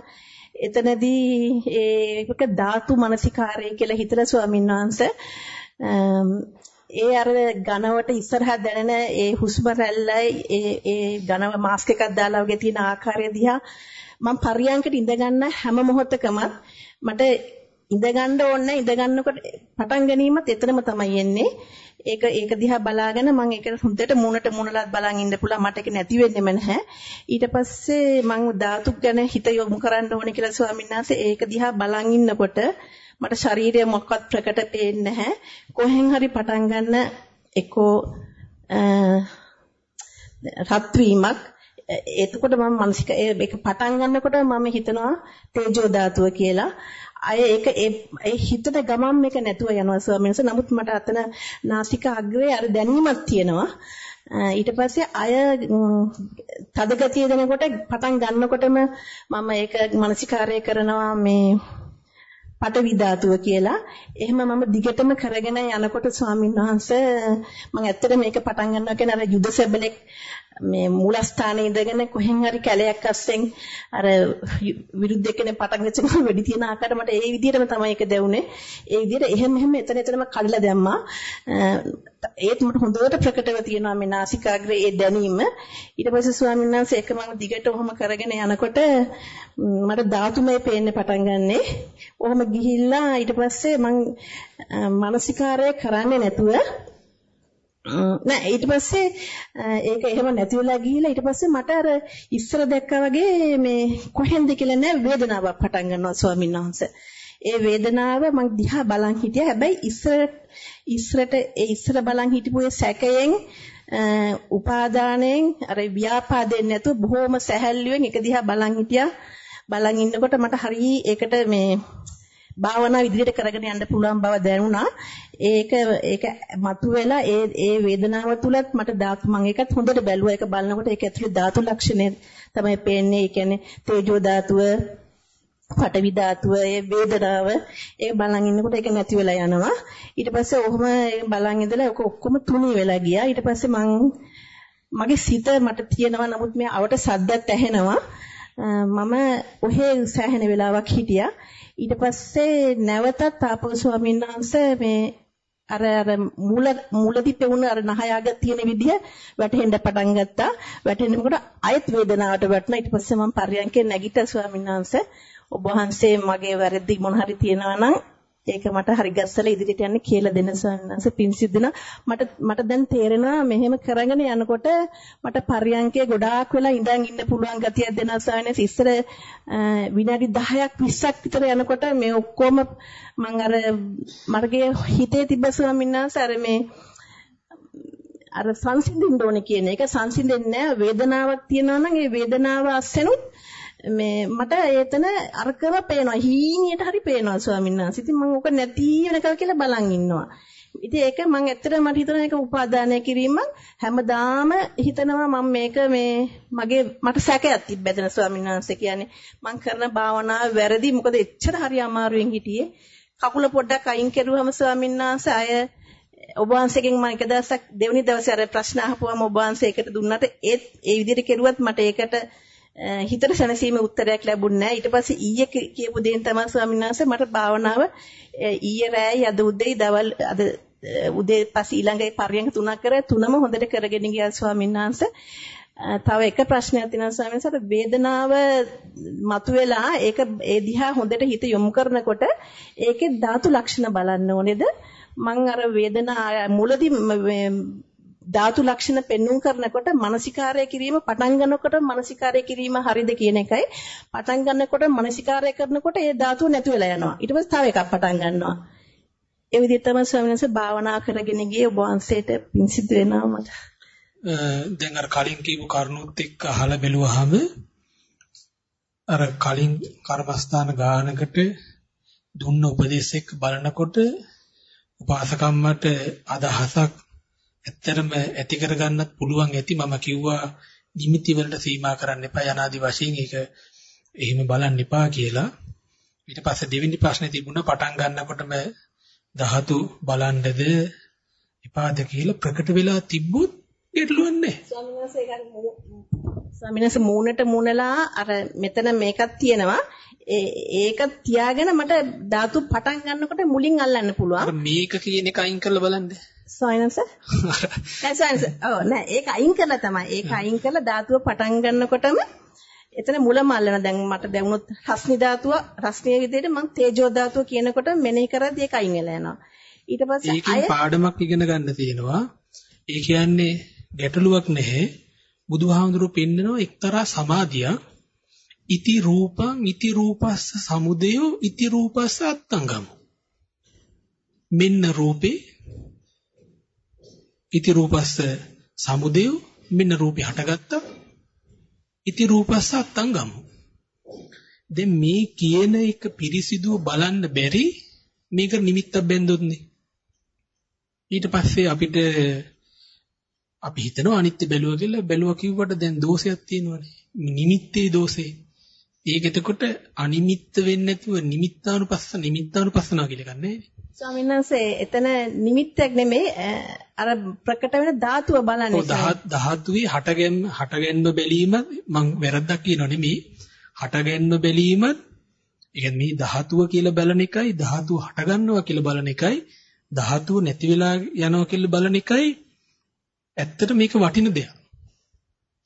එතනදී ඒක ධාතු මනසිකාරය කියලා හිතලා ස්වාමීන් වහන්සේ ඒ අර ඝනවට ඉස්සරහා දැනෙන ඒ හුස්ම රැල්ලයි ඒ ඒ ඝනව මාස්ක් එකක් දාලා වගේ තියෙන ආකාරය දිහා මම පරියන්කට ඉඳ ගන්න හැම මොහොතකම මට ඉඳ ගන්න ඕනේ ඉඳ ගන්නකොට පටන් ගැනීමත් එතනම තමයි එන්නේ. ඒක ඒක දිහා බලාගෙන මම ඒක හොඳට මූණට මූණලත් බලන් ඉන්න පුළුවන්. මට ඒක නැති වෙන්නෙම නැහැ. ඊට පස්සේ මම ධාතු ගැන හිත යොමු කරන්න ඕනේ කියලා ස්වාමීන් වහන්සේ ඒක දිහා බලන් ඉන්නකොට මට ශරීරය මොකක්වත් ප්‍රකට පේන්නේ නැහැ. කොහෙන් හරි පටන් ගන්න එකෝ රත් වීමක් එතකොට මම මානසික ඒක පටන් ගන්නකොට මම හිතනවා තේජෝ ධාතුව කියලා. අය ඒක ඒ හිතට ගමන් මේක නැතුව යනවා ස්වාමීන් වහන්සේ. නමුත් මට අතන නාසික අග්‍රේ අර දැනීමක් තියෙනවා. ඊට පස්සේ අය තද ගතිය දෙනකොට පටන් ගන්නකොටම මම ඒක මානසිකාරය කරනවා මේ පටවි ධාතුව කියලා. එහෙම මම දිගටම කරගෙන යනකොට ස්වාමීන් වහන්සේ මම ඇත්තට මේක පටන් ගන්නවා කියන අර යුද සැබලෙක් මේ මූලස්ථානයේ ඉඳගෙන කොහෙන් හරි කැලයක් අස්සෙන් අර විරුද්ධ කෙනේ පටන් ගච්චම වෙඩි තියෙන ආකාරයට මට ඒ විදිහටම තමයි ඒක දැවුනේ. ඒ විදිහට එහෙම එහෙම එතන එතනම කඩලා දැම්මා. ඒත් මට හොඳට ප්‍රකටව තියෙනවා මේ නාසිකාග්‍රේ ඒ දැනීම. ඊට පස්සේ ස්වාමීන් වහන්සේ එක මම දිගට ඔහොම කරගෙන යනකොට මට ධාතුමය පේන්න පටන් ගන්නෙ. ඔහොම ගිහිල්ලා ඊට පස්සේ මම මානසිකාරය කරන්නේ නැතුව නෑ ඊට පස්සේ ඒක එහෙම නැති වෙලා ගිහිලා ඊට පස්සේ මට අර ඉස්සර දැක්කා වගේ මේ කොහෙන්ද කියලා නෑ වේදනාවක් පටන් ගන්නවා ස්වාමීන් වහන්සේ. ඒ වේදනාව මං දිහා බලන් හිටියා. හැබැයි ඉස්සර ඉස්සරට ඒ ඉස්සර බලන් හිටපු ඒ සැකයෙන් උපාදානයෙන් අර ව්‍යාපාදයෙන් නැතුව බොහොම සැහැල්ලුවෙන් එක දිහා බලන් හිටියා. බලන් ඉන්නකොට මට හරි ඒකට මේ භාවනා විදිහට කරගෙන යන්න පුළුවන් බව දැනුණා. ඒක ඒක මතුවෙලා ඒ ඒ වේදනාව තුලත් මට ධාතු මම ඒකත් හොඳට බැලුවා. ඒක බලනකොට ඒක ඇතුලේ ධාතු ලක්ෂණය තමයි පේන්නේ. ඒ කියන්නේ තේජෝ ධාතුව, පඨවි ධාතුව, ඒ වේදනාව ඒ බලන් ඉන්නකොට ඒක නැති වෙලා යනවා. ඊට පස්සේ ඔහොම බලන් ඉඳලා ඒක ඔක්කොම තුනී වෙලා ගියා. ඊට පස්සේ මං මගේ සිත මට තියෙනවා නමුත් මේ අවට සද්දත් ඇහෙනවා. මම ඔහේ සෑහෙන වෙලාවක් හිටියා. ඊට පස්සේ නැවතත් ආපහු ස්වාමීන් වහන්සේ මේ අර අර මුල මුලදි පෙවුන අර නහයාග තියෙන විදිය වැටෙන්න පටන් ගත්තා. වැටෙනකොට අයත් වේදනාවට වැටුණා. ඊට පස්සේ මම පර්යන්කේ නැගිට්ටා ස්වාමීන් වහන්සේ. ඔබ වහන්සේ මගේ වැරදි මොන හරි තියෙනවා නම් ඒක මට හරි ගස්සලා ඉදිරියට යන්න කියලා දෙන සන්නස පින් සිද්ධන මට මට දැන් තේරෙනවා මෙහෙම කරගෙන යනකොට මට පරියන්කේ ගොඩාක් වෙලා ඉඳන් ඉන්න පුළුවන් ගතියක් දෙනවා සායනස්. ඉස්සර විනාඩි 10ක් 20ක් විතර යනකොට මේ ඔක්කොම මම අර මර්ගයේ හිතේ තිබ්බ ස්වාමීන් වහන්සේ අර මේ අර සංසිඳින්න ඕනේ කියන එක. සංසිඳෙන්නේ නැහැ. වේදනාවක් තියෙනවා නම් ඒ වේදනාව අස්සෙනුත් මේ මට එතන අරකම පේනවා. හීනියට හරි පේනවා ස්වාමීන් වහන්සේ. ඉතින් මම ඕක නැති වෙනකල් කියලා බලන් ඉන්නවා. ඉතින් ඒක මම ඇත්තටම මට හිතෙන එක උපාදානය කිරීම හැමදාම හිතනවා මම මේක මේ මගේ මට සැකයක් තිබ්බැදෙන ස්වාමීන් වහන්සේ කියන්නේ. මම කරන භාවනාව වැරදි. මොකද එච්චර හරි අමාරුවෙන් හිටියේ. කකුල පොඩ්ඩක් අයින් කරුවම ස්වාමීන් වහන්සේ අය ඔබ වහන්සේගෙන් මම එක දවසක් දෙවනි දවසේ අර ප්‍රශ්න අහපුවම ඔබ වහන්සේ ඒකට දුන්නට ඒත් ඒ විදිහට කෙරුවත් මට ඒකට හිතට සැනසීමේ උත්තරයක් ලැබුණේ නැහැ. ඊට පස්සේ ඊයේ කියපු දේෙන් තමයි ස්වාමීන් වහන්සේ මට භාවනාව ඊයේ රෑයි අද උදේයි දවල් අද උදේ පස්සේ ඊළඟේ පරියන්ක තුනක් කරා තුනම හොඳට කරගෙන ගියා ස්වාමීන් වහන්සේ. තව එක ප්‍රශ්නයක් තියෙනවා ස්වාමීන් වහන්සේ වේදනාව මතුවෙලා ඒක ඒ දිහා හොඳට හිත යොමු කරනකොට ඒකේ ධාතු ලක්ෂණ බලන්න ඕනේද මං අර වේදනා මුලදී ධාතු ලක්ෂණ පෙන්눔 කරනකොට මානසිකාරය කිරීම පටන් ගන්නකොට මානසිකාරය කිරීම හරිද කියන එකයි. පටන් ගන්නකොට මානසිකාරය කරනකොට ඒ ධාතුව නැතු වෙලා යනවා. ඊට පස්සේ තව එකක් පටන් ගන්නවා. ඒ විදිහට තමයි ස්වාමීන් වහන්සේ භාවනා කරගෙන ගියේ ඔබ වහන්සේට පිං සිද්ධ වෙනවා මට. දැන් අර කලින් කියපු කරුණුත් එක්ක අහලා බැලුවාම අර කලින් කර්මස්ථාන ගානකට දුන්න උපදේශ එක්ක බලනකොට උපාසකම්මට අදහසක් ඇත්තරම ඇති කරගන්නත් පුළුවන් ඇති මම කිව්වා නිමිති වලට සීමා කරන්න එපා යනාදි වශයෙන් ඒක එහෙම බලන්න එපා කියලා ඊට පස්සේ දෙවෙනි ප්‍රශ්නේ තිබුණා පටන් ගන්නකොටම ධාතු බලන්නද එපාද කියලා ප්‍රකට වෙලා තිබ්බොත් ගැටලුවක් නැහැ. මූණට මූණලා අර මෙතන මේකක් තියෙනවා. ඒක තියාගෙන මට ධාතු පටන් ගන්නකොට මුලින් අල්ලන්න පුළුවන්. මේක කියන එක අයින් කරලා බලන්න. වහන්සේ. නෑ වහන්සේ. ඔව් නෑ ඒක අයින් කරලා තමයි. ඒක අයින් කරලා ධාතුව පටන් ගන්නකොටම එතන මුලම අල්ලන දැන් මට දැනුනොත් රස්නි ධාතුව රස්නිය විදිහට මම තේජෝ ධාතුව කියනකොට මෙනෙහි කරද්දී ඒක අයින් වෙලා යනවා. ඊට පස්සේ අය ඒකෙන් පාඩමක් ඉගෙන ගන්න තියෙනවා. ඒ කියන්නේ ගැටලුවක් නැහැ. බුදුහාමුදුරුවෝ පෙන්නනවා එක්තරා සමාධියක් ඉති රූපං ඉති රූපස්ස සමුදයෝ ඉති රූපස්ස අත්තංගම මෙන්න රූපේ ඉති රූපස්ස සමුදයෝ මෙන්න රූපේ හටගත්තා ඉති රූපස්ස අත්තංගම දැන් මේ කියන එක පිරිසිදුව බලන්න බැරි මේක නිමිත්තක් බැන්දොත්නේ ඊට පස්සේ අපිට අපි හිතනවා අනිත්‍ය බැලුවා කියලා බැලුවා කිව්වට දැන් දෝෂයක් තියෙනවනේ. නිමිත්තේ දෝෂේ. ඒක එතකොට අනිමිත්ත වෙන්නේ නැතුව නිමිත්තානුපස්ස නිමිත්තානුපස්සනා කියලා ගන්නෑ. ස්වාමීන් වහන්සේ එතන නිමිත්තක් නෙමෙයි අර ප්‍රකට වෙන ධාතුව බලන්නේ. ඔව් ධාතුවේ හටගැන්න හටගැන්න බැලීම මං වැරද්දක් කියනෝ නෙමෙයි. හටගැන්න බැලීම ඒ මේ ධාතුව කියලා බලන එකයි ධාතුව හටගන්නවා කියලා බලන එකයි ධාතුව නැති වෙලා යනවා කියලා බලන එකයි ඇත්තට මේක වටින දෙයක්.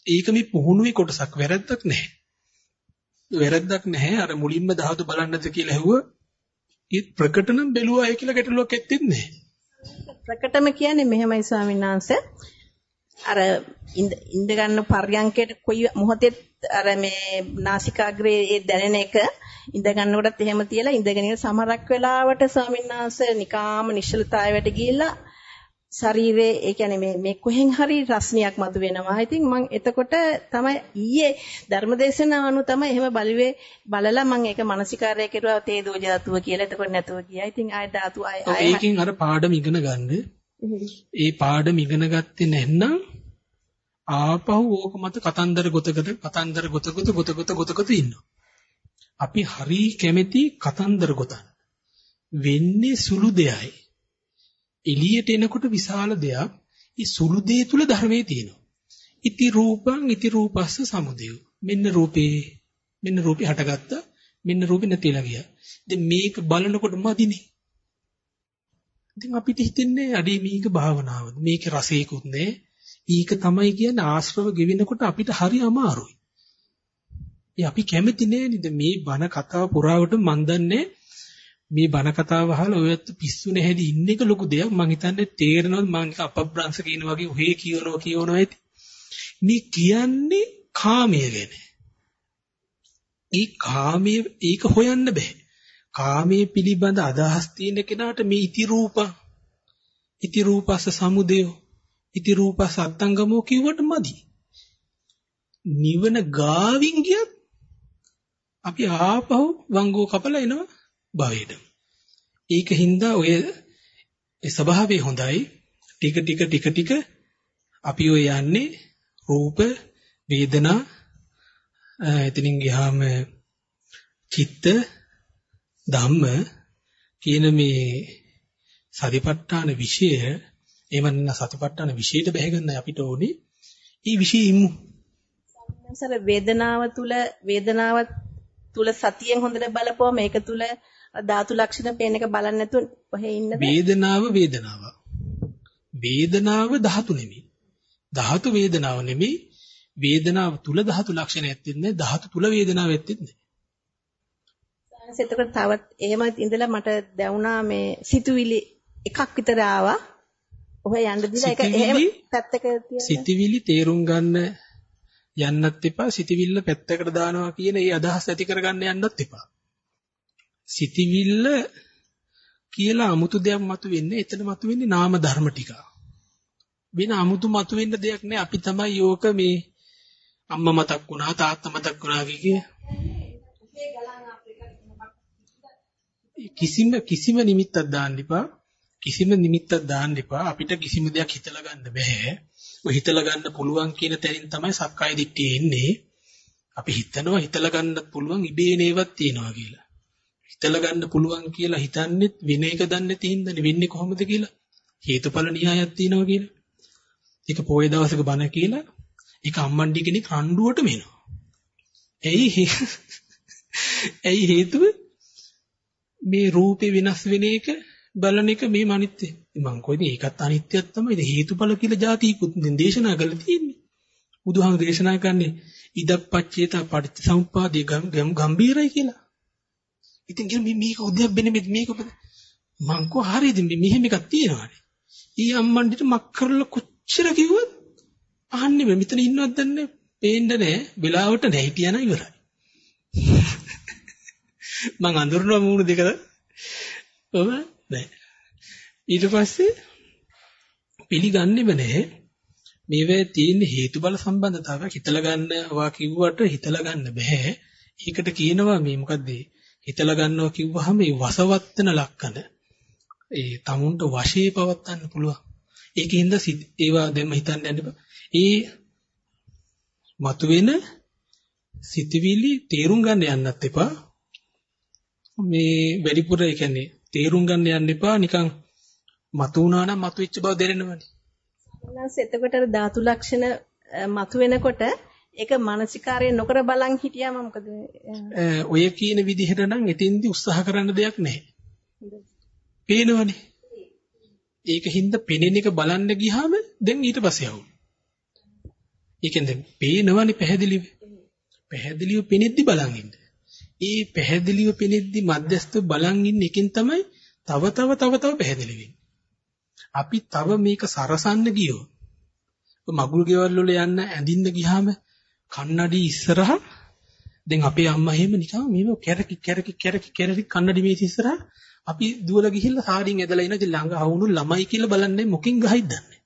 ඒක මේ පුහුණුවේ කොටසක් වැරද්දක් නැහැ. වැරද්දක් නැහැ අර මුලින්ම ධාතු බලන්නද කියලා ඇහුව ඒත් ප්‍රකටනම් බැලුවා කියලා ගැටලුවක් ඇත්තෙත් නැහැ. ප්‍රකටම කියන්නේ මෙහෙමයි ස්වාමීන් වහන්සේ අර ඉඳ ගන්න පර්යංකයට කොයි මොහොතේ අර මේ නාසිකාග්‍රේ දැනෙන එක ඉඳ ගන්නකොටත් එහෙම තියලා ඉඳගෙන ඉන්න සමරක් වෙලාවට ස්වාමීන් වහන්සේ නිකාම නිශ්චලතාවයට ගිහිල්ලා ශරීරයේ ඒ කියන්නේ මේ මේ කොහෙන් හරි රස්නියක් මතු වෙනවා. ඉතින් මම එතකොට තමයි ඊයේ ධර්මදේශනාව අනුව තමයි එහෙම බලුවේ බලලා මම ඒක මානසිකාරය කෙරුවා තේදෝ ධාතුව කියලා. එතකොට නැතුව ගියා. ඉතින් ආය ධාතු ආය ආය ඒකෙන් අර පාඩම ඉගෙන ගන්න. ඒ පාඩම ඉගෙන ගත්තේ නැත්නම් ආපහු ඕක මත කතන්දර ගොතකට කතන්දර ගොත ගොත ගොත ගොත ගොත ගොත ඉන්නවා. අපි හරි කැමැති කතන්දර ගොතන්න. වෙන්නේ සුළු දෙයයි. එළියට එනකොට විශාල දෙයක්. ඒ සුළු දේ තුල ධර්මයේ තියෙනවා. ඉති රූපං ඉති රූපස්ස සමුදය. මෙන්න රූපේ මෙන්න රූපේ හටගත්තා. මෙන්න රූපේ නැතිලා ගියා. දැන් මේක බලනකොට මදිනේ. ඉතින් අපිට හිතෙන්නේ අඩේ මේක භාවනාවද? මේක රසයකුත් නෑ. ඊක තමයි කියන්නේ ආශ්‍රව ගෙවිනකොට අපිට හරි අමාරුයි. ඒ අපි කැමති නෑ නේද මේ බණ කතාව පුරාවට මන් දන්නේ මේ බණ කතාව අහලා ඔයත් පිස්සු නැහැදි ඉන්න එක ලොකු දෙයක්. මං හිතන්නේ තේරෙනවද? මං නිකන් අපබ්‍රංශ කියන වගේ ඔහේ කියනවා කියනවා ඇති. මේ කියන්නේ කාමයේ ගැන. ඒ කාමයේ ඒක හොයන්න බෑ. කාමයේ පිළිබඳ අදහස් තියෙන කෙනාට මේ ඉති රූප ඉති රූපස්ස සමුදය ඉති රූපස්ස අත්ංගමෝ කිව්වට මදි. නිවන ගාවින් ගියත් අපි ආපහු වංගෝ කපලා එනවා. භවයට. ඒකින්ද ඔය ඒ ස්වභාවය හොඳයි. ටික ටික ටික ටික අපි ඔය යන්නේ රූප වේදනා එතනින් ගියාම චිත්ත ධම්ම කියන මේ සතිපට්ඨාන විෂය එහෙම නැත්නම් සතිපට්ඨාන විෂයට බැහැගන්න අපිට ඕනේ. ඊ විෂයෙ ඉමු. සර වේදනාව තුල වේදනාව තුල සතියෙන් හොඳට බලපුවම ඒක තුල ධාතු ලක්ෂණ පේන එක බලන්නේ නැතුව ඔහේ ඉන්නද? වේදනාව වේදනාව. වේදනාව ධාතු නෙමෙයි. ධාතු වේදනාව නෙමෙයි. වේදනාව තුල ධාතු ලක්ෂණ ඇත්තෙත් නැහැ ධාතු තුල වේදනාව ඇත්තෙත් නැහැ. එතකොට තවත් එහෙම ඉඳලා මට දැනුණා මේ සිතුවිලි එකක් විතර ආවා. ඔය යන්න දිලා ඒක එහෙම පැත්තක තියලා සිතුවිලි තේරුම් ගන්න යන්නත් එපා සිතවිල්ල පැත්තකට දානවා කියන ඒ අදහස් ඇති කරගන්න යන්නත් එපා. සිතිවිල්ල කියලා 아무තු දෙයක් මතුවෙන්නේ එතන මතුවෙන්නේ නාම ධර්ම ටික. වෙන 아무තු මතුවෙන්න දෙයක් නෑ අපි තමයි යෝක මේ අම්මා මතක් වුණා තාත්තා මතක් වුණා කිය. කිසිම කිසිම නිමිත්තක් දාන්න එපා. කිසිම නිමිත්තක් දාන්න එපා. අපිට කිසිම දෙයක් හිතලා ගන්න බෑ. ඔය හිතලා ගන්න පුළුවන් කියන තැනින් තමයි සක්කාය දිට්ඨිය එන්නේ. අපි හිතනවා හිතලා ගන්නත් පුළුවන් ඉබේ නේවත් තියනවා කියලා. හිතලා ගන්න පුළුවන් කියලා හිතන්නේත් වෙන එක දන්නේ නැති හින්දානේ වෙන්නේ කොහොමද කියලා. හේතුඵල න්‍යායක් තියනවා කියලා. ඒක පොයේ දවසක බණ කියලා ඒක අම්මන්ඩි කෙනෙක් රණ්ඩුවට මෙනවා. ඇයි ඇයි හේතුව මේ රූපේ වෙනස් වෙන එක බලන එක මේ අනිත්‍ය. මං කොයිද ඒකත් අනිත්‍යයක් තමයි. ඒ හේතුඵල කියලා જાතිකුත් දේශනා කරලා තියෙන්නේ. බුදුහාම දේශනා කරන්නේ ඉදප්පච්චේත පටිච්චසමුප්පාදේ ගම්බීරයි කියලා. ඉතින් කියන මේ මේක උද්‍යප් වෙන්නේ මේක මං කෝ හරියද මෙහෙම එකක් තියෙනවානේ. ඊ අම්මන්ඩිට මක් කරලා කොච්චර කිව්වත් අහන්නේ මේ මෙතන ඉන්නවද දන්නේ පේන්න නැහැ වෙලාවට නැහැ හිටියන ඉවරයි. මං අඳුරනවා මූණ දෙකද ඔබ නැහැ. ඊට පස්සේ පිළිගන්නේම නැහැ. මේවේ තියෙන හේතුබල සම්බන්ධතාවයක් හිතලා ගන්නවා කිව්වට හිතලා ගන්න බෑ. ඒකට කියනවා මේ මොකද්ද හිතලා ගන්නවා කිව්වහම මේ වසවත්තන ලක්කන ඒ tamunට වශයේ පවත්වන්න පුළුවන්. ඒකින්ද ඒවා දැම්ම හිතන්න යන්න ඒ මතුවෙන සිතවිලි තේරුම් ගන්න යන්නත් එපා. මේ වැඩිපුර ඒ කියන්නේ තේරුම් ගන්න යන්න එපා නිකන් මතු වුණා නම් මතු වෙච්ච බව දැනෙනවනේ. නැස් එතකොට ධාතු ලක්ෂණ මතු වෙනකොට ඒක මානසිකාරය නොකර බලන් හිටියාම මොකද ඔය කියන විදිහට නම් එතෙන්දි උත්සාහ කරන්න දෙයක් නැහැ. පේනවනේ. ඒකින්ද පෙනෙන එක බලන්න ගියාම දැන් ඊට පස්සේ ආවු. ඒකෙන්ද පේනවනේ පැහැදිලිව. පැහැදිලිව පෙනෙද්දි බලන් ඉන්න. ඒ පැහැදිලිව පෙනෙද්දි මධ්‍යස්ත බලන් ඉන්න එකෙන් තමයි තව තව තව තව පැහැදිලි වෙන්නේ. අපි තව මේක සරසන්න ගියොත් මගුල් ගෙවල් වල යන්න ඇඳින්න ගියාම කන්නඩි ඉස්සරහා දැන් අපේ අම්මා එහෙම නිකන් මේව කැරකි කැරකි කැරකි කැරකි කන්නඩි මේස ඉස්සරහා අපි දුවලා ගිහිල්ලා සාරින් ඇදලා ඉන ඉතින් ළඟ ආවුණු ළමයි කියලා බලන්නේ මොකෙන් ගහයිද දන්නේ.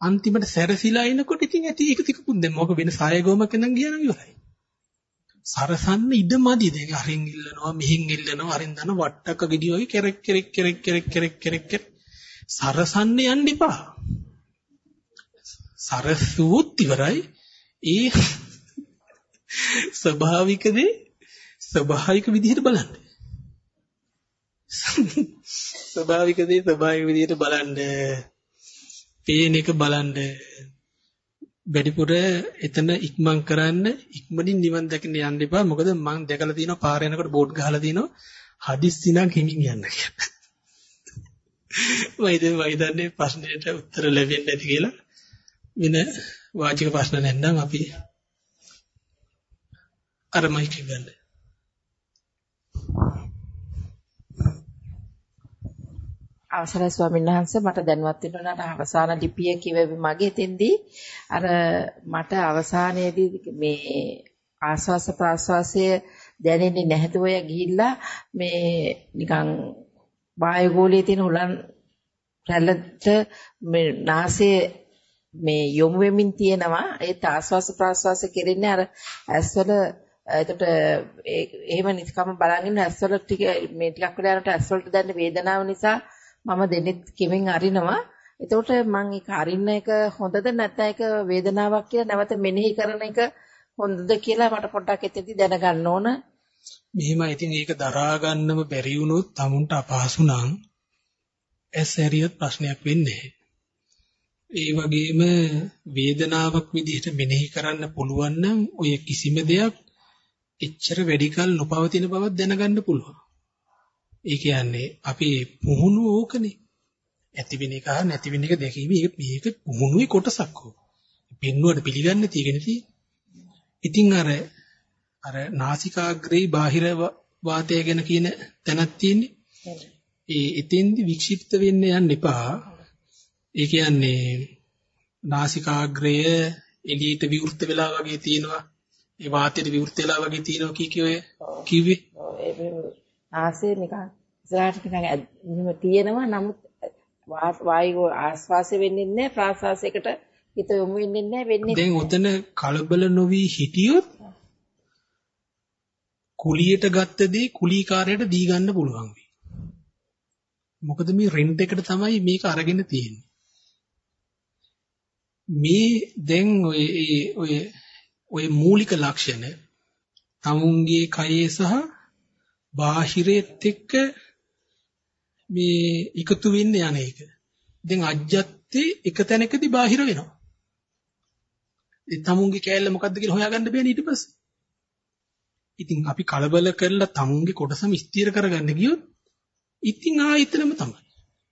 අන්තිමට සැරසිලා එනකොට ඉතින් ඇති ඒක තිකුත් දැන් මොක වෙන සායගොමක ඉඳන් ගියා නම් ඉවරයි. සරසන්න ඉඩමදි දැන් අරින් ඉල්ලනවා මෙහින් ඉල්ලනවා අරින් දන වට්ටක ගෙඩි වගේ කෙරෙක් කෙරෙක් කෙරෙක් කෙරෙක් කෙරෙක් කෙරෙක් සරසන්න යන්න එපා. සරසුවොත් ඉවරයි. ඒ ස්වභාවික දේ ස්වභාවික විදිහට බලන්න. ස්වභාවික දේ ස්වභාවික විදිහට බලන්න. පේන එක බලන්න. වැඩිපුර එතන ඉක්මන් කරන්න ඉක්මනින් නිවන් දකින්න යන්න එපා. මොකද මම දැකලා තියෙනවා පාර යනකොට බෝඩ් ගහලා තියෙනවා හදිස්සි නම් හිමින් යන්න කියලා. වයිද වයිදන්නේ ප්‍රශ්නෙට උත්තර ලැබෙන්නේ නැති කියලා වෙන වාචික ප්‍රශ්න නැත්නම් අපි අර මයික් එක ගන්න. අවසරයි ස්වාමීන් වහන්සේ මට දැනුවත් වෙනවා නම් අවසාන ලිපිය කිව්වේ මගේ තෙන්දී අර මට අවසානයේදී මේ ආස්වාස ප්‍රාස්වාසය දැනෙන්නේ නැහැද ඔය ගිහිල්ලා මේ නිකන් වායුගෝලයේ තියෙන උලන් රැල්ලට මේ නාසයේ මේ යොමු වෙමින් තියෙනවා. ඒ ආස්වාස ප්‍රාස්වාස කෙරෙන්නේ අර ඇස්වල එතකොට එහෙම නිකම්ම බලන් ඉන්න ඇස්වල ටික මේ ටිකක් වෙලා යනකොට ඇස්වලට දැනෙන වේදනාව නිසා මම දෙනෙත් කෙමෙන් අරිනවා. එතකොට මම ඒක අරින්න එක හොඳද නැත්නම් ඒක වේදනාවක් කියලා නැවත මෙනෙහි කරන එක හොඳද කියලා මට පොඩ්ඩක් එතෙදි දැනගන්න ඕන. මෙහෙම ඉතින් ඒක දරා ගන්නම බැරි වුණොත් tamunට අපහසු නම් ඇස් ඇරියත් ප්‍රශ්නයක් වෙන්නේ නැහැ. ඒ වගේම වේදනාවක් විදිහට මෙනෙහි කරන්න පුළුවන් නම් ඔය කිසිම දෙයක් එච්චර වැඩි කල නොපවතින බවක් දැනගන්න පුළුවන්. ඒ කියන්නේ අපි පුහුණු ඕකනේ. ඇති වෙන එක නැති වෙන එක දැකීම මේක පුහුණුවේ කොටසක් හෝ. පෙන්වුවට පිළිගන්නේ තියෙන්නේ. ඉතින් අර අර නාසිකාග්‍රේ බාහිර වාතය ගැන කියන තැනක් තියෙන්නේ. ඒ එතෙන්දි වික්ෂිප්ත වෙන්න යන්න එපා. ඒ කියන්නේ නාසිකාග්‍රය එළියට විවෘත වෙලා වගේ තියෙනවා. ඒ වාතයට විවෘත වෙලා වගේ තියෙනවා කී කිය ඔය කිව්වේ. ඒ නාසය නිකන් ඉස්සරහට නිකන් එහෙම තියෙනවා නමුත් වායු ආස්වාසය වෙන්නේ නැහැ ප්‍රාශ්වාසයකට හිත යොමු වෙන්නේ නැහැ වෙන්නේ. දැන් උතන කලබල නොවි හිටියොත් කුලියට ගත්ත දේ කුලීකාරයට දී ගන්න පුළුවන් වෙයි. මොකද මේ රෙන්ට් එකට තමයි මේක අරගෙන තියෙන්නේ. මේ දැන් ඔය ඔය ඔය මූලික ලක්ෂණ තමුන්ගේ කයේ සහ බාහිරෙත් එක්ක මේ එකතු වෙන්නේ අනේක. දැන් අජ්ජත්තේ එක තැනකදී බාහිර වෙනවා. ඒ තමුන්ගේ කෑල්ල මොකද්ද කියලා හොයාගන්න බෑනේ ඊට පස්සේ. ඉතින් අපි කලබල කරලා තමුන්ගේ කොටසම ස්ථිර කරගන්න ගියොත් ඉතින් ආයෙතනම තමයි.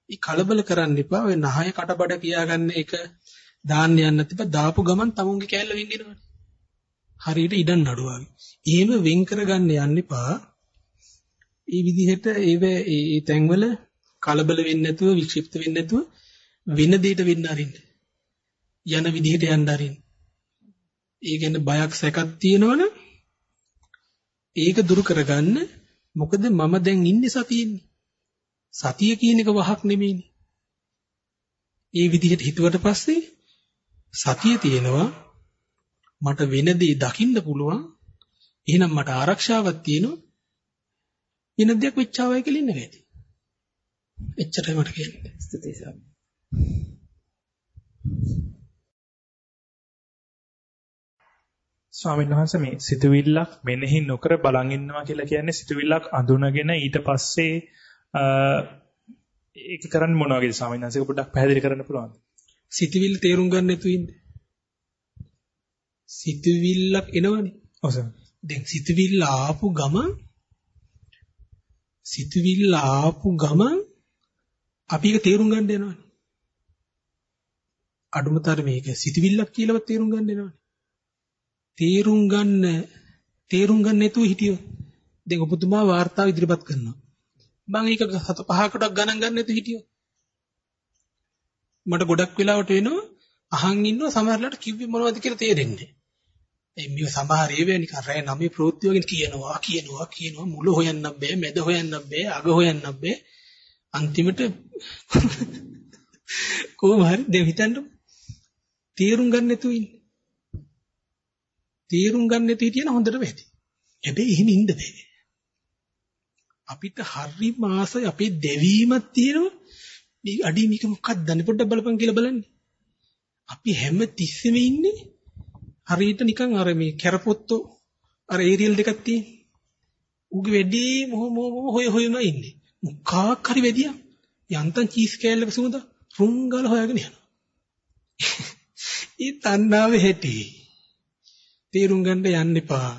ඒ කලබල කරන්න එපා. ඔය නහය කටබඩ කියාගන්න එක දාන්න යන්න තිබ්බ දාපු ගමන් තමුන්ගේ කෑල්ල වෙන්ගෙනවනේ. හරියට ඉඩම් නඩුවාගේ. එහෙම වෙන් කරගන්න යන්න එපා. ඒ විදිහට ඒව ඒ තැන්වල කලබල වෙන්නේ නැතුව වික්ෂිප්ත වෙන්නේ නැතුව වෙන දෙයකට වෙන්න අරින්න. යන විදිහට යන්න අරින්න. ඒ කියන්නේ බයක් සැකක් තියෙනවනම් ඒක දුරු කරගන්න මොකද මම දැන් ඉන්නේ සතියෙන්නේ. සතිය කියන එක වහක් නෙමෙයිනේ. ඒ විදිහට හිතුවට පස්සේ සතිය තියෙනවා මට වෙන දේ දකින්න පුළුවන්. එහෙනම් මට ආරක්ෂාවක් තියෙනවා. වෙන දෙයක් වෙච්චාවයි කියලා ඉන්න බැහැ. එච්චරයි මට කියන්නේ. ස්තුතියි සාමි. ස්වාමීන් වහන්සේ මේ සිතුවිල්ලක් මෙනෙහි නොකර බලන් ඉන්නවා කියලා කියන්නේ සිතුවිල්ලක් අඳුනගෙන ඊට පස්සේ ඒක කරන්න මොන වගේද ස්වාමීන් වහන්සේ පොඩ්ඩක් පැහැදිලි කරන්න පුළුවන්ද? සිතුවිල්ල තේරුම් ගන්න නැතුව ඉන්න. සිතුවිල්ලක් එනවනේ. ඔව් සර්. දැන් සිතුවිල්ල ආපු ගමන් සිතුවිල්ල ආපු ගමන් අපි ඒක තේරුම් ගන්න යනවනේ. අඩුමතර මේක සිතුවිල්ලක් කියලාවත් තේරුම් ගන්න යනවනේ. තේරුම් ගන්න තේරුම් ගන්න නැතුව හිටියොත් දැන් ඔබතුමා වාර්තාව ඉදිරිපත් කරනවා. මම ඒක හත පහකට ගණන් ගන්න නැතුව හිටියොත් මට ගොඩක් වෙලාවට වෙනවා අහන් ඉන්නවා සමහරලාට කිව්වේ මොනවද කියලා තේරෙන්නේ. ඒ මේ සමහර ඒවා නිකන් රෑ නමේ ප්‍රවෘත්ති වගේ කියනවා කියනවා කියනවා මුල හොයන්න බෑ මැද හොයන්න බෑ අග හොයන්න බෑ අන්තිමට කොහොම හරි දැන් හිතන්න තේරුම් ගන්න නැතුව ඉන්නේ. තේරුම් ගන්න නැති හිටියන හොඳට වෙති. හැබැයි එහෙම ඉන්න බෑ. අපිට හරි මාසයි අපේ දෙවීමක් තියෙනවා. මේ අඩි මේක මොකක්ද දන්නේ පොඩ්ඩක් බලපන් කියලා බලන්නේ. අපි හැම තිස්සෙම ඉන්නේ හරියට නිකන් අර මේ කැරපොත්තෝ අර ඒරියල් දෙකක් තියෙන. උගේ වැඩි මොහ මොහ හොය හොයම ඉන්නේ. මොකක් හරි වැඩියා. යන්තම් චීස් කෑල්ලක සුමුද රුංගල හොයාගෙන යනවා. ඒ තණ්හාවේ හැටි. තේරුම් ගන්න යන්න එපා.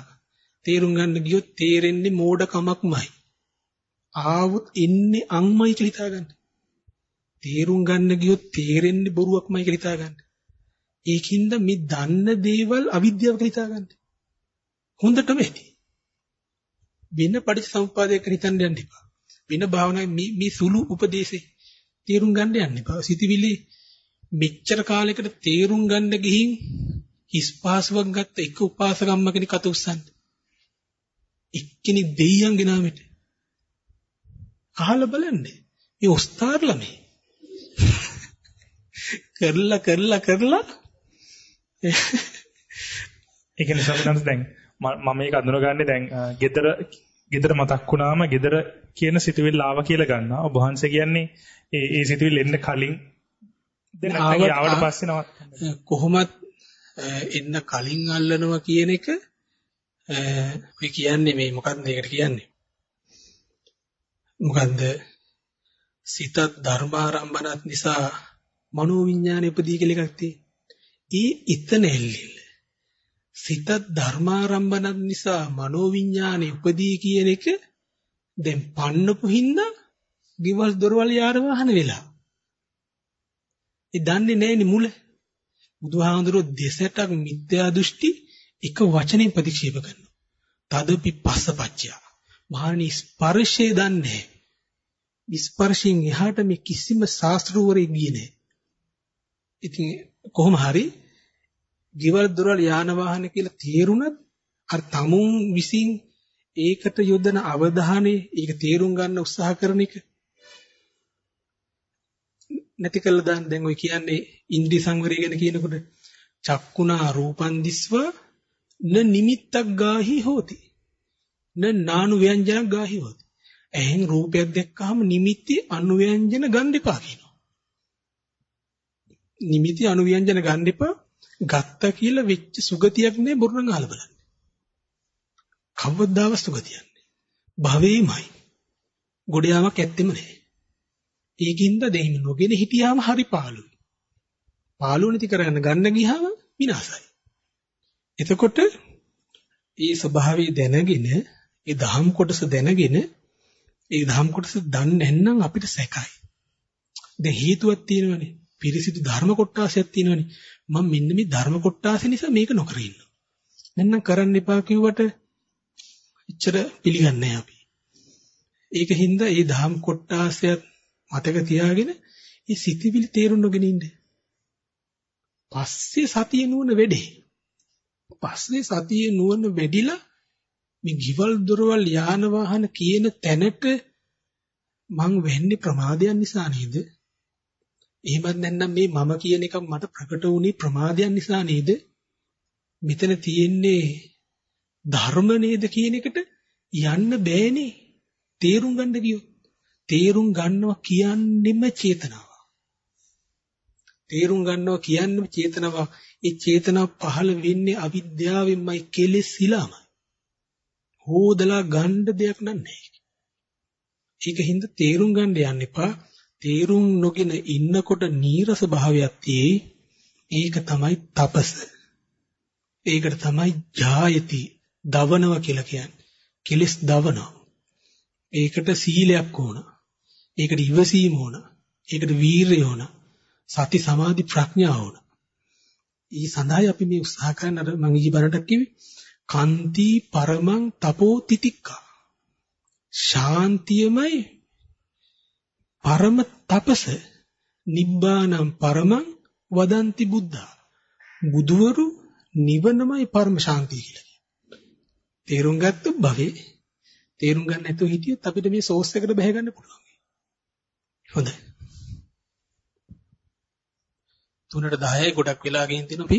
තේරුම් ගන්න ගියොත් තේරෙන්නේ මෝඩකමක්මයි. ආවොත් එන්නේ අම්මයි කියලා හිතාගන්න. තේරුම් ගන්න ගියොත් තේරෙන්නේ බොරුවක්මයි කියලා හිතාගන්න. ඒකින්ද මේ දන්න දේවල් අවිද්‍යාව කියලා හිතාගන්න. හොඳටම ඇති. වෙන පටිච්චසමුප්පාදයක හිතන්න යන්න එපා. වෙන භාවනාවේ මේ මේ සුළු උපදේශේ තේරුම් ගන්න යන්න එපා. සිතවිලි මෙච්චර කාලයකට තේරුම් ගන්න ගිහින් හිස්පාසුවක් ගත්ත එක උපාසකම්ම කෙනෙක් අත උස්සන්න. එක්කෙනෙක් දෙයියන් ගෙනාවෙට. අහලා බලන්නේ. මේ උස්තාර් ළමයි. කරලා කරලා කරලා. ඒ කියන්නේ සමහරවිට දැන් මම මේක අඳුනගන්නේ දැන් gedara gedara මතක් වුණාම gedara කියන සිතුවිල්ල ආව කියලා ගන්නවා. ඔබ වහන්සේ කියන්නේ ඒ ඒ සිතුවිල්ල එන්න කලින් දැන් නැත්නම් ආවට පස්සේ නවත් කොහොමත් එන්න කලින් අල්ලනවා කියන එක ඔය කියන්නේ මේ මොකක්ද මේකට කියන්නේ? මොකන්ද සිතත් ධර්මාරම්භනත් නිසා මනෝවිඤ්ඤාණය උපදී කියලා එකක් තියෙනවා. ඒ ඉතන එල්ලෙල. සිතත් ධර්මාරම්භනත් නිසා මනෝවිඤ්ඤාණය උපදී කියන එක දැන් පන්නපු හින්දා ගෙවල් දොරවල් යාර වාහන වෙලා. ඒ දන්නේ නැහෙනි මුල. බුදුහාඳුරෝ දෙසටක් මිත්‍යා දෘෂ්ටි එක වචනෙන් ප්‍රතික්ෂේප කරනවා. තදපි පස්සපච්චය. මහණනි ස්පර්ශය දන්නේ ස්පර්ශයෙන් එහාට මේ කිසිම ශාස්ත්‍රවරයෙක් ගියේ නැහැ. ඉතින් කොහොම හරි ගෙවල් දොරවල් යාන වාහන කියලා තේරුණත් අර tamun විසින් ඒකට යොදන අවධානය ඒක තේරුම් ගන්න උත්සාහ කරන එක නැති කළා දාන්න. දැන් ඔය කියන්නේ ඉන්ද්‍රිය සංවරය ගැන කියනකොට චක්කුණා රූපන් දිස්වා න නිමිත්තක් ගාහි හෝති. න නානු ව්‍යංජනක් ගාහි හෝති. එහෙන් රූපයක් දැක්කහම නිමිති අනුව්‍යංජන ගන්න එපා කියනවා. නිමිති අනුව්‍යංජන ගන්න එපා ගත්තා කියලා වෙච්ච සුගතියක් නේ බොරුනම් අහලා බලන්න. කවදාව සුගතියක් නේ. භවෙමයි. ගොඩ යාමක් ඇත්තෙම නැහැ. ඒකින්ද දෙහිම නොගෙන හිටියාම හරි පාළුයි. පාළුව නැති කරගන්න ගන්න ගියාම විනාසයි. එතකොට ඒ ස්වභාවය දැනගෙන ඒ දහම් කොටස දැනගෙන ඒ දහම් කොටස දන්නේ නැත්නම් අපිට සැකයි. දැන් හේතුවක් තියෙනවනේ. පිරිසිදු ධර්ම කොටාසයක් තියෙනවනේ. මම මෙන්න මේ ධර්ම කොටාස නිසා මේක නොකර ඉන්නවා. නැත්නම් කරන්න එපා කිව්වට එච්චර පිළිගන්නේ අපි. ඒක හින්දා මේ දහම් කොටාසයක් මතක තියාගෙන මේ සිතිවිලි තේරුම් නොගෙන ඉන්න. පස්සේ සතිය නුවණ වැඩේ. පස්සේ සතිය නුවණ වැඩිලා මේ ගිවල් දොරවල් යාන වාහන කියන තැනට මං වෙන්නේ ප්‍රමාදයන් නිසා නේද? එහෙමත් නැත්නම් මේ මම කියන එක මට ප්‍රකට වුණේ ප්‍රමාදයන් නිසා නේද? මෙතන තියෙන්නේ ධර්ම නේද කියන එකට යන්න බෑනේ. තේරුම් ගන්න ගියොත්. තේරුම් ගන්නවා කියන්නෙම චේතනාව. තේරුම් ගන්නවා කියන්නෙම චේතනාව. ඒ චේතනාව පහළ වෙන්නේ අවිද්‍යාවෙන්මයි කෙලෙසිලාමයි. හොදලා ගන්න දෙයක් නැහැ. ඒක හින්දා තේරුම් ගන්න යන්න එපා. තේරුම් නොගෙන ඉන්නකොට නීරස භාවයක් තියෙයි. ඒක තමයි තපස. ඒකට තමයි ජායති දවනවා කියලා කියන්නේ. කෙලස් දවනවා. ඒකට සීලයක් ඕන. ඒකට ඉවසීම ඕන. ඒකට වීරය ඕන. සති සමාධි ප්‍රඥාව ඕන. ඊ සඳහායි අපි මේ උත්සාහ කරන අර මම ඊ බරට කිව්වේ කාන්ති පරමං තපෝ තිතික්කා. ශාන්තියමයි පරම තපස නිබ්බානම් පරමං වදන්ති බුද්ධා. බුදුවරු නිවනමයි පරම ශාන්තිය කියලා කියනවා. තේරුම් ගත්ත භවේ තේරුම් ගන්න නැතුව හිටියොත් අපිට මේ සෝස් එකට බැහැ ගන්න පුළුවන්. හොඳයි. 3ට 10යි ගොඩක් වෙලා ගින් තිනු අපි